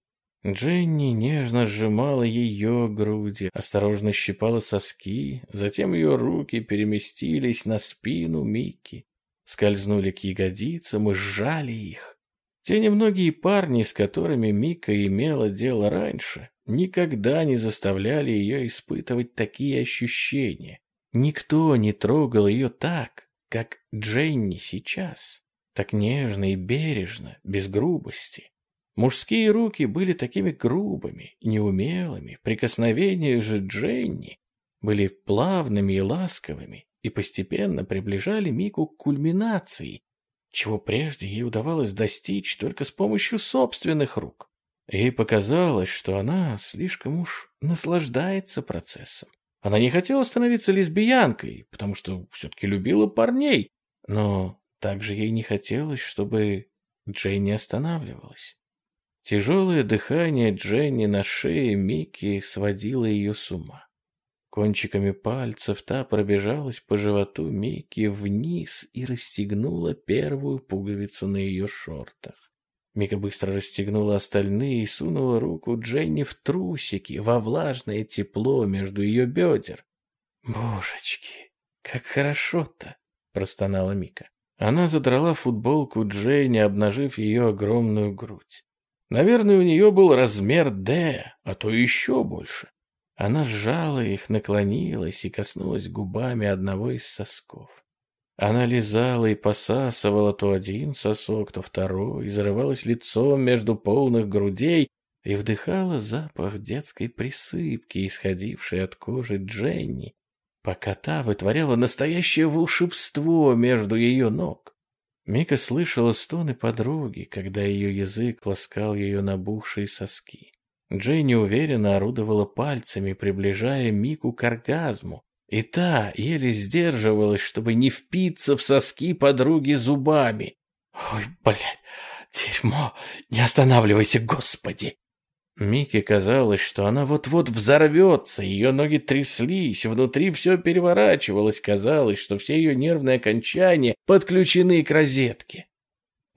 Дженни нежно сжимала ее груди, осторожно щипала соски, затем ее руки переместились на спину Микки, скользнули к ягодицам и сжали их. Те немногие парни, с которыми Мика имела дело раньше, никогда не заставляли ее испытывать такие ощущения. Никто не трогал ее так, как Дженни сейчас, так нежно и бережно, без грубости. Мужские руки были такими грубыми, неумелыми, прикосновения же Дженни были плавными и ласковыми и постепенно приближали Мику к кульминации, чего прежде ей удавалось достичь только с помощью собственных рук. Ей показалось, что она слишком уж наслаждается процессом. Она не хотела становиться лесбиянкой, потому что все-таки любила парней, но также ей не хотелось, чтобы Джейни останавливалась. Тяжелое дыхание Дженни на шее Микки сводило ее с ума. Кончиками пальцев та пробежалась по животу Микки вниз и расстегнула первую пуговицу на ее шортах. Мика быстро расстегнула остальные и сунула руку Дженни в трусики, во влажное тепло между ее бедер. «Божечки, как хорошо-то!» — простонала Мика. Она задрала футболку Дженни, обнажив ее огромную грудь. Наверное, у нее был размер «Д», а то еще больше. Она сжала их, наклонилась и коснулась губами одного из сосков. Она лизала и посасывала то один сосок, то второй, зарывалась лицом между полных грудей и вдыхала запах детской присыпки, исходившей от кожи Дженни, пока та вытворяла настоящее волшебство между ее ног. Мика слышала стоны подруги, когда ее язык ласкал ее набухшие соски. Дженни уверенно орудовала пальцами, приближая Мику к оргазму, и та еле сдерживалась, чтобы не впиться в соски подруги зубами. «Ой, блядь, дерьмо! Не останавливайся, господи!» Мике казалось, что она вот-вот взорвется, ее ноги тряслись, внутри все переворачивалось, казалось, что все ее нервные окончания подключены к розетке.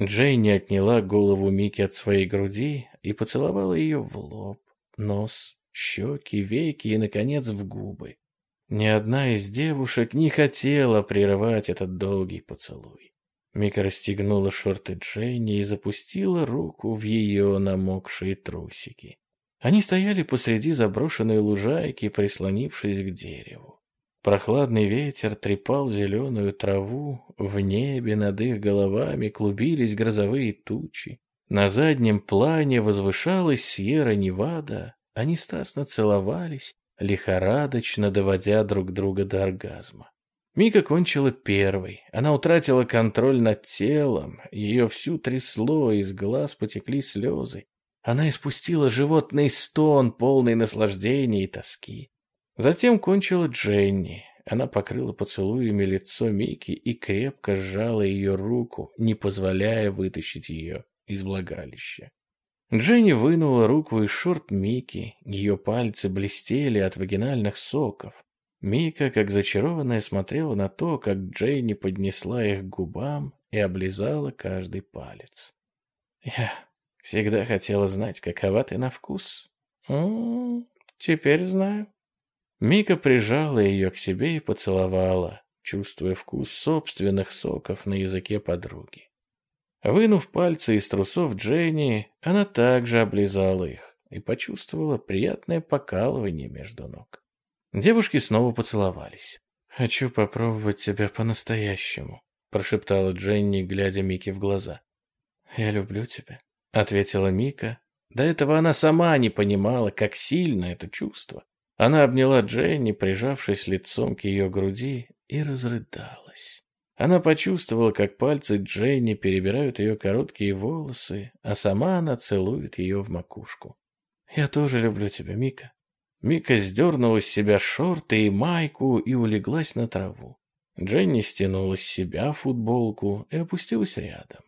Джейни отняла голову Мики от своей груди и поцеловала ее в лоб, нос, щеки, веки и, наконец, в губы. Ни одна из девушек не хотела прерывать этот долгий поцелуй. Мика расстегнула шорты Дженни и запустила руку в ее намокшие трусики. Они стояли посреди заброшенной лужайки, прислонившись к дереву. Прохладный ветер трепал зеленую траву, в небе над их головами клубились грозовые тучи. На заднем плане возвышалась Сьерра-Невада, они страстно целовались, лихорадочно доводя друг друга до оргазма. Мика кончила первой. Она утратила контроль над телом, ее всю трясло, из глаз потекли слезы. Она испустила животный стон, полный наслаждения и тоски. Затем кончила Дженни. Она покрыла поцелуями лицо Мики и крепко сжала ее руку, не позволяя вытащить ее из влагалища. Дженни вынула руку из шорт Мики, ее пальцы блестели от вагинальных соков. Мика, как зачарованная, смотрела на то, как Дженни поднесла их к губам и облизала каждый палец. «Я всегда хотела знать, какова ты на вкус. М -м -м, теперь знаю». Мика прижала ее к себе и поцеловала, чувствуя вкус собственных соков на языке подруги. Вынув пальцы из трусов Дженни, она также облизала их и почувствовала приятное покалывание между ног. Девушки снова поцеловались. «Хочу попробовать тебя по-настоящему», — прошептала Дженни, глядя Мике в глаза. «Я люблю тебя», — ответила Мика. До этого она сама не понимала, как сильно это чувство. Она обняла Дженни, прижавшись лицом к ее груди, и разрыдалась. Она почувствовала, как пальцы Дженни перебирают ее короткие волосы, а сама она целует ее в макушку. «Я тоже люблю тебя, Мика». Мика сдернула с себя шорты и майку и улеглась на траву. Дженни стянула с себя футболку и опустилась рядом.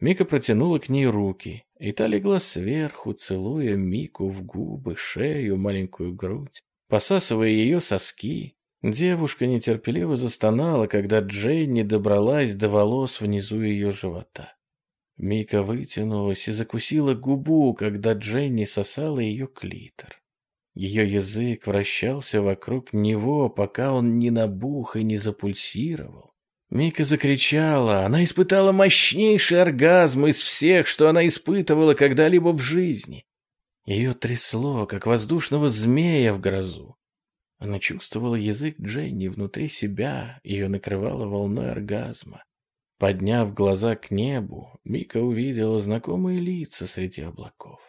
Мика протянула к ней руки, и та легла сверху, целуя Мику в губы, шею, маленькую грудь, посасывая ее соски. Девушка нетерпеливо застонала, когда Дженни добралась до волос внизу ее живота. Мика вытянулась и закусила губу, когда Дженни сосала ее клитор. Ее язык вращался вокруг него, пока он не набух и не запульсировал. Мика закричала. Она испытала мощнейший оргазм из всех, что она испытывала когда-либо в жизни. Ее трясло, как воздушного змея в грозу. Она чувствовала язык Дженни внутри себя, ее накрывала волной оргазма. Подняв глаза к небу, Мика увидела знакомые лица среди облаков.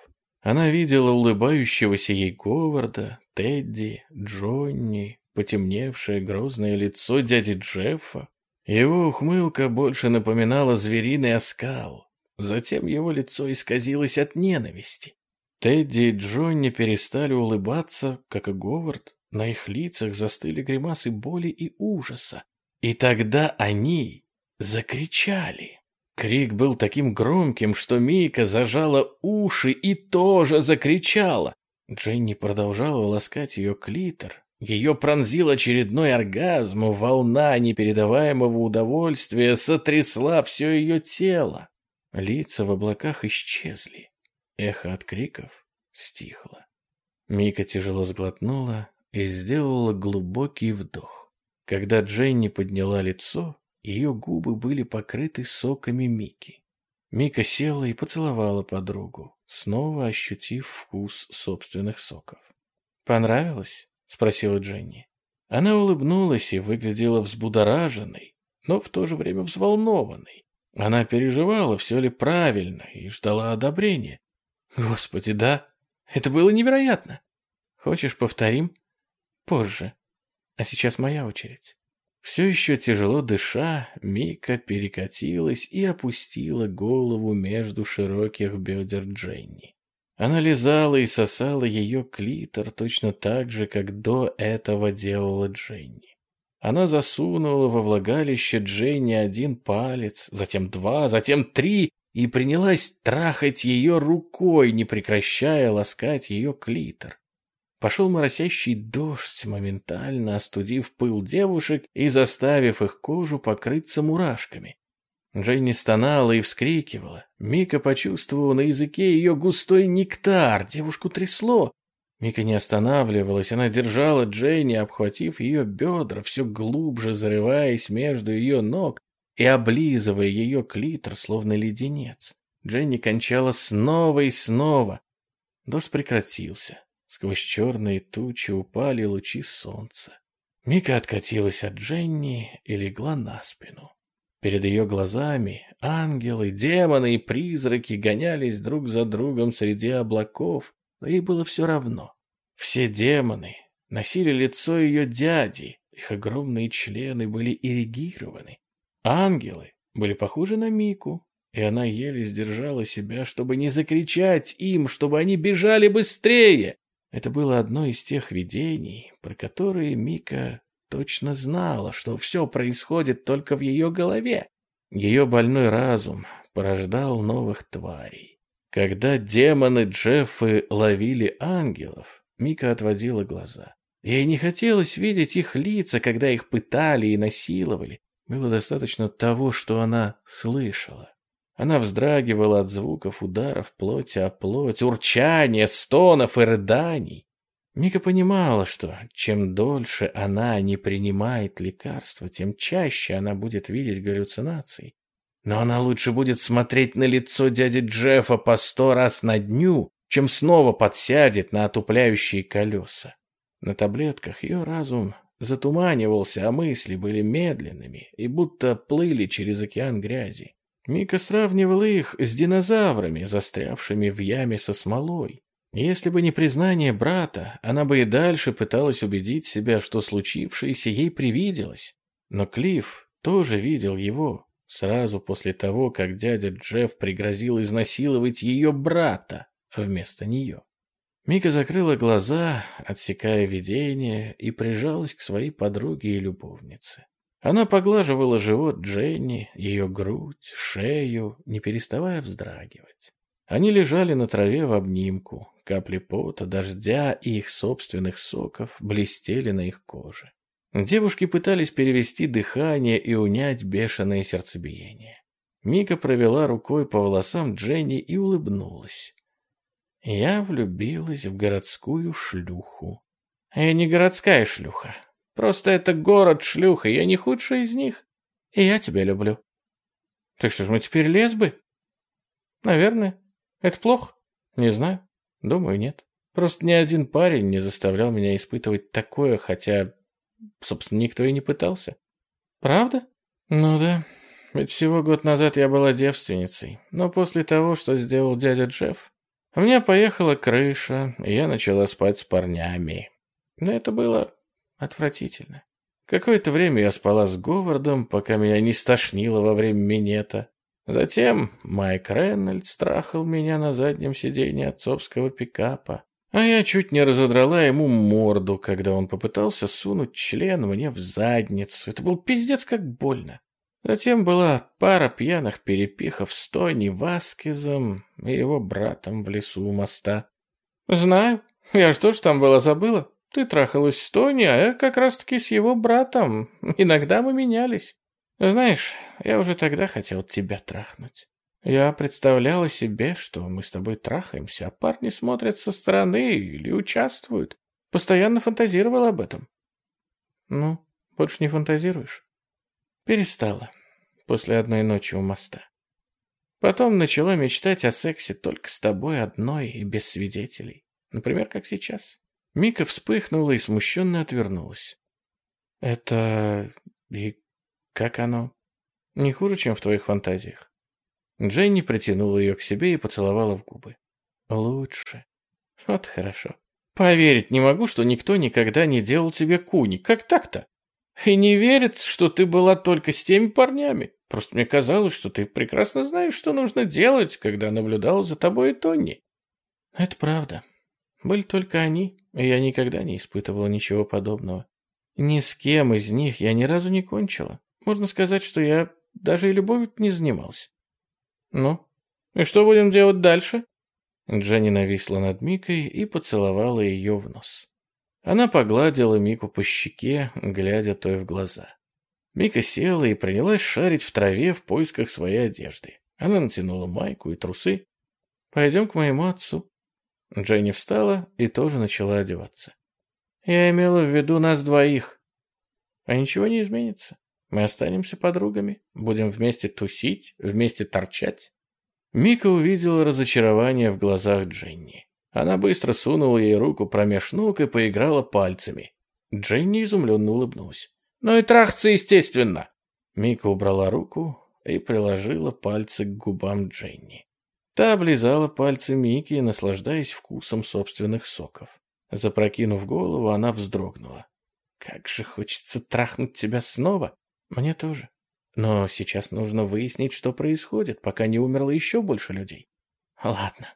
Она видела улыбающегося ей Говарда, Тедди, Джонни, потемневшее грозное лицо дяди Джеффа, его ухмылка больше напоминала звериный оскал. Затем его лицо исказилось от ненависти. Тедди и Джонни перестали улыбаться, как и Говард. На их лицах застыли гримасы боли и ужаса. И тогда они закричали. Крик был таким громким, что Мика зажала уши и тоже закричала. Дженни продолжала ласкать ее клитор, ее пронзил очередной оргазм, волна непередаваемого удовольствия сотрясла все ее тело. Лица в облаках исчезли. Эхо от криков стихло. Мика тяжело сглотнула и сделала глубокий вдох. Когда Дженни подняла лицо, ее губы были покрыты соками Мики. Мика села и поцеловала подругу, снова ощутив вкус собственных соков. «Понравилось?» — спросила Дженни. Она улыбнулась и выглядела взбудораженной, но в то же время взволнованной. Она переживала, все ли правильно, и ждала одобрения. «Господи, да, это было невероятно! Хочешь, повторим? Позже. А сейчас моя очередь». Все еще тяжело дыша, Мика перекатилась и опустила голову между широких бедер Дженни. Она лизала и сосала ее клитор точно так же, как до этого делала Дженни. Она засунула во влагалище Дженни один палец, затем два, затем три, и принялась трахать ее рукой, не прекращая ласкать ее клитор. Пошел моросящий дождь, моментально остудив пыл девушек и заставив их кожу покрыться мурашками. Дженни стонала и вскрикивала. Мика почувствовала на языке ее густой нектар. Девушку трясло. Мика не останавливалась. Она держала Дженни, обхватив ее бедра, все глубже зарываясь между ее ног и облизывая ее клитор, словно леденец. Дженни кончала снова и снова. Дождь прекратился. Сквозь черные тучи упали лучи солнца. Мика откатилась от Дженни и легла на спину. Перед ее глазами ангелы, демоны и призраки гонялись друг за другом среди облаков, но ей было все равно. Все демоны носили лицо ее дяди, их огромные члены были ирригированы. Ангелы были похожи на Мику, и она еле сдержала себя, чтобы не закричать им, чтобы они бежали быстрее. Это было одно из тех видений, про которые Мика точно знала, что все происходит только в ее голове. Ее больной разум порождал новых тварей. Когда демоны Джеффы ловили ангелов, Мика отводила глаза. Ей не хотелось видеть их лица, когда их пытали и насиловали. Было достаточно того, что она слышала. Она вздрагивала от звуков ударов плоти о плоть, урчания, стонов и рыданий. Мика понимала, что чем дольше она не принимает лекарства, тем чаще она будет видеть галлюцинации. Но она лучше будет смотреть на лицо дяди Джеффа по сто раз на дню, чем снова подсядет на отупляющие колеса. На таблетках ее разум затуманивался, а мысли были медленными и будто плыли через океан грязи. Мика сравнивала их с динозаврами, застрявшими в яме со смолой. Если бы не признание брата, она бы и дальше пыталась убедить себя, что случившееся ей привиделось. Но Клифф тоже видел его сразу после того, как дядя Джефф пригрозил изнасиловать ее брата вместо нее. Мика закрыла глаза, отсекая видение, и прижалась к своей подруге и любовнице. Она поглаживала живот Дженни, ее грудь, шею, не переставая вздрагивать. Они лежали на траве в обнимку, капли пота, дождя и их собственных соков блестели на их коже. Девушки пытались перевести дыхание и унять бешеное сердцебиение. Мика провела рукой по волосам Дженни и улыбнулась. Я влюбилась в городскую шлюху. Я не городская шлюха, Просто это город шлюха, я не худшая из них. И я тебя люблю. Так что ж мы теперь лесбы? Наверное. Это плохо? Не знаю. Думаю, нет. Просто ни один парень не заставлял меня испытывать такое, хотя, собственно, никто и не пытался. Правда? Ну да. Ведь всего год назад я была девственницей. Но после того, что сделал дядя Джефф, у меня поехала крыша, и я начала спать с парнями. Но это было Отвратительно. Какое-то время я спала с Говардом, пока меня не стошнило во время минета. Затем Майк Рейнольдс страхал меня на заднем сиденье отцовского пикапа. А я чуть не разодрала ему морду, когда он попытался сунуть член мне в задницу. Это был пиздец как больно. Затем была пара пьяных перепихов с Тони Васкизом и его братом в лесу у моста. «Знаю. Я что ж там была забыла? Ты трахалась с Тони, а я как раз-таки с его братом. Иногда мы менялись. Знаешь, я уже тогда хотел тебя трахнуть. Я представляла себе, что мы с тобой трахаемся, а парни смотрят со стороны или участвуют. Постоянно фантазировал об этом. Ну, больше не фантазируешь? Перестала. После одной ночи у моста. Потом начала мечтать о сексе только с тобой одной и без свидетелей. Например, как сейчас. Мика вспыхнула и смущенно отвернулась. «Это... и как оно? Не хуже, чем в твоих фантазиях?» Дженни притянула ее к себе и поцеловала в губы. «Лучше. Вот хорошо. Поверить не могу, что никто никогда не делал тебе куни. Как так-то? И не верится, что ты была только с теми парнями. Просто мне казалось, что ты прекрасно знаешь, что нужно делать, когда наблюдал за тобой и Тонни». «Это правда. Были только они, и я никогда не испытывала ничего подобного. Ни с кем из них я ни разу не кончила. Можно сказать, что я даже и любовью не занимался. Ну, и что будем делать дальше? Дженни нависла над Микой и поцеловала ее в нос. Она погладила Мику по щеке, глядя той в глаза. Мика села и принялась шарить в траве в поисках своей одежды. Она натянула майку и трусы. «Пойдем к моему отцу», Дженни встала и тоже начала одеваться. «Я имела в виду нас двоих. А ничего не изменится. Мы останемся подругами, будем вместе тусить, вместе торчать». Мика увидела разочарование в глазах Дженни. Она быстро сунула ей руку промеж ног и поиграла пальцами. Дженни изумленно улыбнулась. «Ну и трахаться, естественно!» Мика убрала руку и приложила пальцы к губам Дженни. Та облизала пальцы Мики, наслаждаясь вкусом собственных соков. Запрокинув голову, она вздрогнула. «Как же хочется трахнуть тебя снова!» «Мне тоже. Но сейчас нужно выяснить, что происходит, пока не умерло еще больше людей. Ладно,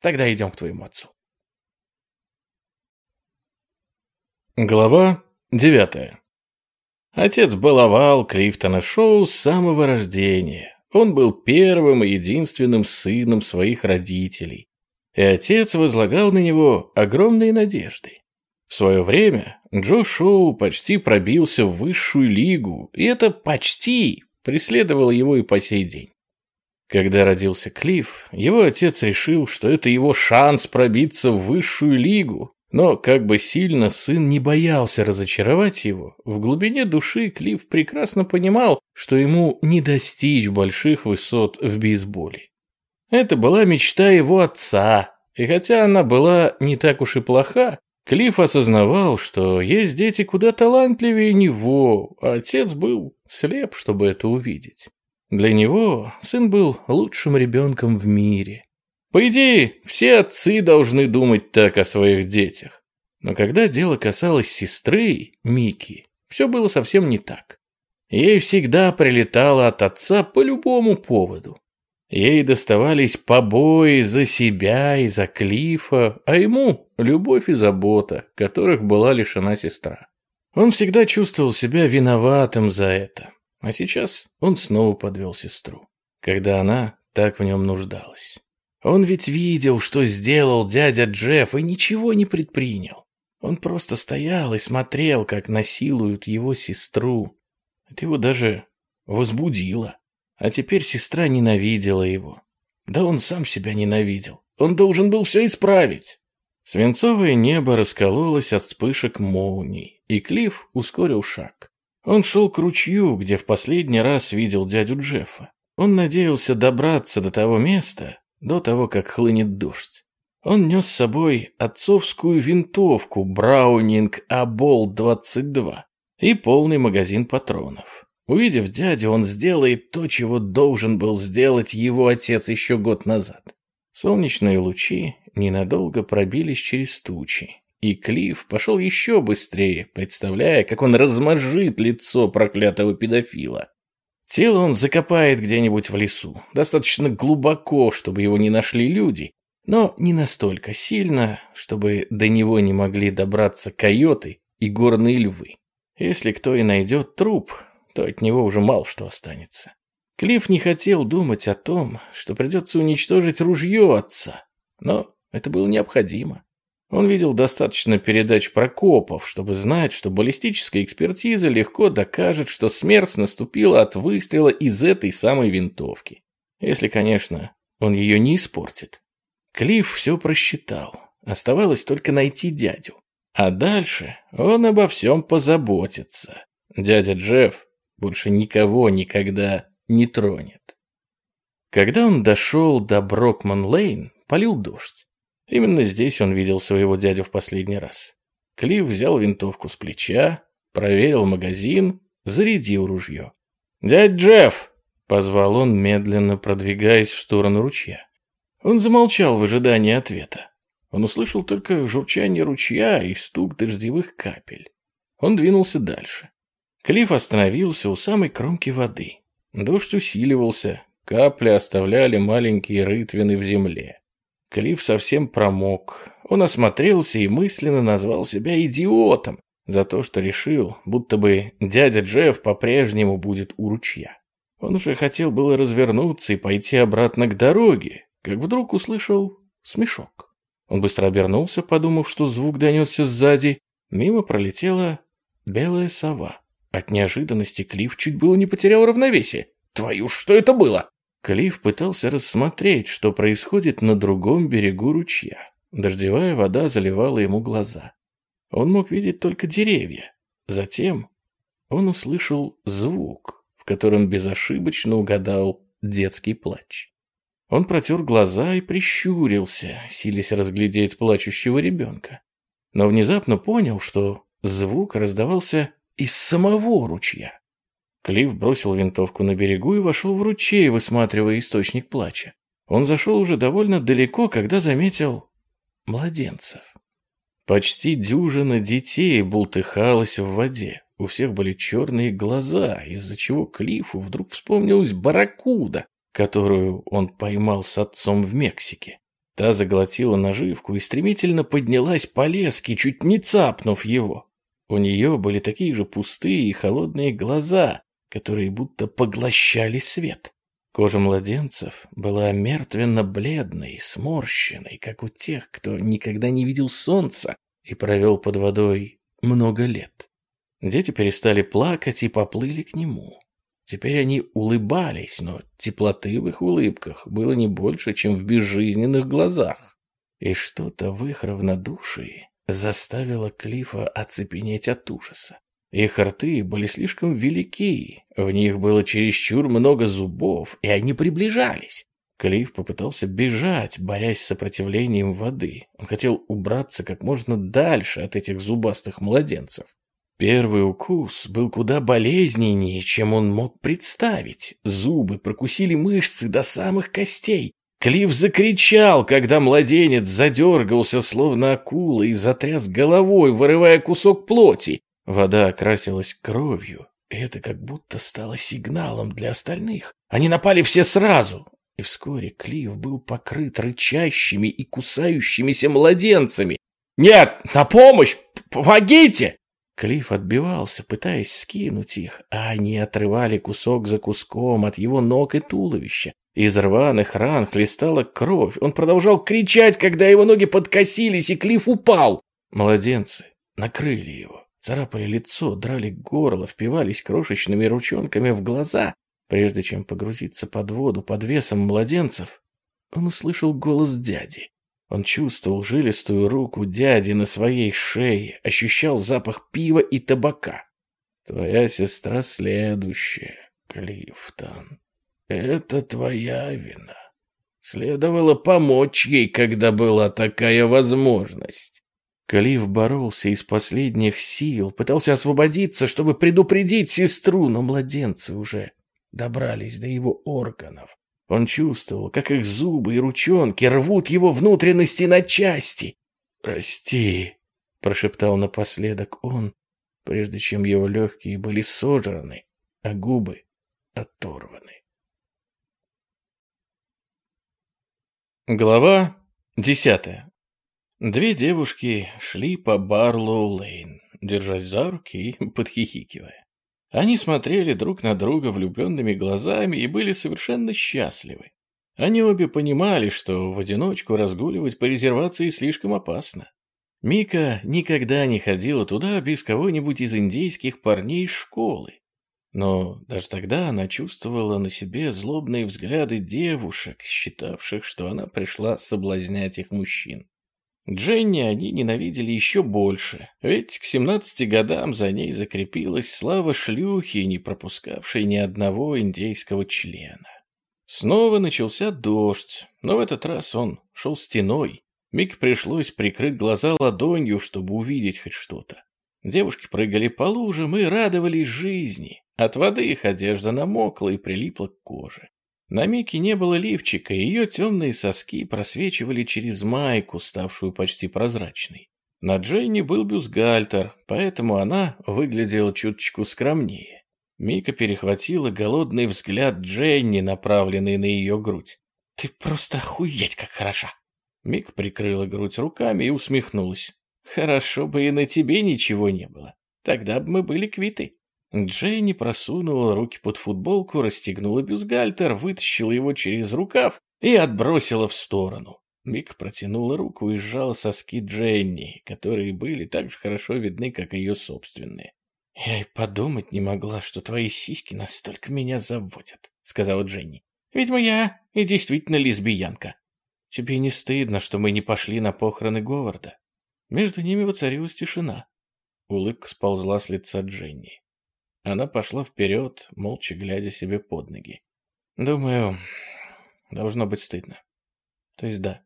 тогда идем к твоему отцу». Глава девятая. Отец баловал Клифтона Шоу с самого рождения, он был первым и единственным сыном своих родителей, и отец возлагал на него огромные надежды. В свое время Джо Шоу почти пробился в высшую лигу, и это «почти» преследовало его и по сей день. Когда родился Клифф, его отец решил, что это его шанс пробиться в высшую лигу, но как бы сильно сын не боялся разочаровать его, в глубине души Клифф прекрасно понимал, что ему не достичь больших высот в бейсболе. Это была мечта его отца, и хотя она была не так уж и плоха, Клифф осознавал, что есть дети куда талантливее него, а отец был слеп, чтобы это увидеть. Для него сын был лучшим ребенком в мире. По идее, все отцы должны думать так о своих детях. Но когда дело касалось сестры, Мики, все было совсем не так. Ей всегда прилетало от отца по любому поводу. Ей доставались побои за себя и за Клифа, а ему любовь и забота, которых была лишена сестра. Он всегда чувствовал себя виноватым за это, а сейчас он снова подвел сестру, когда она так в нем нуждалась. Он ведь видел, что сделал дядя Джефф, и ничего не предпринял. Он просто стоял и смотрел, как насилуют его сестру. Это его даже возбудило. А теперь сестра ненавидела его. Да он сам себя ненавидел. Он должен был все исправить. Свинцовое небо раскололось от вспышек молний, и Клифф ускорил шаг. Он шел к ручью, где в последний раз видел дядю Джеффа. Он надеялся добраться до того места, до того, как хлынет дождь. Он нес с собой отцовскую винтовку Браунинг Абол-22 и полный магазин патронов. Увидев дядю, он сделает то, чего должен был сделать его отец еще год назад. Солнечные лучи ненадолго пробились через тучи, и Клифф пошел еще быстрее, представляя, как он размажит лицо проклятого педофила. Тело он закопает где-нибудь в лесу, достаточно глубоко, чтобы его не нашли люди, но не настолько сильно, чтобы до него не могли добраться койоты и горные львы. Если кто и найдет труп, то от него уже мало что останется. Клифф не хотел думать о том, что придется уничтожить ружье отца, но это было необходимо. Он видел достаточно передач Прокопов, чтобы знать, что баллистическая экспертиза легко докажет, что смерть наступила от выстрела из этой самой винтовки. Если, конечно, он ее не испортит. Клифф все просчитал. Оставалось только найти дядю. А дальше он обо всем позаботится. Дядя Джефф больше никого никогда не тронет. Когда он дошел до Брокман-Лейн, полил дождь. Именно здесь он видел своего дядю в последний раз. Клифф взял винтовку с плеча, проверил магазин, зарядил ружье. «Дядь Джефф!» — позвал он, медленно продвигаясь в сторону ручья. Он замолчал в ожидании ответа. Он услышал только журчание ручья и стук дождевых капель. Он двинулся дальше. Клифф остановился у самой кромки воды. Дождь усиливался, капли оставляли маленькие рытвины в земле. Клифф совсем промок. Он осмотрелся и мысленно назвал себя идиотом за то, что решил, будто бы дядя Джефф по-прежнему будет у ручья. Он уже хотел было развернуться и пойти обратно к дороге, как вдруг услышал смешок. Он быстро обернулся, подумав, что звук донесся сзади. Мимо пролетела белая сова. От неожиданности Клифф чуть было не потерял равновесие. «Твою, что это было?» Клифф пытался рассмотреть, что происходит на другом берегу ручья. Дождевая вода заливала ему глаза. Он мог видеть только деревья. Затем он услышал звук, в котором безошибочно угадал детский плач. Он протер глаза и прищурился, силясь разглядеть плачущего ребенка. Но внезапно понял, что звук раздавался из самого ручья. Клифф бросил винтовку на берегу и вошел в ручей, высматривая источник плача. Он зашел уже довольно далеко, когда заметил младенцев. Почти дюжина детей бултыхалась в воде. У всех были черные глаза, из-за чего Клиффу вдруг вспомнилась барракуда, которую он поймал с отцом в Мексике. Та заглотила наживку и стремительно поднялась по леске, чуть не цапнув его. У нее были такие же пустые и холодные глаза, которые будто поглощали свет. Кожа младенцев была мертвенно-бледной, сморщенной, как у тех, кто никогда не видел солнца и провел под водой много лет. Дети перестали плакать и поплыли к нему. Теперь они улыбались, но теплоты в их улыбках было не больше, чем в безжизненных глазах. И что-то в их равнодушии заставило Клифа оцепенеть от ужаса. Их рты были слишком велики, в них было чересчур много зубов, и они приближались. Клифф попытался бежать, борясь с сопротивлением воды. Он хотел убраться как можно дальше от этих зубастых младенцев. Первый укус был куда болезненнее, чем он мог представить. Зубы прокусили мышцы до самых костей. Клифф закричал, когда младенец задергался, словно акула, и затряс головой, вырывая кусок плоти. Вода окрасилась кровью, это как будто стало сигналом для остальных. Они напали все сразу, и вскоре Клифф был покрыт рычащими и кусающимися младенцами. «Нет, на помощь! Помогите!» Клифф отбивался, пытаясь скинуть их, а они отрывали кусок за куском от его ног и туловища. Из рваных ран хлестала кровь. Он продолжал кричать, когда его ноги подкосились, и Клифф упал. Младенцы накрыли его, царапали лицо, драли горло, впивались крошечными ручонками в глаза. Прежде чем погрузиться под воду под весом младенцев, он услышал голос дяди. Он чувствовал жилистую руку дяди на своей шее, ощущал запах пива и табака. «Твоя сестра следующая, Клифтон. Это твоя вина. Следовало помочь ей, когда была такая возможность». Калиф боролся из последних сил, пытался освободиться, чтобы предупредить сестру, но младенцы уже добрались до его органов. Он чувствовал, как их зубы и ручонки рвут его внутренности на части. «Прости», — прошептал напоследок он, прежде чем его легкие были сожраны, а губы оторваны. Глава десятая. Две девушки шли по Барлоу-Лейн, держась за руки и подхихикивая. Они смотрели друг на друга влюбленными глазами и были совершенно счастливы. Они обе понимали, что в одиночку разгуливать по резервации слишком опасно. Мика никогда не ходила туда без кого-нибудь из индейских парней школы. Но даже тогда она чувствовала на себе злобные взгляды девушек, считавших, что она пришла соблазнять их мужчин. Дженни они ненавидели еще больше, ведь к 17 годам за ней закрепилась слава шлюхи, не пропускавшей ни одного индейского члена. Снова начался дождь, но в этот раз он шел стеной. Мик пришлось прикрыть глаза ладонью, чтобы увидеть хоть что-то. Девушки прыгали по лужам и радовались жизни. От воды их одежда намокла и прилипла к коже. На Мике не было лифчика, и ее темные соски просвечивали через майку, ставшую почти прозрачной. На Дженни был бюстгальтер, поэтому она выглядела чуточку скромнее. Мика перехватила голодный взгляд Дженни, направленный на ее грудь. «Ты просто охуеть как хороша!» Мик прикрыла грудь руками и усмехнулась. «Хорошо бы и на тебе ничего не было. Тогда бы мы были квиты». Дженни просунула руки под футболку, расстегнула бюстгальтер, вытащила его через рукав и отбросила в сторону. Мик протянула руку и сжала соски Дженни, которые были так же хорошо видны, как ее собственные. «Я и подумать не могла, что твои сиськи настолько меня заводят», — сказала Дженни. «Видимо, я и действительно лесбиянка. Тебе не стыдно, что мы не пошли на похороны Говарда?» Между ними воцарилась тишина. Улыбка сползла с лица Дженни. Она пошла вперед, молча глядя себе под ноги. Думаю, должно быть стыдно. То есть да,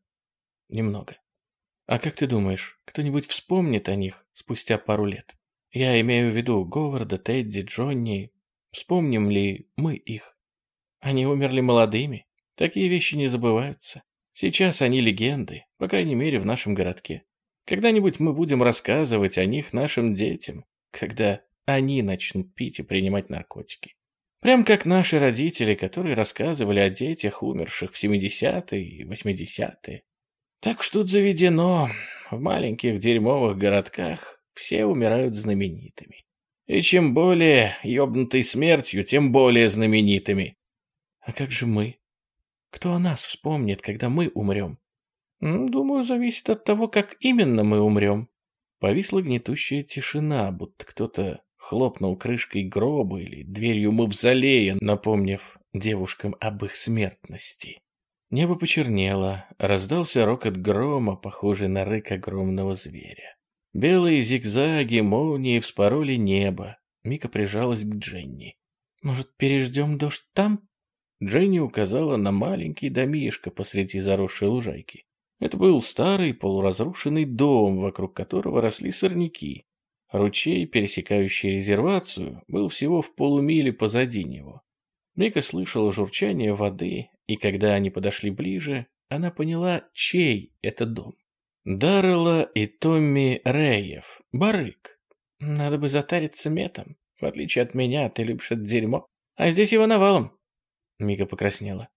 немного. А как ты думаешь, кто-нибудь вспомнит о них спустя пару лет? Я имею в виду Говарда, Тедди, Джонни. Вспомним ли мы их? Они умерли молодыми. Такие вещи не забываются. Сейчас они легенды, по крайней мере, в нашем городке. Когда-нибудь мы будем рассказывать о них нашим детям, когда они начнут пить и принимать наркотики. Прям как наши родители, которые рассказывали о детях, умерших в 70-е и 80-е. Так что тут заведено. В маленьких дерьмовых городках все умирают знаменитыми. И чем более ёбнутой смертью, тем более знаменитыми. А как же мы? Кто о нас вспомнит, когда мы умрем? Думаю, зависит от того, как именно мы умрем. Повисла гнетущая тишина, будто кто-то хлопнул крышкой гроба или дверью мавзолея, напомнив девушкам об их смертности. Небо почернело, раздался рокот грома, похожий на рык огромного зверя. Белые зигзаги, молнии вспороли небо. Мика прижалась к Дженни. «Может, переждем дождь там?» Дженни указала на маленький домишко посреди заросшей лужайки. Это был старый полуразрушенный дом, вокруг которого росли сорняки. Ручей, пересекающий резервацию, был всего в полумиле позади него. Мика слышала журчание воды, и когда они подошли ближе, она поняла, чей это дом. Даррелла и Томми Реев, барык. Надо бы затариться метом. В отличие от меня, ты любишь это дерьмо. А здесь его навалом. Мика покраснела.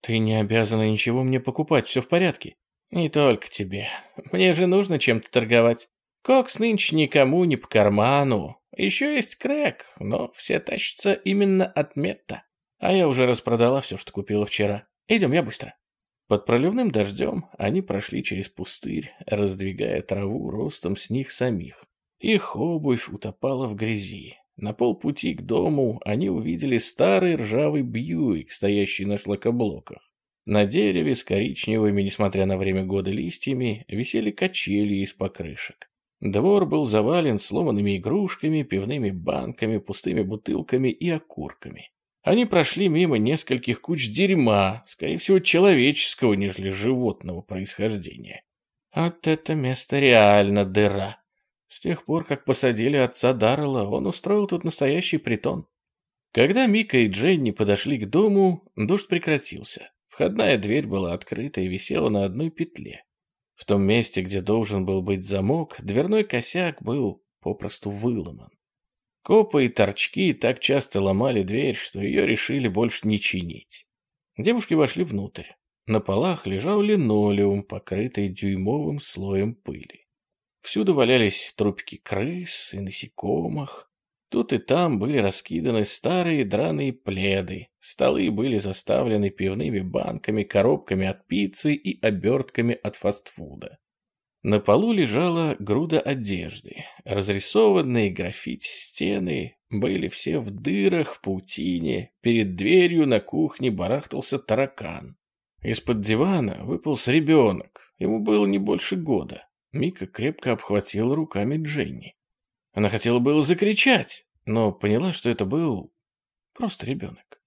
Ты не обязана ничего мне покупать, все в порядке. Не только тебе. Мне же нужно чем-то торговать. Кокс нынче никому не по карману. Еще есть крэк, но все тащатся именно от метта. А я уже распродала все, что купила вчера. Идем, я быстро. Под проливным дождем они прошли через пустырь, раздвигая траву ростом с них самих. Их обувь утопала в грязи. На полпути к дому они увидели старый ржавый Бьюик, стоящий на шлакоблоках. На дереве с коричневыми, несмотря на время года, листьями висели качели из покрышек. Двор был завален сломанными игрушками, пивными банками, пустыми бутылками и окурками. Они прошли мимо нескольких куч дерьма, скорее всего, человеческого, нежели животного происхождения. Вот это место реально дыра. С тех пор, как посадили отца Даррелла, он устроил тут настоящий притон. Когда Мика и Дженни подошли к дому, дождь прекратился. Входная дверь была открыта и висела на одной петле. В том месте, где должен был быть замок, дверной косяк был попросту выломан. Копы и торчки так часто ломали дверь, что ее решили больше не чинить. Девушки вошли внутрь. На полах лежал линолеум, покрытый дюймовым слоем пыли. Всюду валялись трупики крыс и насекомых. Тут и там были раскиданы старые драные пледы, столы были заставлены пивными банками, коробками от пиццы и обертками от фастфуда. На полу лежала груда одежды. Разрисованные граффити стены были все в дырах, в паутине. Перед дверью на кухне барахтался таракан. Из-под дивана выполз ребенок. Ему было не больше года. Мика крепко обхватила руками Дженни. Она хотела было закричать, но поняла, что это был просто ребенок.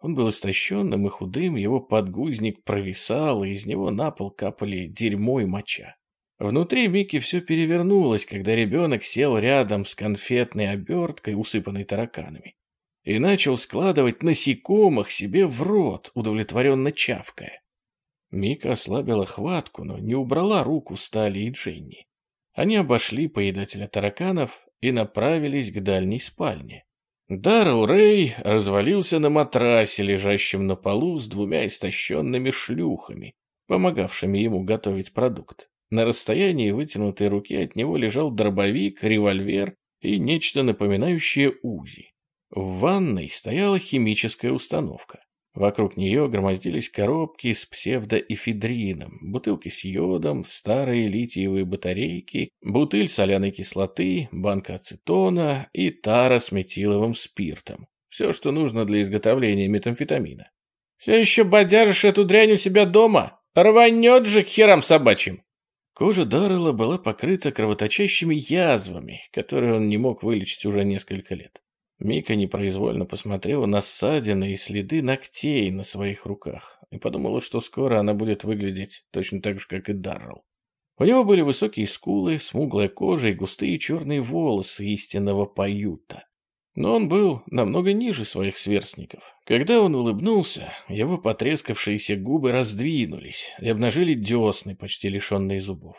Он был истощенным и худым, его подгузник провисал, и из него на пол капали дерьмо и моча. Внутри Мики все перевернулось, когда ребенок сел рядом с конфетной оберткой, усыпанной тараканами, и начал складывать насекомых себе в рот, удовлетворенно чавкая. Мика ослабила хватку, но не убрала руку Стали и Дженни. Они обошли поедателя тараканов и направились к дальней спальне. Даррел Рэй развалился на матрасе, лежащем на полу с двумя истощенными шлюхами, помогавшими ему готовить продукт. На расстоянии вытянутой руки от него лежал дробовик, револьвер и нечто напоминающее УЗИ. В ванной стояла химическая установка. Вокруг нее громоздились коробки с псевдоэфедрином, бутылки с йодом, старые литиевые батарейки, бутыль соляной кислоты, банка ацетона и тара с метиловым спиртом. Все, что нужно для изготовления метамфетамина. «Все еще бодяжишь эту дрянь у себя дома? Рванет же к херам собачьим!» Кожа Даррелла была покрыта кровоточащими язвами, которые он не мог вылечить уже несколько лет. Мика непроизвольно посмотрела на ссадины и следы ногтей на своих руках и подумала, что скоро она будет выглядеть точно так же, как и Даррелл. У него были высокие скулы, смуглая кожа и густые черные волосы истинного поюта но он был намного ниже своих сверстников. Когда он улыбнулся, его потрескавшиеся губы раздвинулись и обнажили десны, почти лишенные зубов.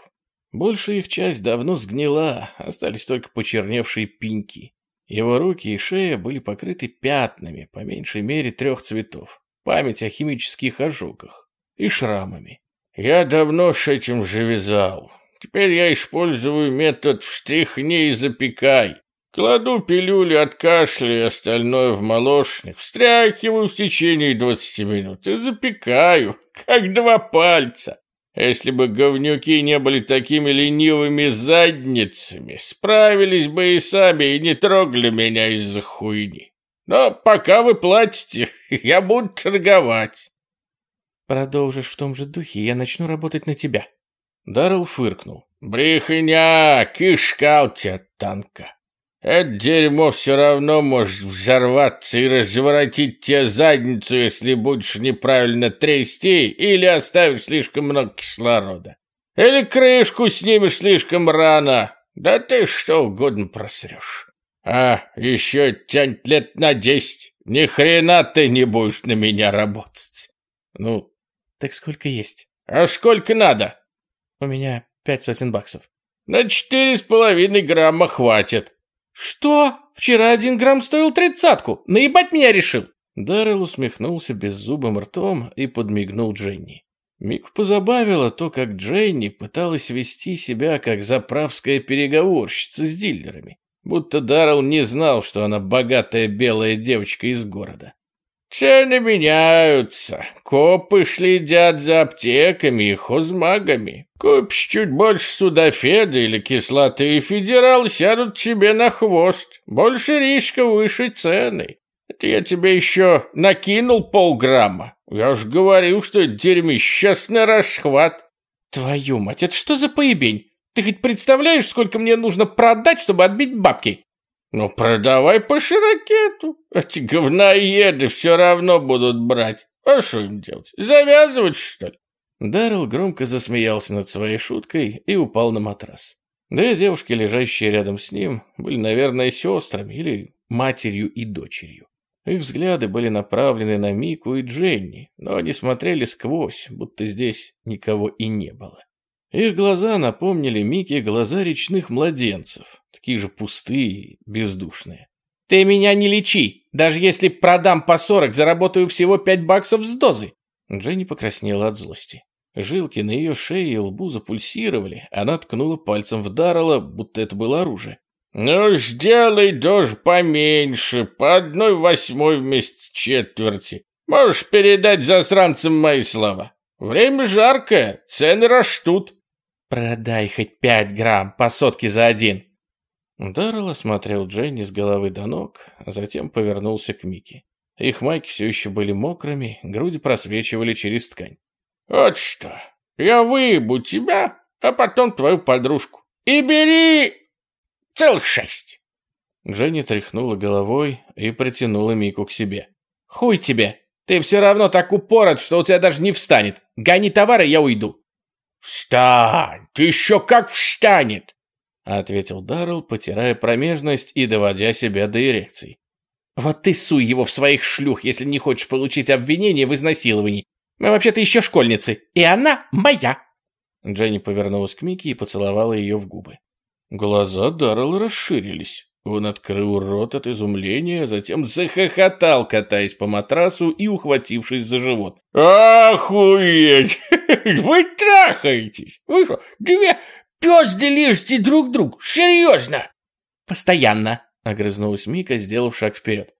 Большая их часть давно сгнила, остались только почерневшие пеньки. Его руки и шея были покрыты пятнами, по меньшей мере трех цветов, память о химических ожогах и шрамами. «Я давно с этим же. Теперь я использую метод «встряхни и запекай», Кладу пилюли от кашля и остальное в молочник, встряхиваю в течение двадцати минут и запекаю, как два пальца. Если бы говнюки не были такими ленивыми задницами, справились бы и сами и не трогали меня из-за хуйни. Но пока вы платите, я буду торговать. Продолжишь в том же духе, я начну работать на тебя. Даррелл фыркнул. Брехня, кишка у тебя танка. Это дерьмо все равно может взорваться и разворотить тебе задницу, если будешь неправильно трясти или оставишь слишком много кислорода. Или крышку снимешь слишком рано. Да ты что угодно просрешь. А, еще тянет лет на десять. Ни хрена ты не будешь на меня работать. Ну, так сколько есть? А сколько надо? У меня пять сотен баксов. На четыре с половиной грамма хватит. «Что? Вчера один грамм стоил тридцатку. Наебать меня решил!» Даррелл усмехнулся беззубым ртом и подмигнул Дженни. Мик позабавило то, как Дженни пыталась вести себя как заправская переговорщица с дилерами, будто Даррелл не знал, что она богатая белая девочка из города. Цены меняются. Копы следят за аптеками и хозмагами. Купишь чуть больше судафеда или кислоты, и федерал сядут тебе на хвост. Больше риска, выше цены. Это я тебе еще накинул полграмма. Я ж говорил, что это дерьмище сейчас на расхват. Твою мать, это что за поебень? Ты хоть представляешь, сколько мне нужно продать, чтобы отбить бабки? Ну, продавай по широкету. Эти говноеды все равно будут брать. А что им делать? Завязывать, что ли? Даррелл громко засмеялся над своей шуткой и упал на матрас. Две девушки, лежащие рядом с ним, были, наверное, сестрами или матерью и дочерью. Их взгляды были направлены на Мику и Дженни, но они смотрели сквозь, будто здесь никого и не было. Их глаза напомнили Мике глаза речных младенцев, такие же пустые и бездушные. «Ты меня не лечи! Даже если продам по сорок, заработаю всего пять баксов с дозы!» Дженни покраснела от злости. Жилки на ее шее и лбу запульсировали, она ткнула пальцем в Даррелла, будто это было оружие. «Ну, сделай дождь поменьше, по одной восьмой вместе четверти. Можешь передать засранцам мои слова. Время жаркое, цены растут». «Продай хоть пять грамм по сотке за один». Даррелл осмотрел Дженни с головы до ног, а затем повернулся к Мике. Их майки все еще были мокрыми, груди просвечивали через ткань. «Вот что, я выебу тебя, а потом твою подружку. И бери целых шесть!» Дженни тряхнула головой и притянула Мику к себе. «Хуй тебе! Ты все равно так упорот, что у тебя даже не встанет. Гони товары, я уйду!» «Встань! Ты еще как встанет!» — ответил Даррелл, потирая промежность и доводя себя до эрекции. «Вот ты суй его в своих шлюх, если не хочешь получить обвинение в изнасиловании. Мы вообще-то еще школьницы, и она моя!» Дженни повернулась к Микки и поцеловала ее в губы. Глаза Даррелла расширились. Он открыл рот от изумления, затем захохотал, катаясь по матрасу и ухватившись за живот. «Охуеть! Вы трахаетесь! Вы что, две пёзды лижете друг другу? Серьезно?» «Постоянно», — огрызнулась Мика, сделав шаг вперед.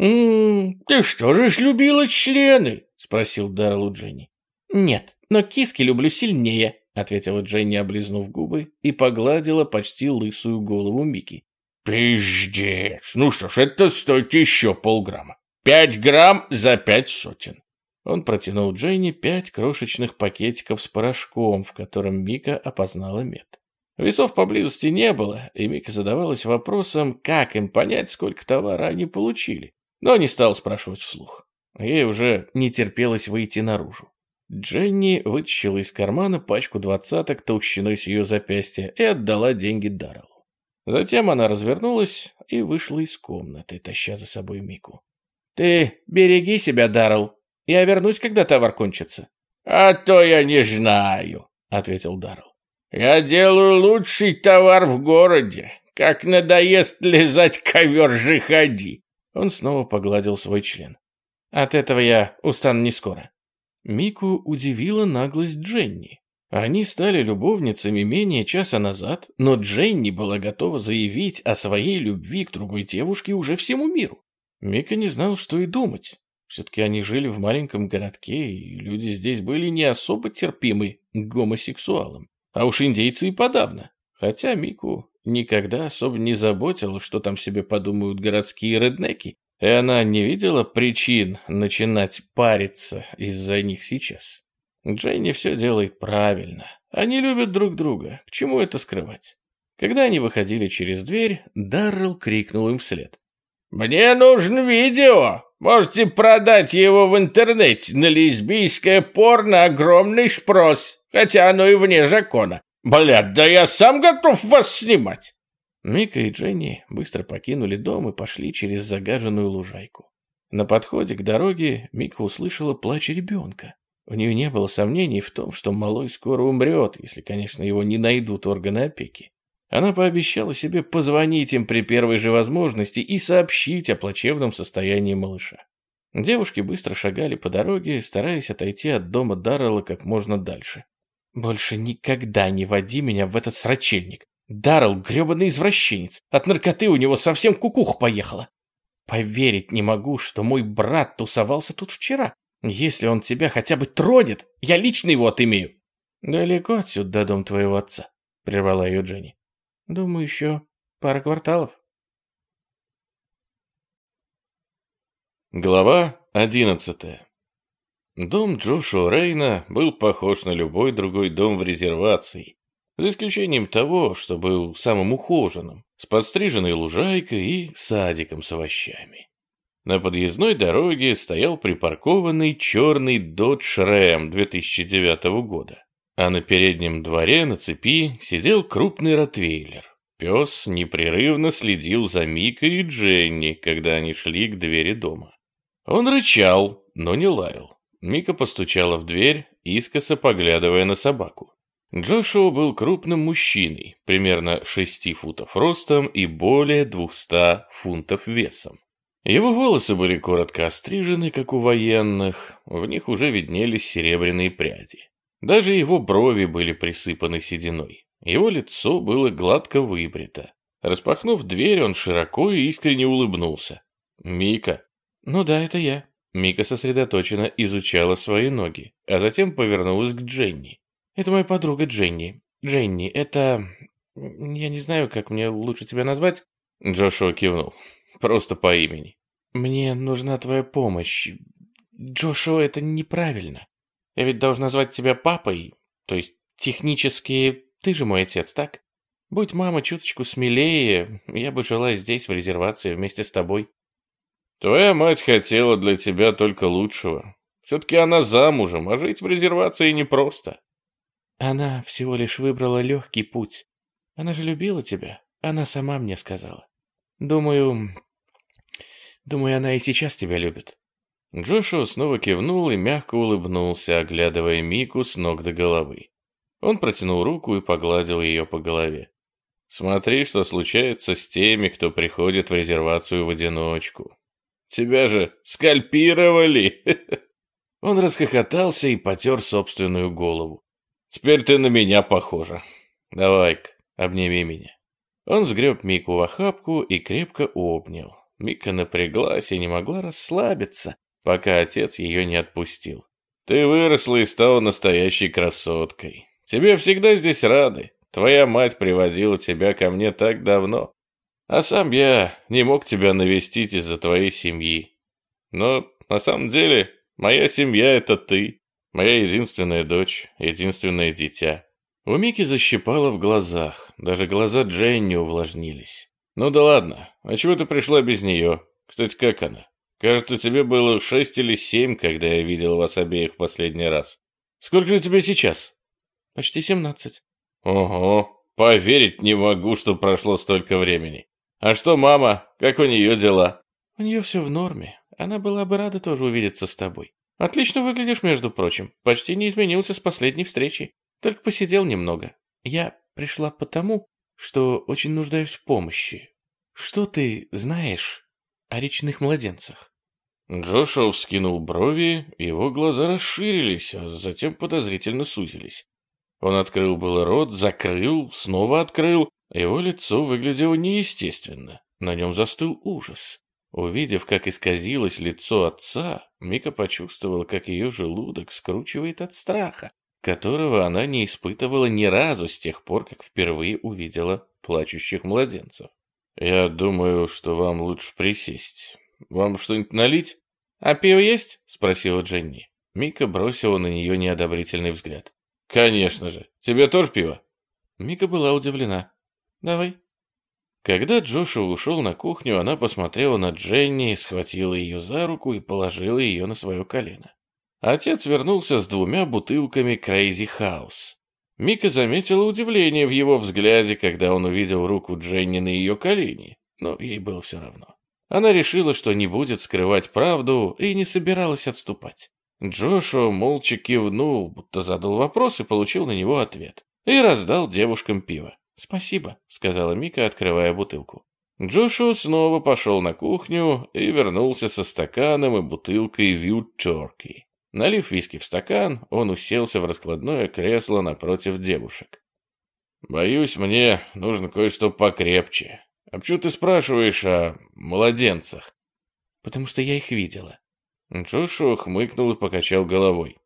«М-м, ты что же ж любила члены?» — спросил Даррелл Дженни. «Нет, но киски люблю сильнее», — ответила Дженни, облизнув губы, и погладила почти лысую голову Мики. «Пиздец! Ну что ж, это стоит еще полграмма. Пять грамм за пять сотен». Он протянул Дженни пять крошечных пакетиков с порошком, в котором Мика опознала мед. Весов поблизости не было, и Мика задавалась вопросом, как им понять, сколько товара они получили, но не стал спрашивать вслух. Ей уже не терпелось выйти наружу. Дженни вытащила из кармана пачку двадцаток толщиной с ее запястья и отдала деньги Дарреллу. Затем она развернулась и вышла из комнаты, таща за собой Мику. «Ты береги себя, Даррелл. Я вернусь, когда товар кончится». «А то я не знаю», — ответил Даррелл. «Я делаю лучший товар в городе. Как надоест лизать ковер же ходи». Он снова погладил свой член. «От этого я устану не скоро». Мику удивила наглость Дженни. Они стали любовницами менее часа назад, но Дженни была готова заявить о своей любви к другой девушке уже всему миру. Мика не знал, что и думать. Все-таки они жили в маленьком городке, и люди здесь были не особо терпимы к гомосексуалам. А уж индейцы и подавно. Хотя Мику никогда особо не заботила, что там себе подумают городские реднеки, и она не видела причин начинать париться из-за них сейчас. Дженни все делает правильно. Они любят друг друга. К чему это скрывать? Когда они выходили через дверь, Даррелл крикнул им вслед. «Мне нужен видео! Можете продать его в интернете. На лесбийское порно огромный спрос, хотя оно и вне закона. Блядь, да я сам готов вас снимать!» Мика и Дженни быстро покинули дом и пошли через загаженную лужайку. На подходе к дороге Мика услышала плач ребенка. У нее не было сомнений в том, что малой скоро умрет, если, конечно, его не найдут органы опеки. Она пообещала себе позвонить им при первой же возможности и сообщить о плачевном состоянии малыша. Девушки быстро шагали по дороге, стараясь отойти от дома Даррелла как можно дальше. «Больше никогда не води меня в этот срачельник. Даррелл — гребаный извращенец. От наркоты у него совсем кукуха поехала. Поверить не могу, что мой брат тусовался тут вчера. Если он тебя хотя бы тронет, я лично его отымею». «Далеко отсюда до дом твоего отца», — прервала ее Дженни. «Думаю, еще пара кварталов». Глава одиннадцатая. Дом Джошуа Рейна был похож на любой другой дом в резервации, за исключением того, что был самым ухоженным, с подстриженной лужайкой и садиком с овощами. На подъездной дороге стоял припаркованный черный Dodge Ram 2009 года, а на переднем дворе на цепи сидел крупный ротвейлер. Пес непрерывно следил за Микой и Дженни, когда они шли к двери дома. Он рычал, но не лаял. Мика постучала в дверь, искоса поглядывая на собаку. Джошуа был крупным мужчиной, примерно 6 футов ростом и более 200 фунтов весом. Его волосы были коротко острижены, как у военных, в них уже виднелись серебряные пряди. Даже его брови были присыпаны сединой. Его лицо было гладко выбрито. Распахнув дверь, он широко и искренне улыбнулся. «Мика, «Ну да, это я». Мика сосредоточенно изучала свои ноги, а затем повернулась к Дженни. «Это моя подруга Дженни. Дженни, это... Я не знаю, как мне лучше тебя назвать». Джошуа кивнул. «Просто по имени». «Мне нужна твоя помощь. Джошуа, это неправильно. Я ведь должна звать тебя папой. То есть, технически, ты же мой отец, так? Будь мама чуточку смелее, я бы жила здесь, в резервации, вместе с тобой». Твоя мать хотела для тебя только лучшего. Все-таки она замужем, а жить в резервации непросто. Она всего лишь выбрала легкий путь. Она же любила тебя. Она сама мне сказала. Думаю... Думаю, она и сейчас тебя любит. Джошуа снова кивнул и мягко улыбнулся, оглядывая Мику с ног до головы. Он протянул руку и погладил ее по голове. «Смотри, что случается с теми, кто приходит в резервацию в одиночку. Тебя же скальпировали!» Он расхохотался и потер собственную голову. «Теперь ты на меня похожа. Давай-ка, обними меня». Он сгреб Мику в охапку и крепко обнял. Мика напряглась и не могла расслабиться, пока отец ее не отпустил. «Ты выросла и стала настоящей красоткой. Тебе всегда здесь рады. Твоя мать приводила тебя ко мне так давно. А сам я не мог тебя навестить из-за твоей семьи. Но на самом деле моя семья — это ты, моя единственная дочь, единственное дитя». У Мики защипало в глазах, даже глаза Дженни увлажнились. «Ну да ладно, а чего ты пришла без нее? Кстати, как она? Кажется, тебе было шесть или семь, когда я видел вас обеих в последний раз. Сколько же тебе сейчас?» «Почти семнадцать». «Ого, поверить не могу, что прошло столько времени. «А что мама? Как у нее дела?» «У нее все в норме. Она была бы рада тоже увидеться с тобой. Отлично выглядишь, между прочим. Почти не изменился с последней встречи. Только посидел немного. Я пришла потому, что очень нуждаюсь в помощи. Что ты знаешь о речных младенцах?» Джошуа вскинул брови, его глаза расширились, а затем подозрительно сузились. Он открыл было рот, закрыл, снова открыл, его лицо выглядело неестественно, на нем застыл ужас. Увидев, как исказилось лицо отца, Мика почувствовала, как ее желудок скручивает от страха, которого она не испытывала ни разу с тех пор, как впервые увидела плачущих младенцев. «Я думаю, что вам лучше присесть. Вам что-нибудь налить?» «А пиво есть?» — спросила Дженни. Мика бросила на нее неодобрительный взгляд. «Конечно же. Тебе тоже пиво?» Мика была удивлена. Давай. Когда Джошуа ушел на кухню, она посмотрела на Дженни, схватила ее за руку и положила ее на свое колено. Отец вернулся с двумя бутылками Crazy House. Мика заметила удивление в его взгляде, когда он увидел руку Дженни на ее колени, но ей было все равно. Она решила, что не будет скрывать правду и не собиралась отступать. Джошуа молча кивнул, будто задал вопрос и получил на него ответ, и раздал девушкам пиво. «Спасибо», — сказала Мика, открывая бутылку. Джошуа снова пошел на кухню и вернулся со стаканом и бутылкой Вью Turkey. Налив виски в стакан, он уселся в раскладное кресло напротив девушек. «Боюсь, мне нужно кое-что покрепче. А почему ты спрашиваешь о младенцах?» «Потому что я их видела». Джошуа хмыкнул и покачал головой.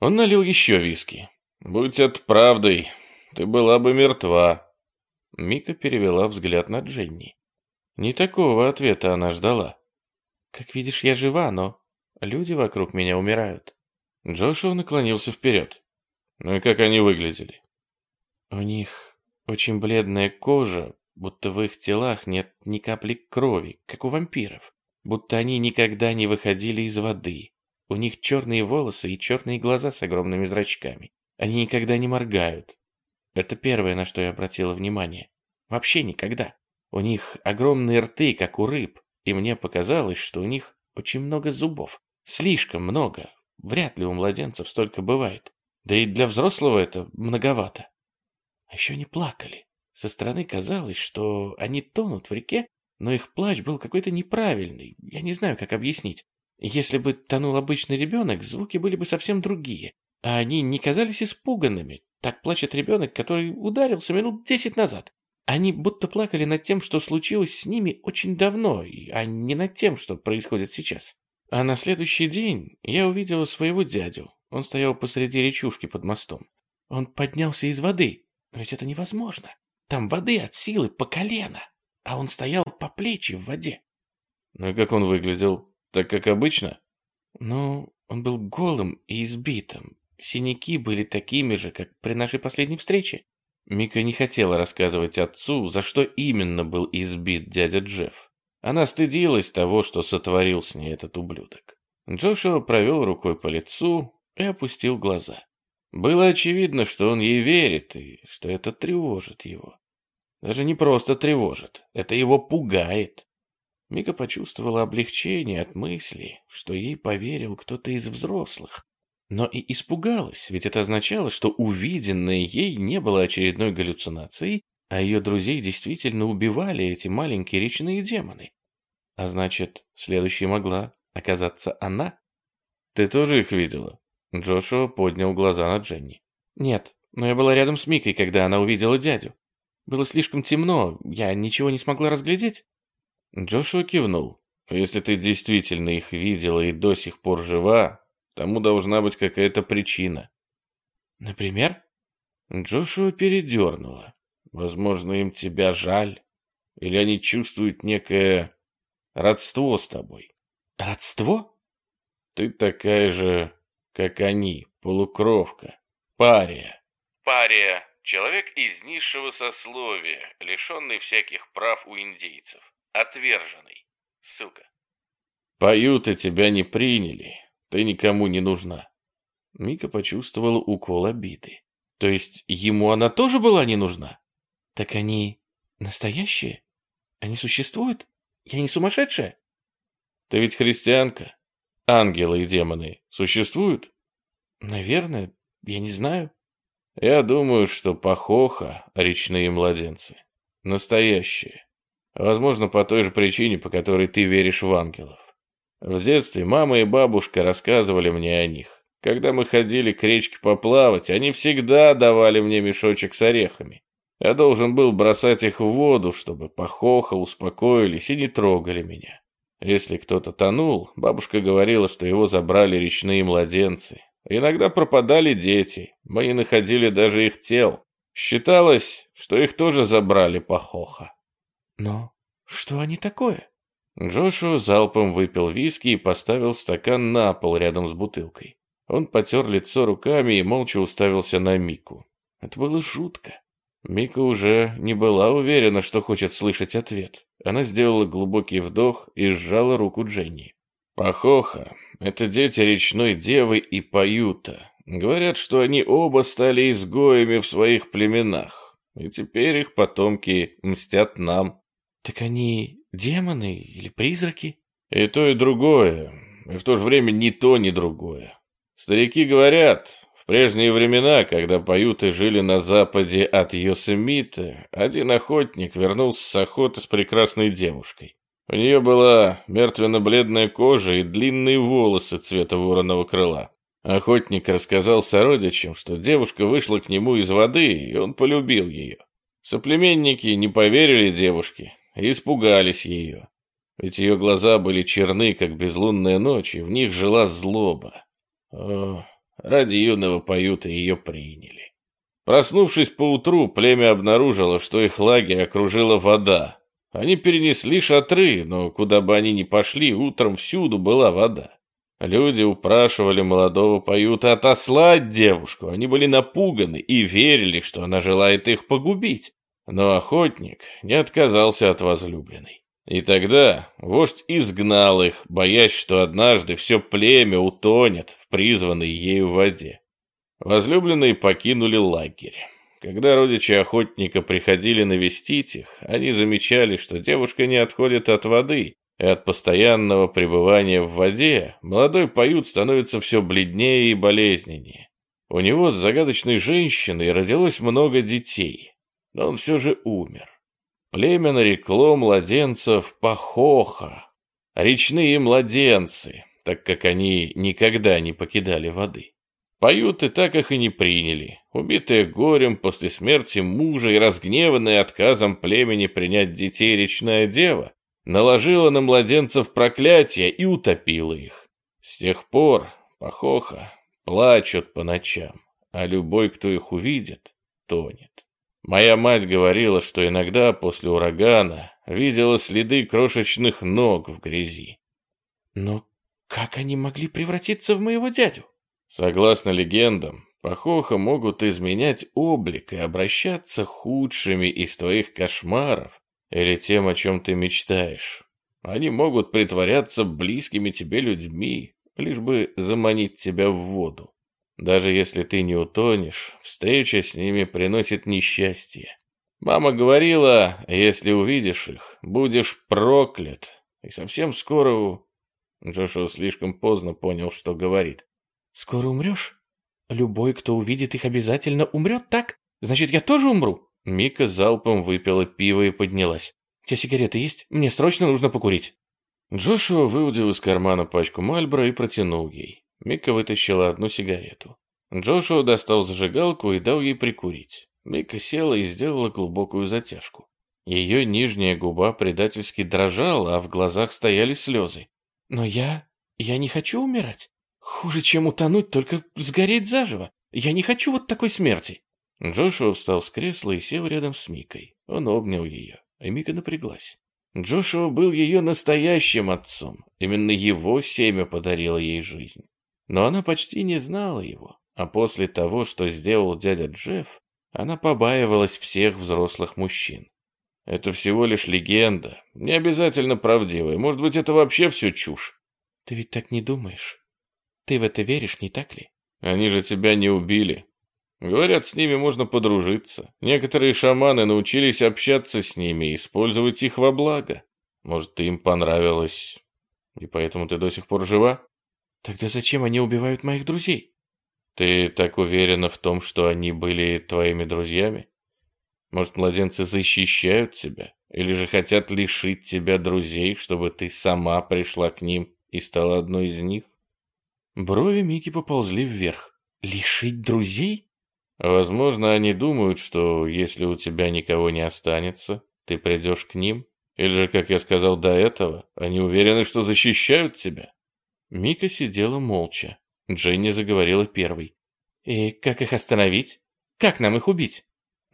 Он налил еще виски. «Будь это правдой, ты была бы мертва». Мика перевела взгляд на Дженни. Не такого ответа она ждала. «Как видишь, я жива, но люди вокруг меня умирают». Джошуа наклонился вперед. «Ну и как они выглядели?» «У них очень бледная кожа, будто в их телах нет ни капли крови, как у вампиров, будто они никогда не выходили из воды. У них черные волосы и черные глаза с огромными зрачками. Они никогда не моргают. Это первое, на что я обратила внимание. Вообще никогда. У них огромные рты, как у рыб, и мне показалось, что у них очень много зубов. Слишком много. Вряд ли у младенцев столько бывает. Да и для взрослого это многовато. А еще не плакали. Со стороны казалось, что они тонут в реке, но их плач был какой-то неправильный. Я не знаю, как объяснить. Если бы тонул обычный ребенок, звуки были бы совсем другие. А они не казались испуганными. Так плачет ребенок, который ударился минут десять назад. Они будто плакали над тем, что случилось с ними очень давно, а не над тем, что происходит сейчас. А на следующий день я увидела своего дядю. Он стоял посреди речушки под мостом. Он поднялся из воды. Но ведь это невозможно. Там воды от силы по колено. А он стоял по плечи в воде. Ну и как он выглядел? Так как обычно? Ну, он был голым и избитым. Синяки были такими же, как при нашей последней встрече. Мика не хотела рассказывать отцу, за что именно был избит дядя Джефф. Она стыдилась того, что сотворил с ней этот ублюдок. Джошуа провел рукой по лицу и опустил глаза. Было очевидно, что он ей верит и что это тревожит его. Даже не просто тревожит, это его пугает. Мика почувствовала облегчение от мысли, что ей поверил кто-то из взрослых, но и испугалась, ведь это означало, что увиденное ей не было очередной галлюцинацией, а ее друзей действительно убивали эти маленькие речные демоны. А значит, следующей могла оказаться она. «Ты тоже их видела?» Джошуа поднял глаза на Дженни. «Нет, но я была рядом с Микой, когда она увидела дядю. Было слишком темно, я ничего не смогла разглядеть». Джошуа кивнул. «Если ты действительно их видела и до сих пор жива, Тому должна быть какая-то причина. Например? Джошуа передернула. Возможно, им тебя жаль. Или они чувствуют некое родство с тобой. Родство? Ты такая же, как они, полукровка, пария. Пария — человек из низшего сословия, лишенный всяких прав у индейцев. Отверженный. Ссылка. Поют, и тебя не приняли. Ты никому не нужна. Мика почувствовала укол обиды. То есть ему она тоже была не нужна? Так они настоящие? Они существуют? Я не сумасшедшая? Ты ведь христианка. Ангелы и демоны существуют? Наверное, я не знаю. Я думаю, что похоха речные младенцы. Настоящие. Возможно, по той же причине, по которой ты веришь в ангелов. В детстве мама и бабушка рассказывали мне о них. Когда мы ходили к речке поплавать, они всегда давали мне мешочек с орехами. Я должен был бросать их в воду, чтобы похоха успокоились и не трогали меня. Если кто-то тонул, бабушка говорила, что его забрали речные младенцы. Иногда пропадали дети, мы не находили даже их тел. Считалось, что их тоже забрали похоха. Но что они такое? Джошуа залпом выпил виски и поставил стакан на пол рядом с бутылкой. Он потер лицо руками и молча уставился на Мику. Это было жутко. Мика уже не была уверена, что хочет слышать ответ. Она сделала глубокий вдох и сжала руку Дженни. «Пахоха — это дети речной девы и Паюта. Говорят, что они оба стали изгоями в своих племенах, и теперь их потомки мстят нам». «Так они Демоны или призраки? И то, и другое. И в то же время ни то, ни другое. Старики говорят, прежние времена, когда поюты жили на западе от Йосемита, один охотник вернулся с охоты с прекрасной девушкой. У нее была мертвенно-бледная кожа и длинные волосы цвета вороного крыла. Охотник рассказал сородичам, что девушка вышла к нему из воды, и он полюбил ее. Соплеменники не поверили девушке и испугались ее. Ведь ее глаза были черны, как безлунная ночь, и в них жила злоба. О, ради юного поюта ее приняли. Проснувшись поутру, племя обнаружило, что их лагерь окружила вода. Они перенесли шатры, но куда бы они ни пошли, утром всюду была вода. Люди упрашивали молодого поюта отослать девушку. Они были напуганы и верили, что она желает их погубить. Но охотник не отказался от возлюбленной. И тогда вождь изгнал их, боясь, что однажды все племя утонет в призванной ею воде. Возлюбленные покинули лагерь. Когда родичи охотника приходили навестить их, они замечали, что девушка не отходит от воды, и от постоянного пребывания в воде молодой поют становится все бледнее и болезненнее. У него с загадочной женщиной родилось много детей, но он все же умер. Племя нарекло младенцев Пахоха, речные младенцы, так как они никогда не покидали воды. Поют и так их и не приняли, убитые горем после смерти мужа и разгневанные отказом племени принять детей речная дева, наложила на младенцев проклятие и утопила их. С тех пор Пахоха плачут по ночам, а любой, кто их увидит, тонет. Моя мать говорила, что иногда после урагана видела следы крошечных ног в грязи. Но как они могли превратиться в моего дядю? Согласно легендам, похоха могут изменять облик и обращаться худшими из твоих кошмаров или тем, о чем ты мечтаешь. Они могут притворяться близкими тебе людьми, лишь бы заманить тебя в воду. Даже если ты не утонешь, встреча с ними приносит несчастье. Мама говорила, если увидишь их, будешь проклят. И совсем скоро... Джошуа слишком поздно понял, что говорит. «Скоро умрешь? Любой, кто увидит их, обязательно умрет, так? Значит, я тоже умру?» Мика залпом выпила пиво и поднялась. «У тебя сигареты есть? Мне срочно нужно покурить». Джошуа выудил из кармана пачку Мальбора и протянул ей. Мика вытащила одну сигарету. Джошуа достал зажигалку и дал ей прикурить. Мика села и сделала глубокую затяжку. Ее нижняя губа предательски дрожала, а в глазах стояли слезы. «Но я... я не хочу умирать. Хуже, чем утонуть, только сгореть заживо. Я не хочу вот такой смерти». Джошуа встал с кресла и сел рядом с Микой. Он обнял ее, и Мика напряглась. Джошуа был ее настоящим отцом. Именно его семя подарило ей жизнь но она почти не знала его, а после того, что сделал дядя Джефф, она побаивалась всех взрослых мужчин. Это всего лишь легенда, не обязательно правдивая, может быть, это вообще все чушь. Ты ведь так не думаешь? Ты в это веришь, не так ли? Они же тебя не убили. Говорят, с ними можно подружиться. Некоторые шаманы научились общаться с ними и использовать их во благо. Может, ты им понравилась, и поэтому ты до сих пор жива? Тогда зачем они убивают моих друзей? Ты так уверена в том, что они были твоими друзьями? Может, младенцы защищают тебя? Или же хотят лишить тебя друзей, чтобы ты сама пришла к ним и стала одной из них? Брови Мики поползли вверх. Лишить друзей? Возможно, они думают, что если у тебя никого не останется, ты придешь к ним. Или же, как я сказал до этого, они уверены, что защищают тебя. Мика сидела молча. Дженни заговорила первой. «И как их остановить? Как нам их убить?»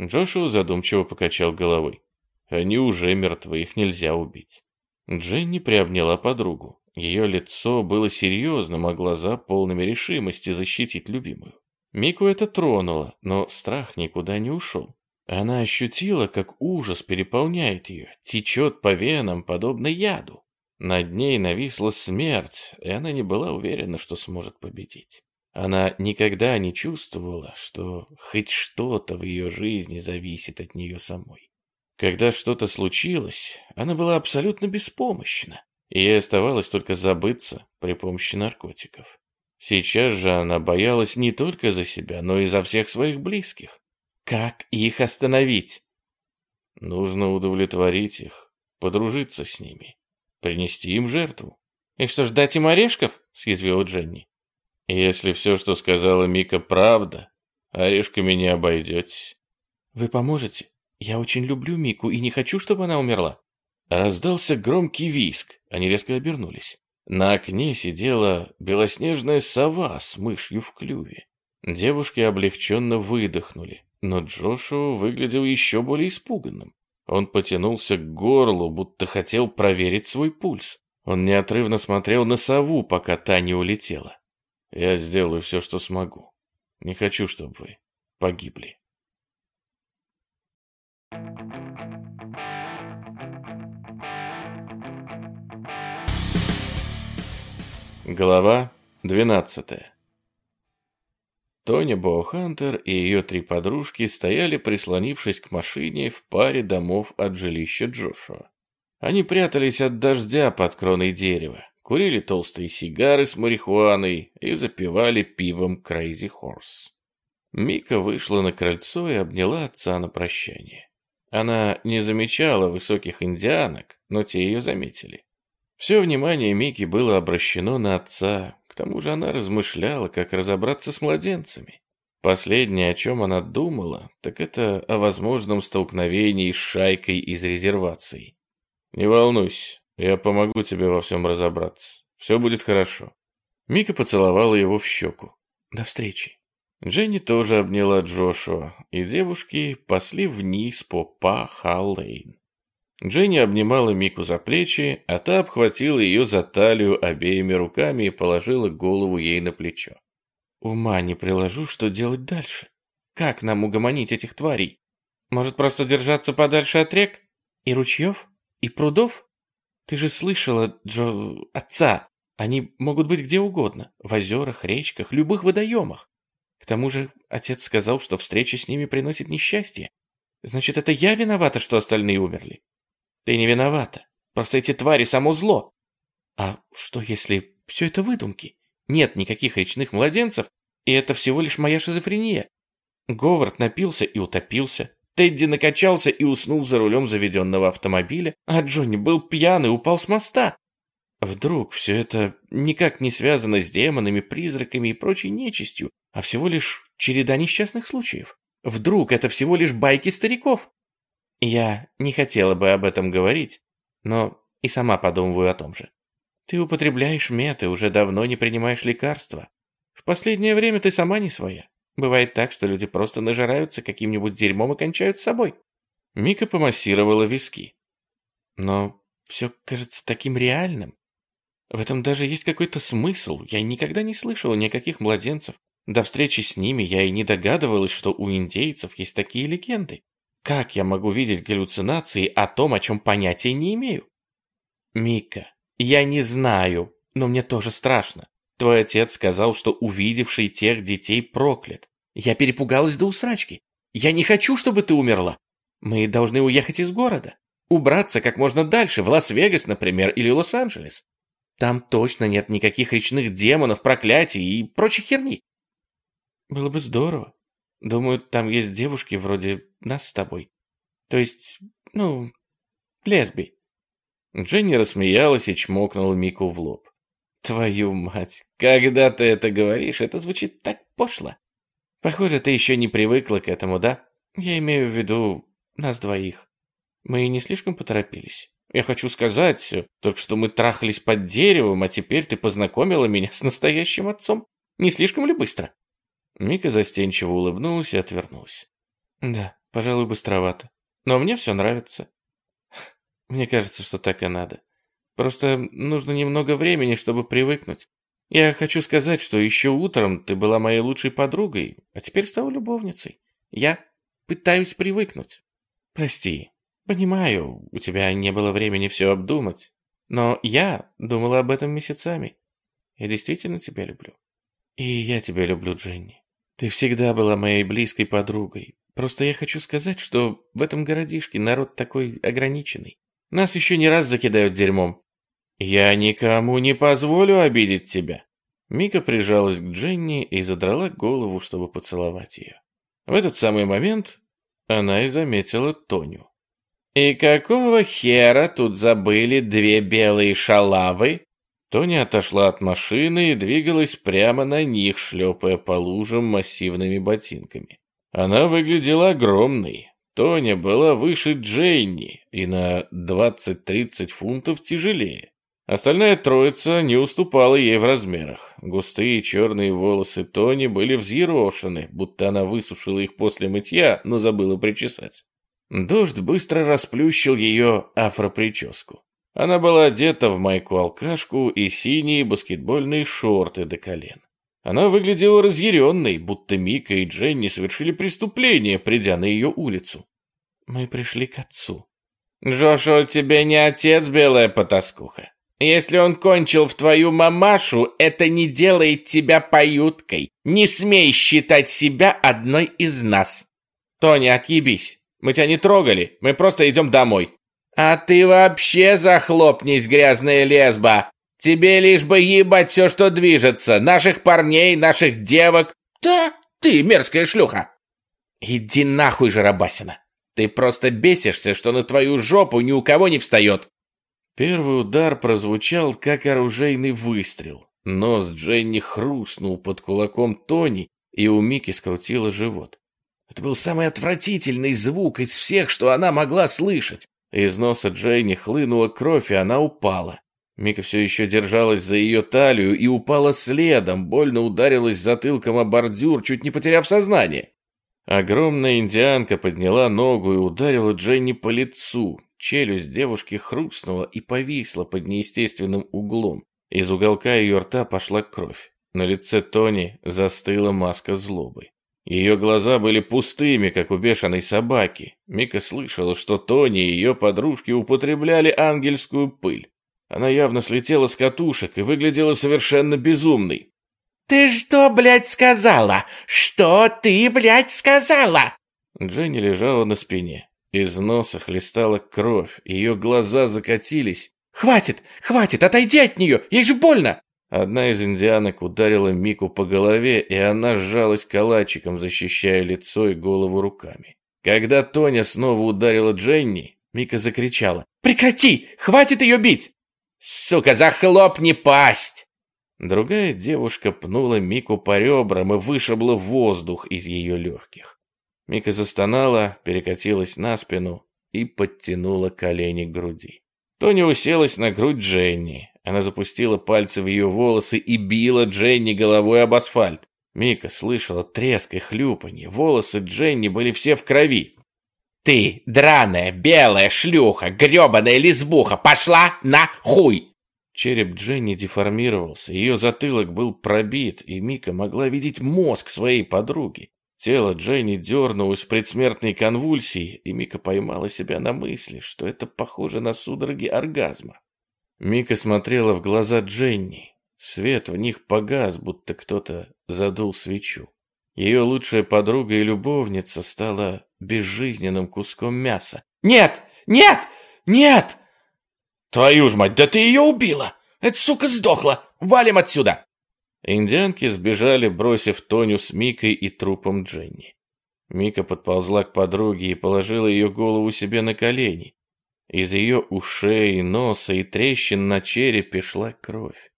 Джошуа задумчиво покачал головой. «Они уже мертвы, их нельзя убить». Дженни приобняла подругу. Ее лицо было серьезным, а глаза полными решимости защитить любимую. Мику это тронуло, но страх никуда не ушел. Она ощутила, как ужас переполняет ее, течет по венам, подобно яду. Над ней нависла смерть, и она не была уверена, что сможет победить. Она никогда не чувствовала, что хоть что-то в ее жизни зависит от нее самой. Когда что-то случилось, она была абсолютно беспомощна, и ей оставалось только забыться при помощи наркотиков. Сейчас же она боялась не только за себя, но и за всех своих близких. Как их остановить? Нужно удовлетворить их, подружиться с ними, принести им жертву. «И что, ждать им орешков?» — съязвила Дженни. «Если все, что сказала Мика, правда, орешками не обойдетесь». «Вы поможете? Я очень люблю Мику и не хочу, чтобы она умерла». Раздался громкий виск, они резко обернулись. На окне сидела белоснежная сова с мышью в клюве. Девушки облегченно выдохнули, но Джошуа выглядел еще более испуганным. Он потянулся к горлу, будто хотел проверить свой пульс. Он неотрывно смотрел на сову, пока та не улетела. «Я сделаю все, что смогу. Не хочу, чтобы вы погибли». Глава 12 Тоня Боухантер и ее три подружки стояли, прислонившись к машине в паре домов от жилища Джошуа. Они прятались от дождя под кроной дерева, курили толстые сигары с марихуаной и запивали пивом Crazy Horse. Мика вышла на крыльцо и обняла отца на прощание. Она не замечала высоких индианок, но те ее заметили. Все внимание Мики было обращено на отца, тому же она размышляла, как разобраться с младенцами. Последнее, о чем она думала, так это о возможном столкновении с шайкой из резервации. «Не волнуйся, я помогу тебе во всем разобраться. Все будет хорошо». Мика поцеловала его в щеку. «До встречи». Дженни тоже обняла Джошуа, и девушки пошли вниз по Па-Халлейн. Дженни обнимала Мику за плечи, а та обхватила ее за талию обеими руками и положила голову ей на плечо. «Ума не приложу, что делать дальше. Как нам угомонить этих тварей? Может, просто держаться подальше от рек? И ручьев? И прудов? Ты же слышала, Джо... отца. Они могут быть где угодно. В озерах, речках, любых водоемах. К тому же отец сказал, что встреча с ними приносит несчастье. Значит, это я виновата, что остальные умерли? Ты не виновата. Просто эти твари само зло. А что если все это выдумки? Нет никаких речных младенцев, и это всего лишь моя шизофрения. Говард напился и утопился. Тедди накачался и уснул за рулем заведенного автомобиля, а Джонни был пьян и упал с моста. Вдруг все это никак не связано с демонами, призраками и прочей нечистью, а всего лишь череда несчастных случаев. Вдруг это всего лишь байки стариков. Я не хотела бы об этом говорить, но и сама подумываю о том же. Ты употребляешь мед и уже давно не принимаешь лекарства. В последнее время ты сама не своя. Бывает так, что люди просто нажираются каким-нибудь дерьмом и кончают с собой. Мика помассировала виски. Но все кажется таким реальным. В этом даже есть какой-то смысл. Я никогда не слышала никаких младенцев. До встречи с ними я и не догадывалась, что у индейцев есть такие легенды. Как я могу видеть галлюцинации о том, о чем понятия не имею? Мика, я не знаю, но мне тоже страшно. Твой отец сказал, что увидевший тех детей проклят. Я перепугалась до усрачки. Я не хочу, чтобы ты умерла. Мы должны уехать из города. Убраться как можно дальше, в Лас-Вегас, например, или Лос-Анджелес. Там точно нет никаких речных демонов, проклятий и прочей херни. Было бы здорово. Думаю, там есть девушки вроде нас с тобой. То есть, ну, лесби. Дженни рассмеялась и чмокнула Мику в лоб. Твою мать, когда ты это говоришь, это звучит так пошло. Похоже, ты еще не привыкла к этому, да? Я имею в виду нас двоих. Мы не слишком поторопились. Я хочу сказать, только что мы трахались под деревом, а теперь ты познакомила меня с настоящим отцом. Не слишком ли быстро? Мика застенчиво улыбнулась и отвернулась. Да, пожалуй, быстровато. Но мне все нравится. Мне кажется, что так и надо. Просто нужно немного времени, чтобы привыкнуть. Я хочу сказать, что еще утром ты была моей лучшей подругой, а теперь стала любовницей. Я пытаюсь привыкнуть. Прости. Понимаю, у тебя не было времени все обдумать. Но я думала об этом месяцами. Я действительно тебя люблю. И я тебя люблю, Дженни. Ты всегда была моей близкой подругой. Просто я хочу сказать, что в этом городишке народ такой ограниченный. Нас еще не раз закидают дерьмом. Я никому не позволю обидеть тебя. Мика прижалась к Дженни и задрала голову, чтобы поцеловать ее. В этот самый момент она и заметила Тоню. «И какого хера тут забыли две белые шалавы?» Тоня отошла от машины и двигалась прямо на них, шлепая по лужам массивными ботинками. Она выглядела огромной. Тоня была выше Джейни и на 20-30 фунтов тяжелее. Остальная троица не уступала ей в размерах. Густые черные волосы Тони были взъерошены, будто она высушила их после мытья, но забыла причесать. Дождь быстро расплющил ее афроприческу. Она была одета в майку-алкашку и синие баскетбольные шорты до колен. Она выглядела разъяренной, будто Мика и Дженни совершили преступление, придя на ее улицу. «Мы пришли к отцу». «Джошуа тебе не отец, белая потаскуха. Если он кончил в твою мамашу, это не делает тебя поюткой. Не смей считать себя одной из нас. Тони, отъебись. Мы тебя не трогали, мы просто идем домой. А ты вообще захлопнись, грязная лесба. Тебе лишь бы ебать все, что движется. Наших парней, наших девок. Да, ты мерзкая шлюха. Иди нахуй, Жарабасина. Ты просто бесишься, что на твою жопу ни у кого не встает. Первый удар прозвучал, как оружейный выстрел. Нос Дженни хрустнул под кулаком Тони, и у Мики скрутило живот. Это был самый отвратительный звук из всех, что она могла слышать. Из носа Дженни хлынула кровь, и она упала. Мика все еще держалась за ее талию и упала следом, больно ударилась затылком о бордюр, чуть не потеряв сознание. Огромная индианка подняла ногу и ударила Дженни по лицу. Челюсть девушки хрустнула и повисла под неестественным углом. Из уголка ее рта пошла кровь. На лице Тони застыла маска злобы. Ее глаза были пустыми, как у бешеной собаки. Мика слышала, что Тони и ее подружки употребляли ангельскую пыль. Она явно слетела с катушек и выглядела совершенно безумной. «Ты что, блядь, сказала? Что ты, блядь, сказала?» Дженни лежала на спине. Из носа хлестала кровь, ее глаза закатились. «Хватит! Хватит! Отойди от нее! Ей же больно!» Одна из индианок ударила Мику по голове, и она сжалась калачиком, защищая лицо и голову руками. Когда Тоня снова ударила Дженни, Мика закричала. «Прекрати! Хватит ее бить!» «Сука, захлопни пасть!» Другая девушка пнула Мику по ребрам и вышибла воздух из ее легких. Мика застонала, перекатилась на спину и подтянула колени к груди. Тони уселась на грудь Дженни. Она запустила пальцы в ее волосы и била Дженни головой об асфальт. Мика слышала треск и хлюпанье. Волосы Дженни были все в крови. «Ты, драная, белая шлюха, гребаная лесбуха, пошла на хуй!» Череп Дженни деформировался, ее затылок был пробит, и Мика могла видеть мозг своей подруги. Тело Дженни дернулось в предсмертной конвульсии, и Мика поймала себя на мысли, что это похоже на судороги оргазма. Мика смотрела в глаза Дженни. Свет в них погас, будто кто-то задул свечу. Ее лучшая подруга и любовница стала безжизненным куском мяса. «Нет! Нет! Нет!» «Твою ж мать, да ты ее убила! Эта сука сдохла! Валим отсюда!» Индианки сбежали, бросив Тоню с Микой и трупом Дженни. Мика подползла к подруге и положила ее голову себе на колени. Из ее ушей, носа и трещин на черепе шла кровь.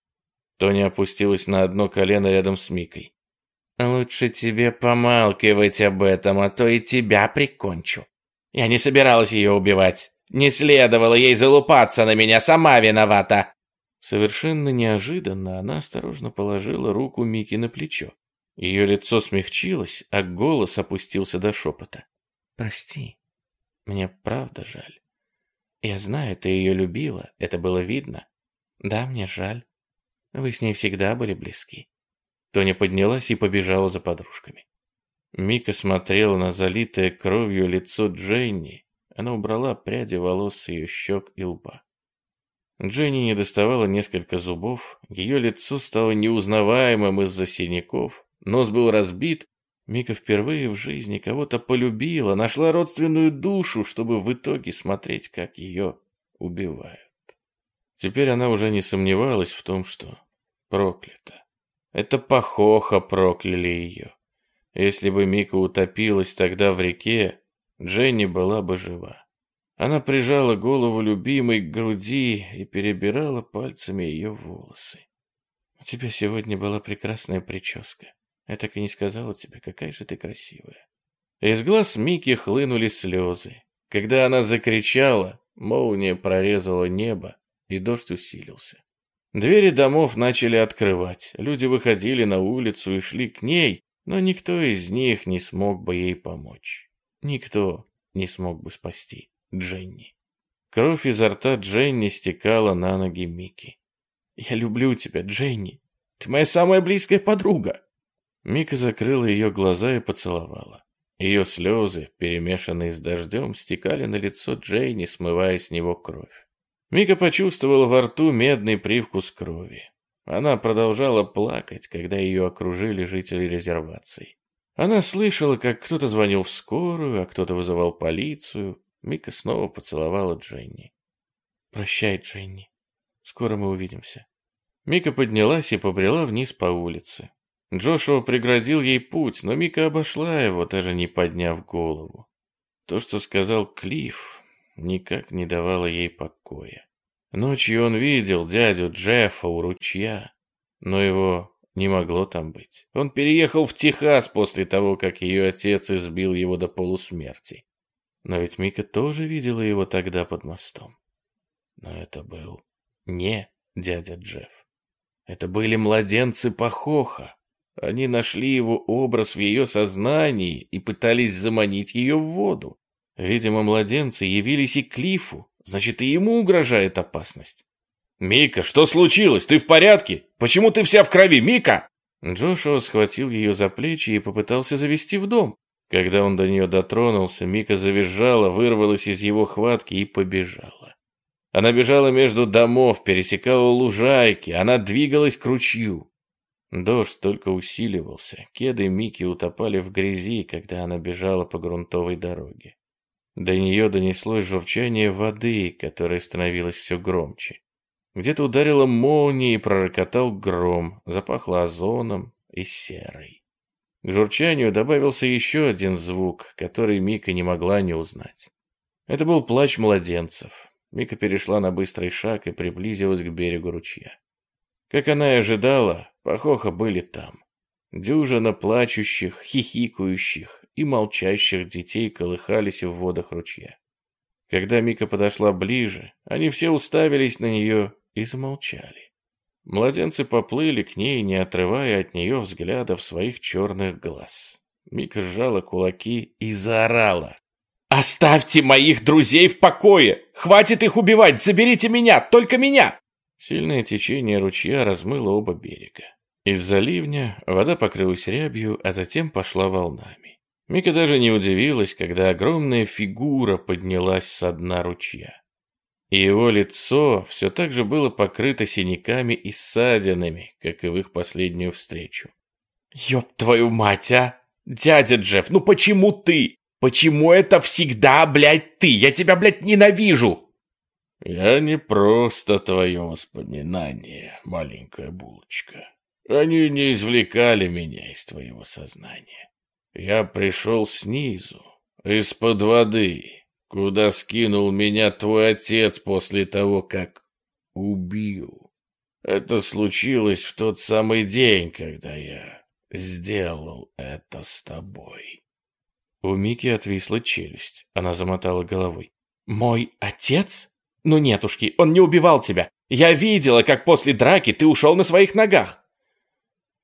Тоня опустилась на одно колено рядом с Микой. «Лучше тебе помалкивать об этом, а то и тебя прикончу. Я не собиралась ее убивать. Не следовало ей залупаться на меня, сама виновата. Совершенно неожиданно она осторожно положила руку Мики на плечо. Ее лицо смягчилось, а голос опустился до шепота. «Прости, мне правда жаль. Я знаю, ты ее любила, это было видно. Да, мне жаль. Вы с ней всегда были близки». Тоня поднялась и побежала за подружками. Мика смотрела на залитое кровью лицо Дженни. Она убрала пряди волос с ее щек и лба. Дженни не доставала несколько зубов, ее лицо стало неузнаваемым из-за синяков, нос был разбит. Мика впервые в жизни кого-то полюбила, нашла родственную душу, чтобы в итоге смотреть, как ее убивают. Теперь она уже не сомневалась в том, что проклята. Это Пахоха прокляли ее. Если бы Мика утопилась тогда в реке, Дженни была бы жива. Она прижала голову любимой к груди и перебирала пальцами ее волосы. «У тебя сегодня была прекрасная прическа. Я так и не сказала тебе, какая же ты красивая». Из глаз Мики хлынули слезы. Когда она закричала, молния прорезала небо, и дождь усилился. Двери домов начали открывать, люди выходили на улицу и шли к ней, но никто из них не смог бы ей помочь. Никто не смог бы спасти Дженни. Кровь изо рта Дженни стекала на ноги Мики. «Я люблю тебя, Дженни. Ты моя самая близкая подруга». Мика закрыла ее глаза и поцеловала. Ее слезы, перемешанные с дождем, стекали на лицо Дженни, смывая с него кровь. Мика почувствовала во рту медный привкус крови. Она продолжала плакать, когда ее окружили жители резервации. Она слышала, как кто-то звонил в скорую, а кто-то вызывал полицию. Мика снова поцеловала Дженни. «Прощай, Дженни. Скоро мы увидимся». Мика поднялась и побрела вниз по улице. Джошуа преградил ей путь, но Мика обошла его, даже не подняв голову. То, что сказал Клифф, никак не давало ей покоя. Ночью он видел дядю Джеффа у ручья, но его не могло там быть. Он переехал в Техас после того, как ее отец избил его до полусмерти. Но ведь Мика тоже видела его тогда под мостом. Но это был не дядя Джефф. Это были младенцы Пахоха. Они нашли его образ в ее сознании и пытались заманить ее в воду. Видимо, младенцы явились и Клифу, значит, и ему угрожает опасность. «Мика, что случилось? Ты в порядке? Почему ты вся в крови, Мика?» Джошуа схватил ее за плечи и попытался завести в дом. Когда он до нее дотронулся, Мика завизжала, вырвалась из его хватки и побежала. Она бежала между домов, пересекала лужайки, она двигалась к ручью. Дождь только усиливался, кеды Мики утопали в грязи, когда она бежала по грунтовой дороге. До нее донеслось журчание воды, которое становилось все громче. Где-то ударила молния и пророкотал гром, запахло озоном и серой. К журчанию добавился еще один звук, который Мика не могла не узнать. Это был плач младенцев. Мика перешла на быстрый шаг и приблизилась к берегу ручья. Как она и ожидала, похоха были там. Дюжина плачущих, хихикающих и молчащих детей колыхались в водах ручья. Когда Мика подошла ближе, они все уставились на нее и замолчали. Младенцы поплыли к ней, не отрывая от нее взглядов своих черных глаз. Мика сжала кулаки и заорала. «Оставьте моих друзей в покое! Хватит их убивать! Заберите меня! Только меня!» Сильное течение ручья размыло оба берега. Из-за ливня вода покрылась рябью, а затем пошла волнами. Мика даже не удивилась, когда огромная фигура поднялась со дна ручья. И его лицо все так же было покрыто синяками и ссадинами, как и в их последнюю встречу. «Ёб твою мать, а! Дядя Джефф, ну почему ты? Почему это всегда, блядь, ты? Я тебя, блядь, ненавижу!» «Я не просто твое воспоминание, маленькая булочка. Они не извлекали меня из твоего сознания. Я пришел снизу, из-под воды, куда скинул меня твой отец после того, как убил. Это случилось в тот самый день, когда я сделал это с тобой». У Мики отвисла челюсть. Она замотала головой. «Мой отец?» «Ну, нетушки, он не убивал тебя. Я видела, как после драки ты ушел на своих ногах».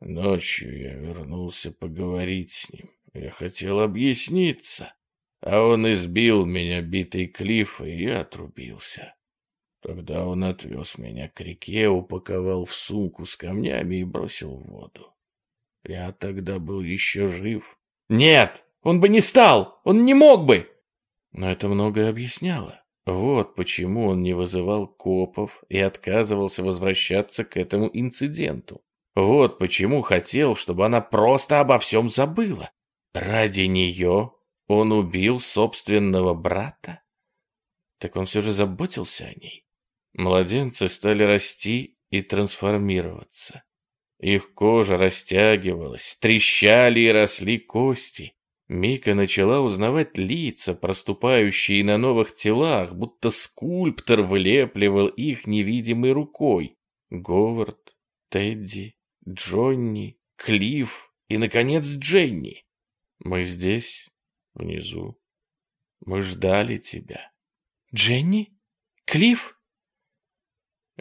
Ночью я вернулся поговорить с ним. Я хотел объясниться, а он избил меня битой клифа, и я отрубился. Тогда он отвез меня к реке, упаковал в сумку с камнями и бросил в воду. Я тогда был еще жив. Нет, он бы не стал, он не мог бы. Но это многое объясняло. Вот почему он не вызывал копов и отказывался возвращаться к этому инциденту. Вот почему хотел, чтобы она просто обо всем забыла. Ради нее он убил собственного брата? Так он все же заботился о ней. Младенцы стали расти и трансформироваться. Их кожа растягивалась, трещали и росли кости. Мика начала узнавать лица, проступающие на новых телах, будто скульптор вылепливал их невидимой рукой. Говард, Тедди, Джонни, Клифф и, наконец, Дженни. Мы здесь, внизу. Мы ждали тебя. Дженни? Клифф?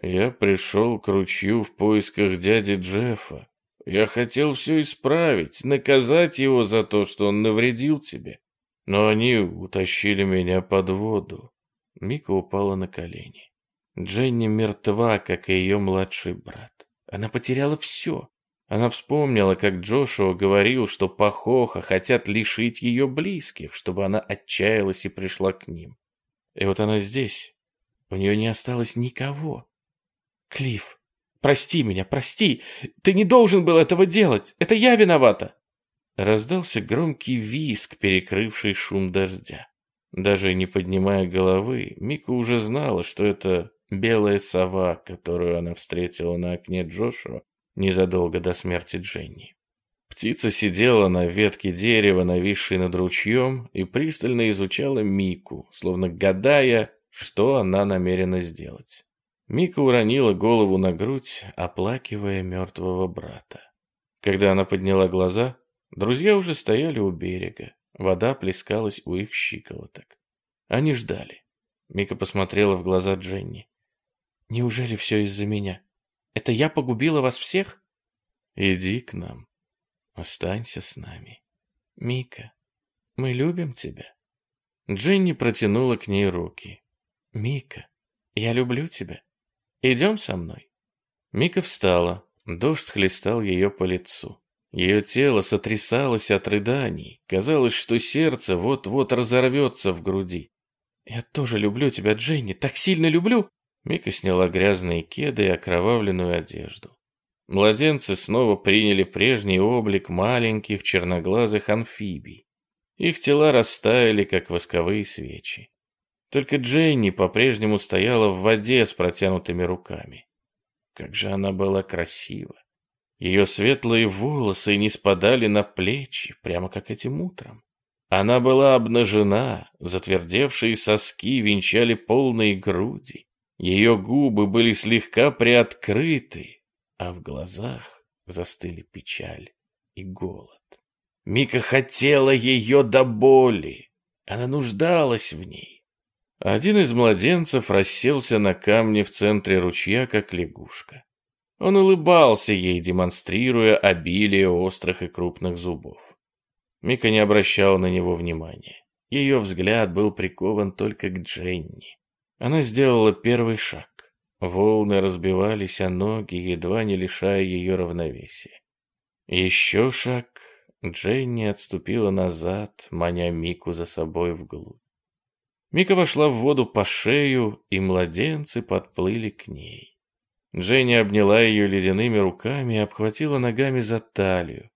Я пришел к ручью в поисках дяди Джеффа. Я хотел все исправить, наказать его за то, что он навредил тебе. Но они утащили меня под воду. Мика упала на колени. Дженни мертва, как и ее младший брат. Она потеряла все. Она вспомнила, как Джошуа говорил, что Пахоха хотят лишить ее близких, чтобы она отчаялась и пришла к ним. И вот она здесь. У нее не осталось никого. Клифф, Прости меня, прости! Ты не должен был этого делать! Это я виновата!» Раздался громкий визг, перекрывший шум дождя. Даже не поднимая головы, Мика уже знала, что это белая сова, которую она встретила на окне Джошуа незадолго до смерти Дженни. Птица сидела на ветке дерева, нависшей над ручьем, и пристально изучала Мику, словно гадая, что она намерена сделать. Мика уронила голову на грудь, оплакивая мертвого брата. Когда она подняла глаза, друзья уже стояли у берега. Вода плескалась у их щиколоток. Они ждали. Мика посмотрела в глаза Дженни. «Неужели все из-за меня? Это я погубила вас всех?» «Иди к нам. Останься с нами. Мика, мы любим тебя». Дженни протянула к ней руки. «Мика, я люблю тебя. Идем со мной». Мика встала. Дождь хлестал ее по лицу. Ее тело сотрясалось от рыданий. Казалось, что сердце вот-вот разорвется в груди. «Я тоже люблю тебя, Дженни, так сильно люблю!» Мика сняла грязные кеды и окровавленную одежду. Младенцы снова приняли прежний облик маленьких черноглазых амфибий. Их тела растаяли, как восковые свечи. Только Дженни по-прежнему стояла в воде с протянутыми руками. Как же она была красива! Ее светлые волосы не спадали на плечи, прямо как этим утром. Она была обнажена, затвердевшие соски венчали полные груди. Ее губы были слегка приоткрыты, а в глазах застыли печаль и голод. Мика хотела ее до боли. Она нуждалась в ней. Один из младенцев расселся на камне в центре ручья, как лягушка. Он улыбался ей, демонстрируя обилие острых и крупных зубов. Мика не обращала на него внимания. Ее взгляд был прикован только к Дженни. Она сделала первый шаг. Волны разбивались о ноги, едва не лишая ее равновесия. Еще шаг. Дженни отступила назад, маня Мику за собой вглубь. Мика вошла в воду по шею, и младенцы подплыли к ней. Дженни обняла ее ледяными руками и обхватила ногами за талию.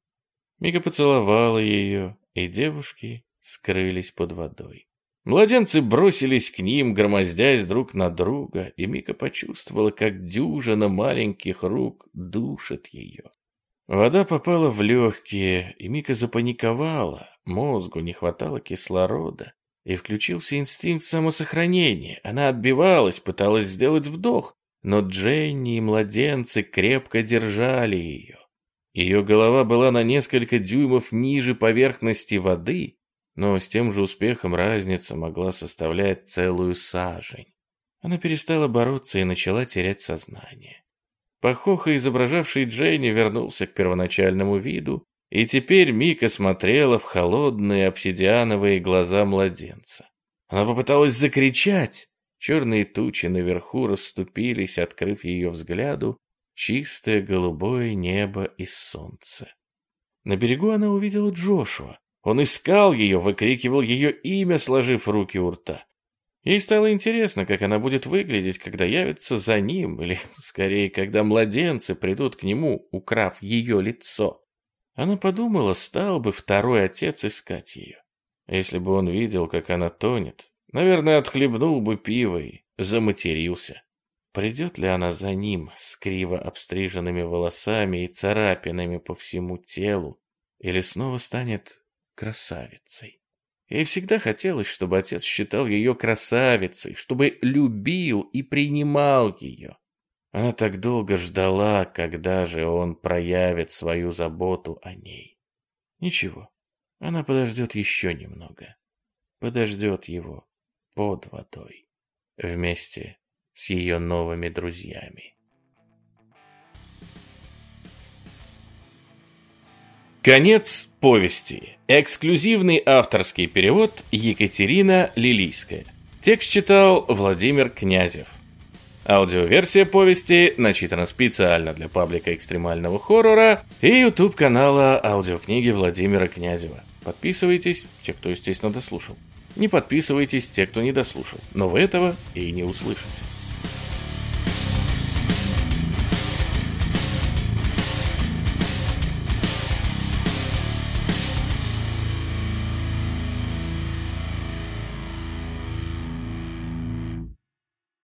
Мика поцеловала ее, и девушки скрылись под водой. Младенцы бросились к ним, громоздясь друг на друга, и Мика почувствовала, как дюжина маленьких рук душит ее. Вода попала в легкие, и Мика запаниковала, мозгу не хватало кислорода и включился инстинкт самосохранения. Она отбивалась, пыталась сделать вдох, но Дженни и младенцы крепко держали ее. Ее голова была на несколько дюймов ниже поверхности воды, но с тем же успехом разница могла составлять целую сажень. Она перестала бороться и начала терять сознание. Пахоха, изображавший Дженни, вернулся к первоначальному виду, и теперь Мика смотрела в холодные обсидиановые глаза младенца. Она попыталась закричать. Черные тучи наверху расступились, открыв ее взгляду чистое голубое небо и солнце. На берегу она увидела Джошуа. Он искал ее, выкрикивал ее имя, сложив руки у рта. Ей стало интересно, как она будет выглядеть, когда явится за ним, или, скорее, когда младенцы придут к нему, украв ее лицо. Она подумала, стал бы второй отец искать ее. Если бы он видел, как она тонет, наверное, отхлебнул бы пиво и заматерился. Придет ли она за ним с криво обстриженными волосами и царапинами по всему телу, или снова станет красавицей? Ей всегда хотелось, чтобы отец считал ее красавицей, чтобы любил и принимал ее. Она так долго ждала, когда же он проявит свою заботу о ней. Ничего, она подождет еще немного. Подождет его под водой, вместе с ее новыми друзьями. Конец повести. Эксклюзивный авторский перевод Екатерина Лилийская. Текст читал Владимир Князев. Аудиоверсия повести начитана специально для паблика экстремального хоррора и YouTube канала аудиокниги Владимира Князева. Подписывайтесь, те, кто, естественно, дослушал. Не подписывайтесь, те, кто не дослушал, но вы этого и не услышите.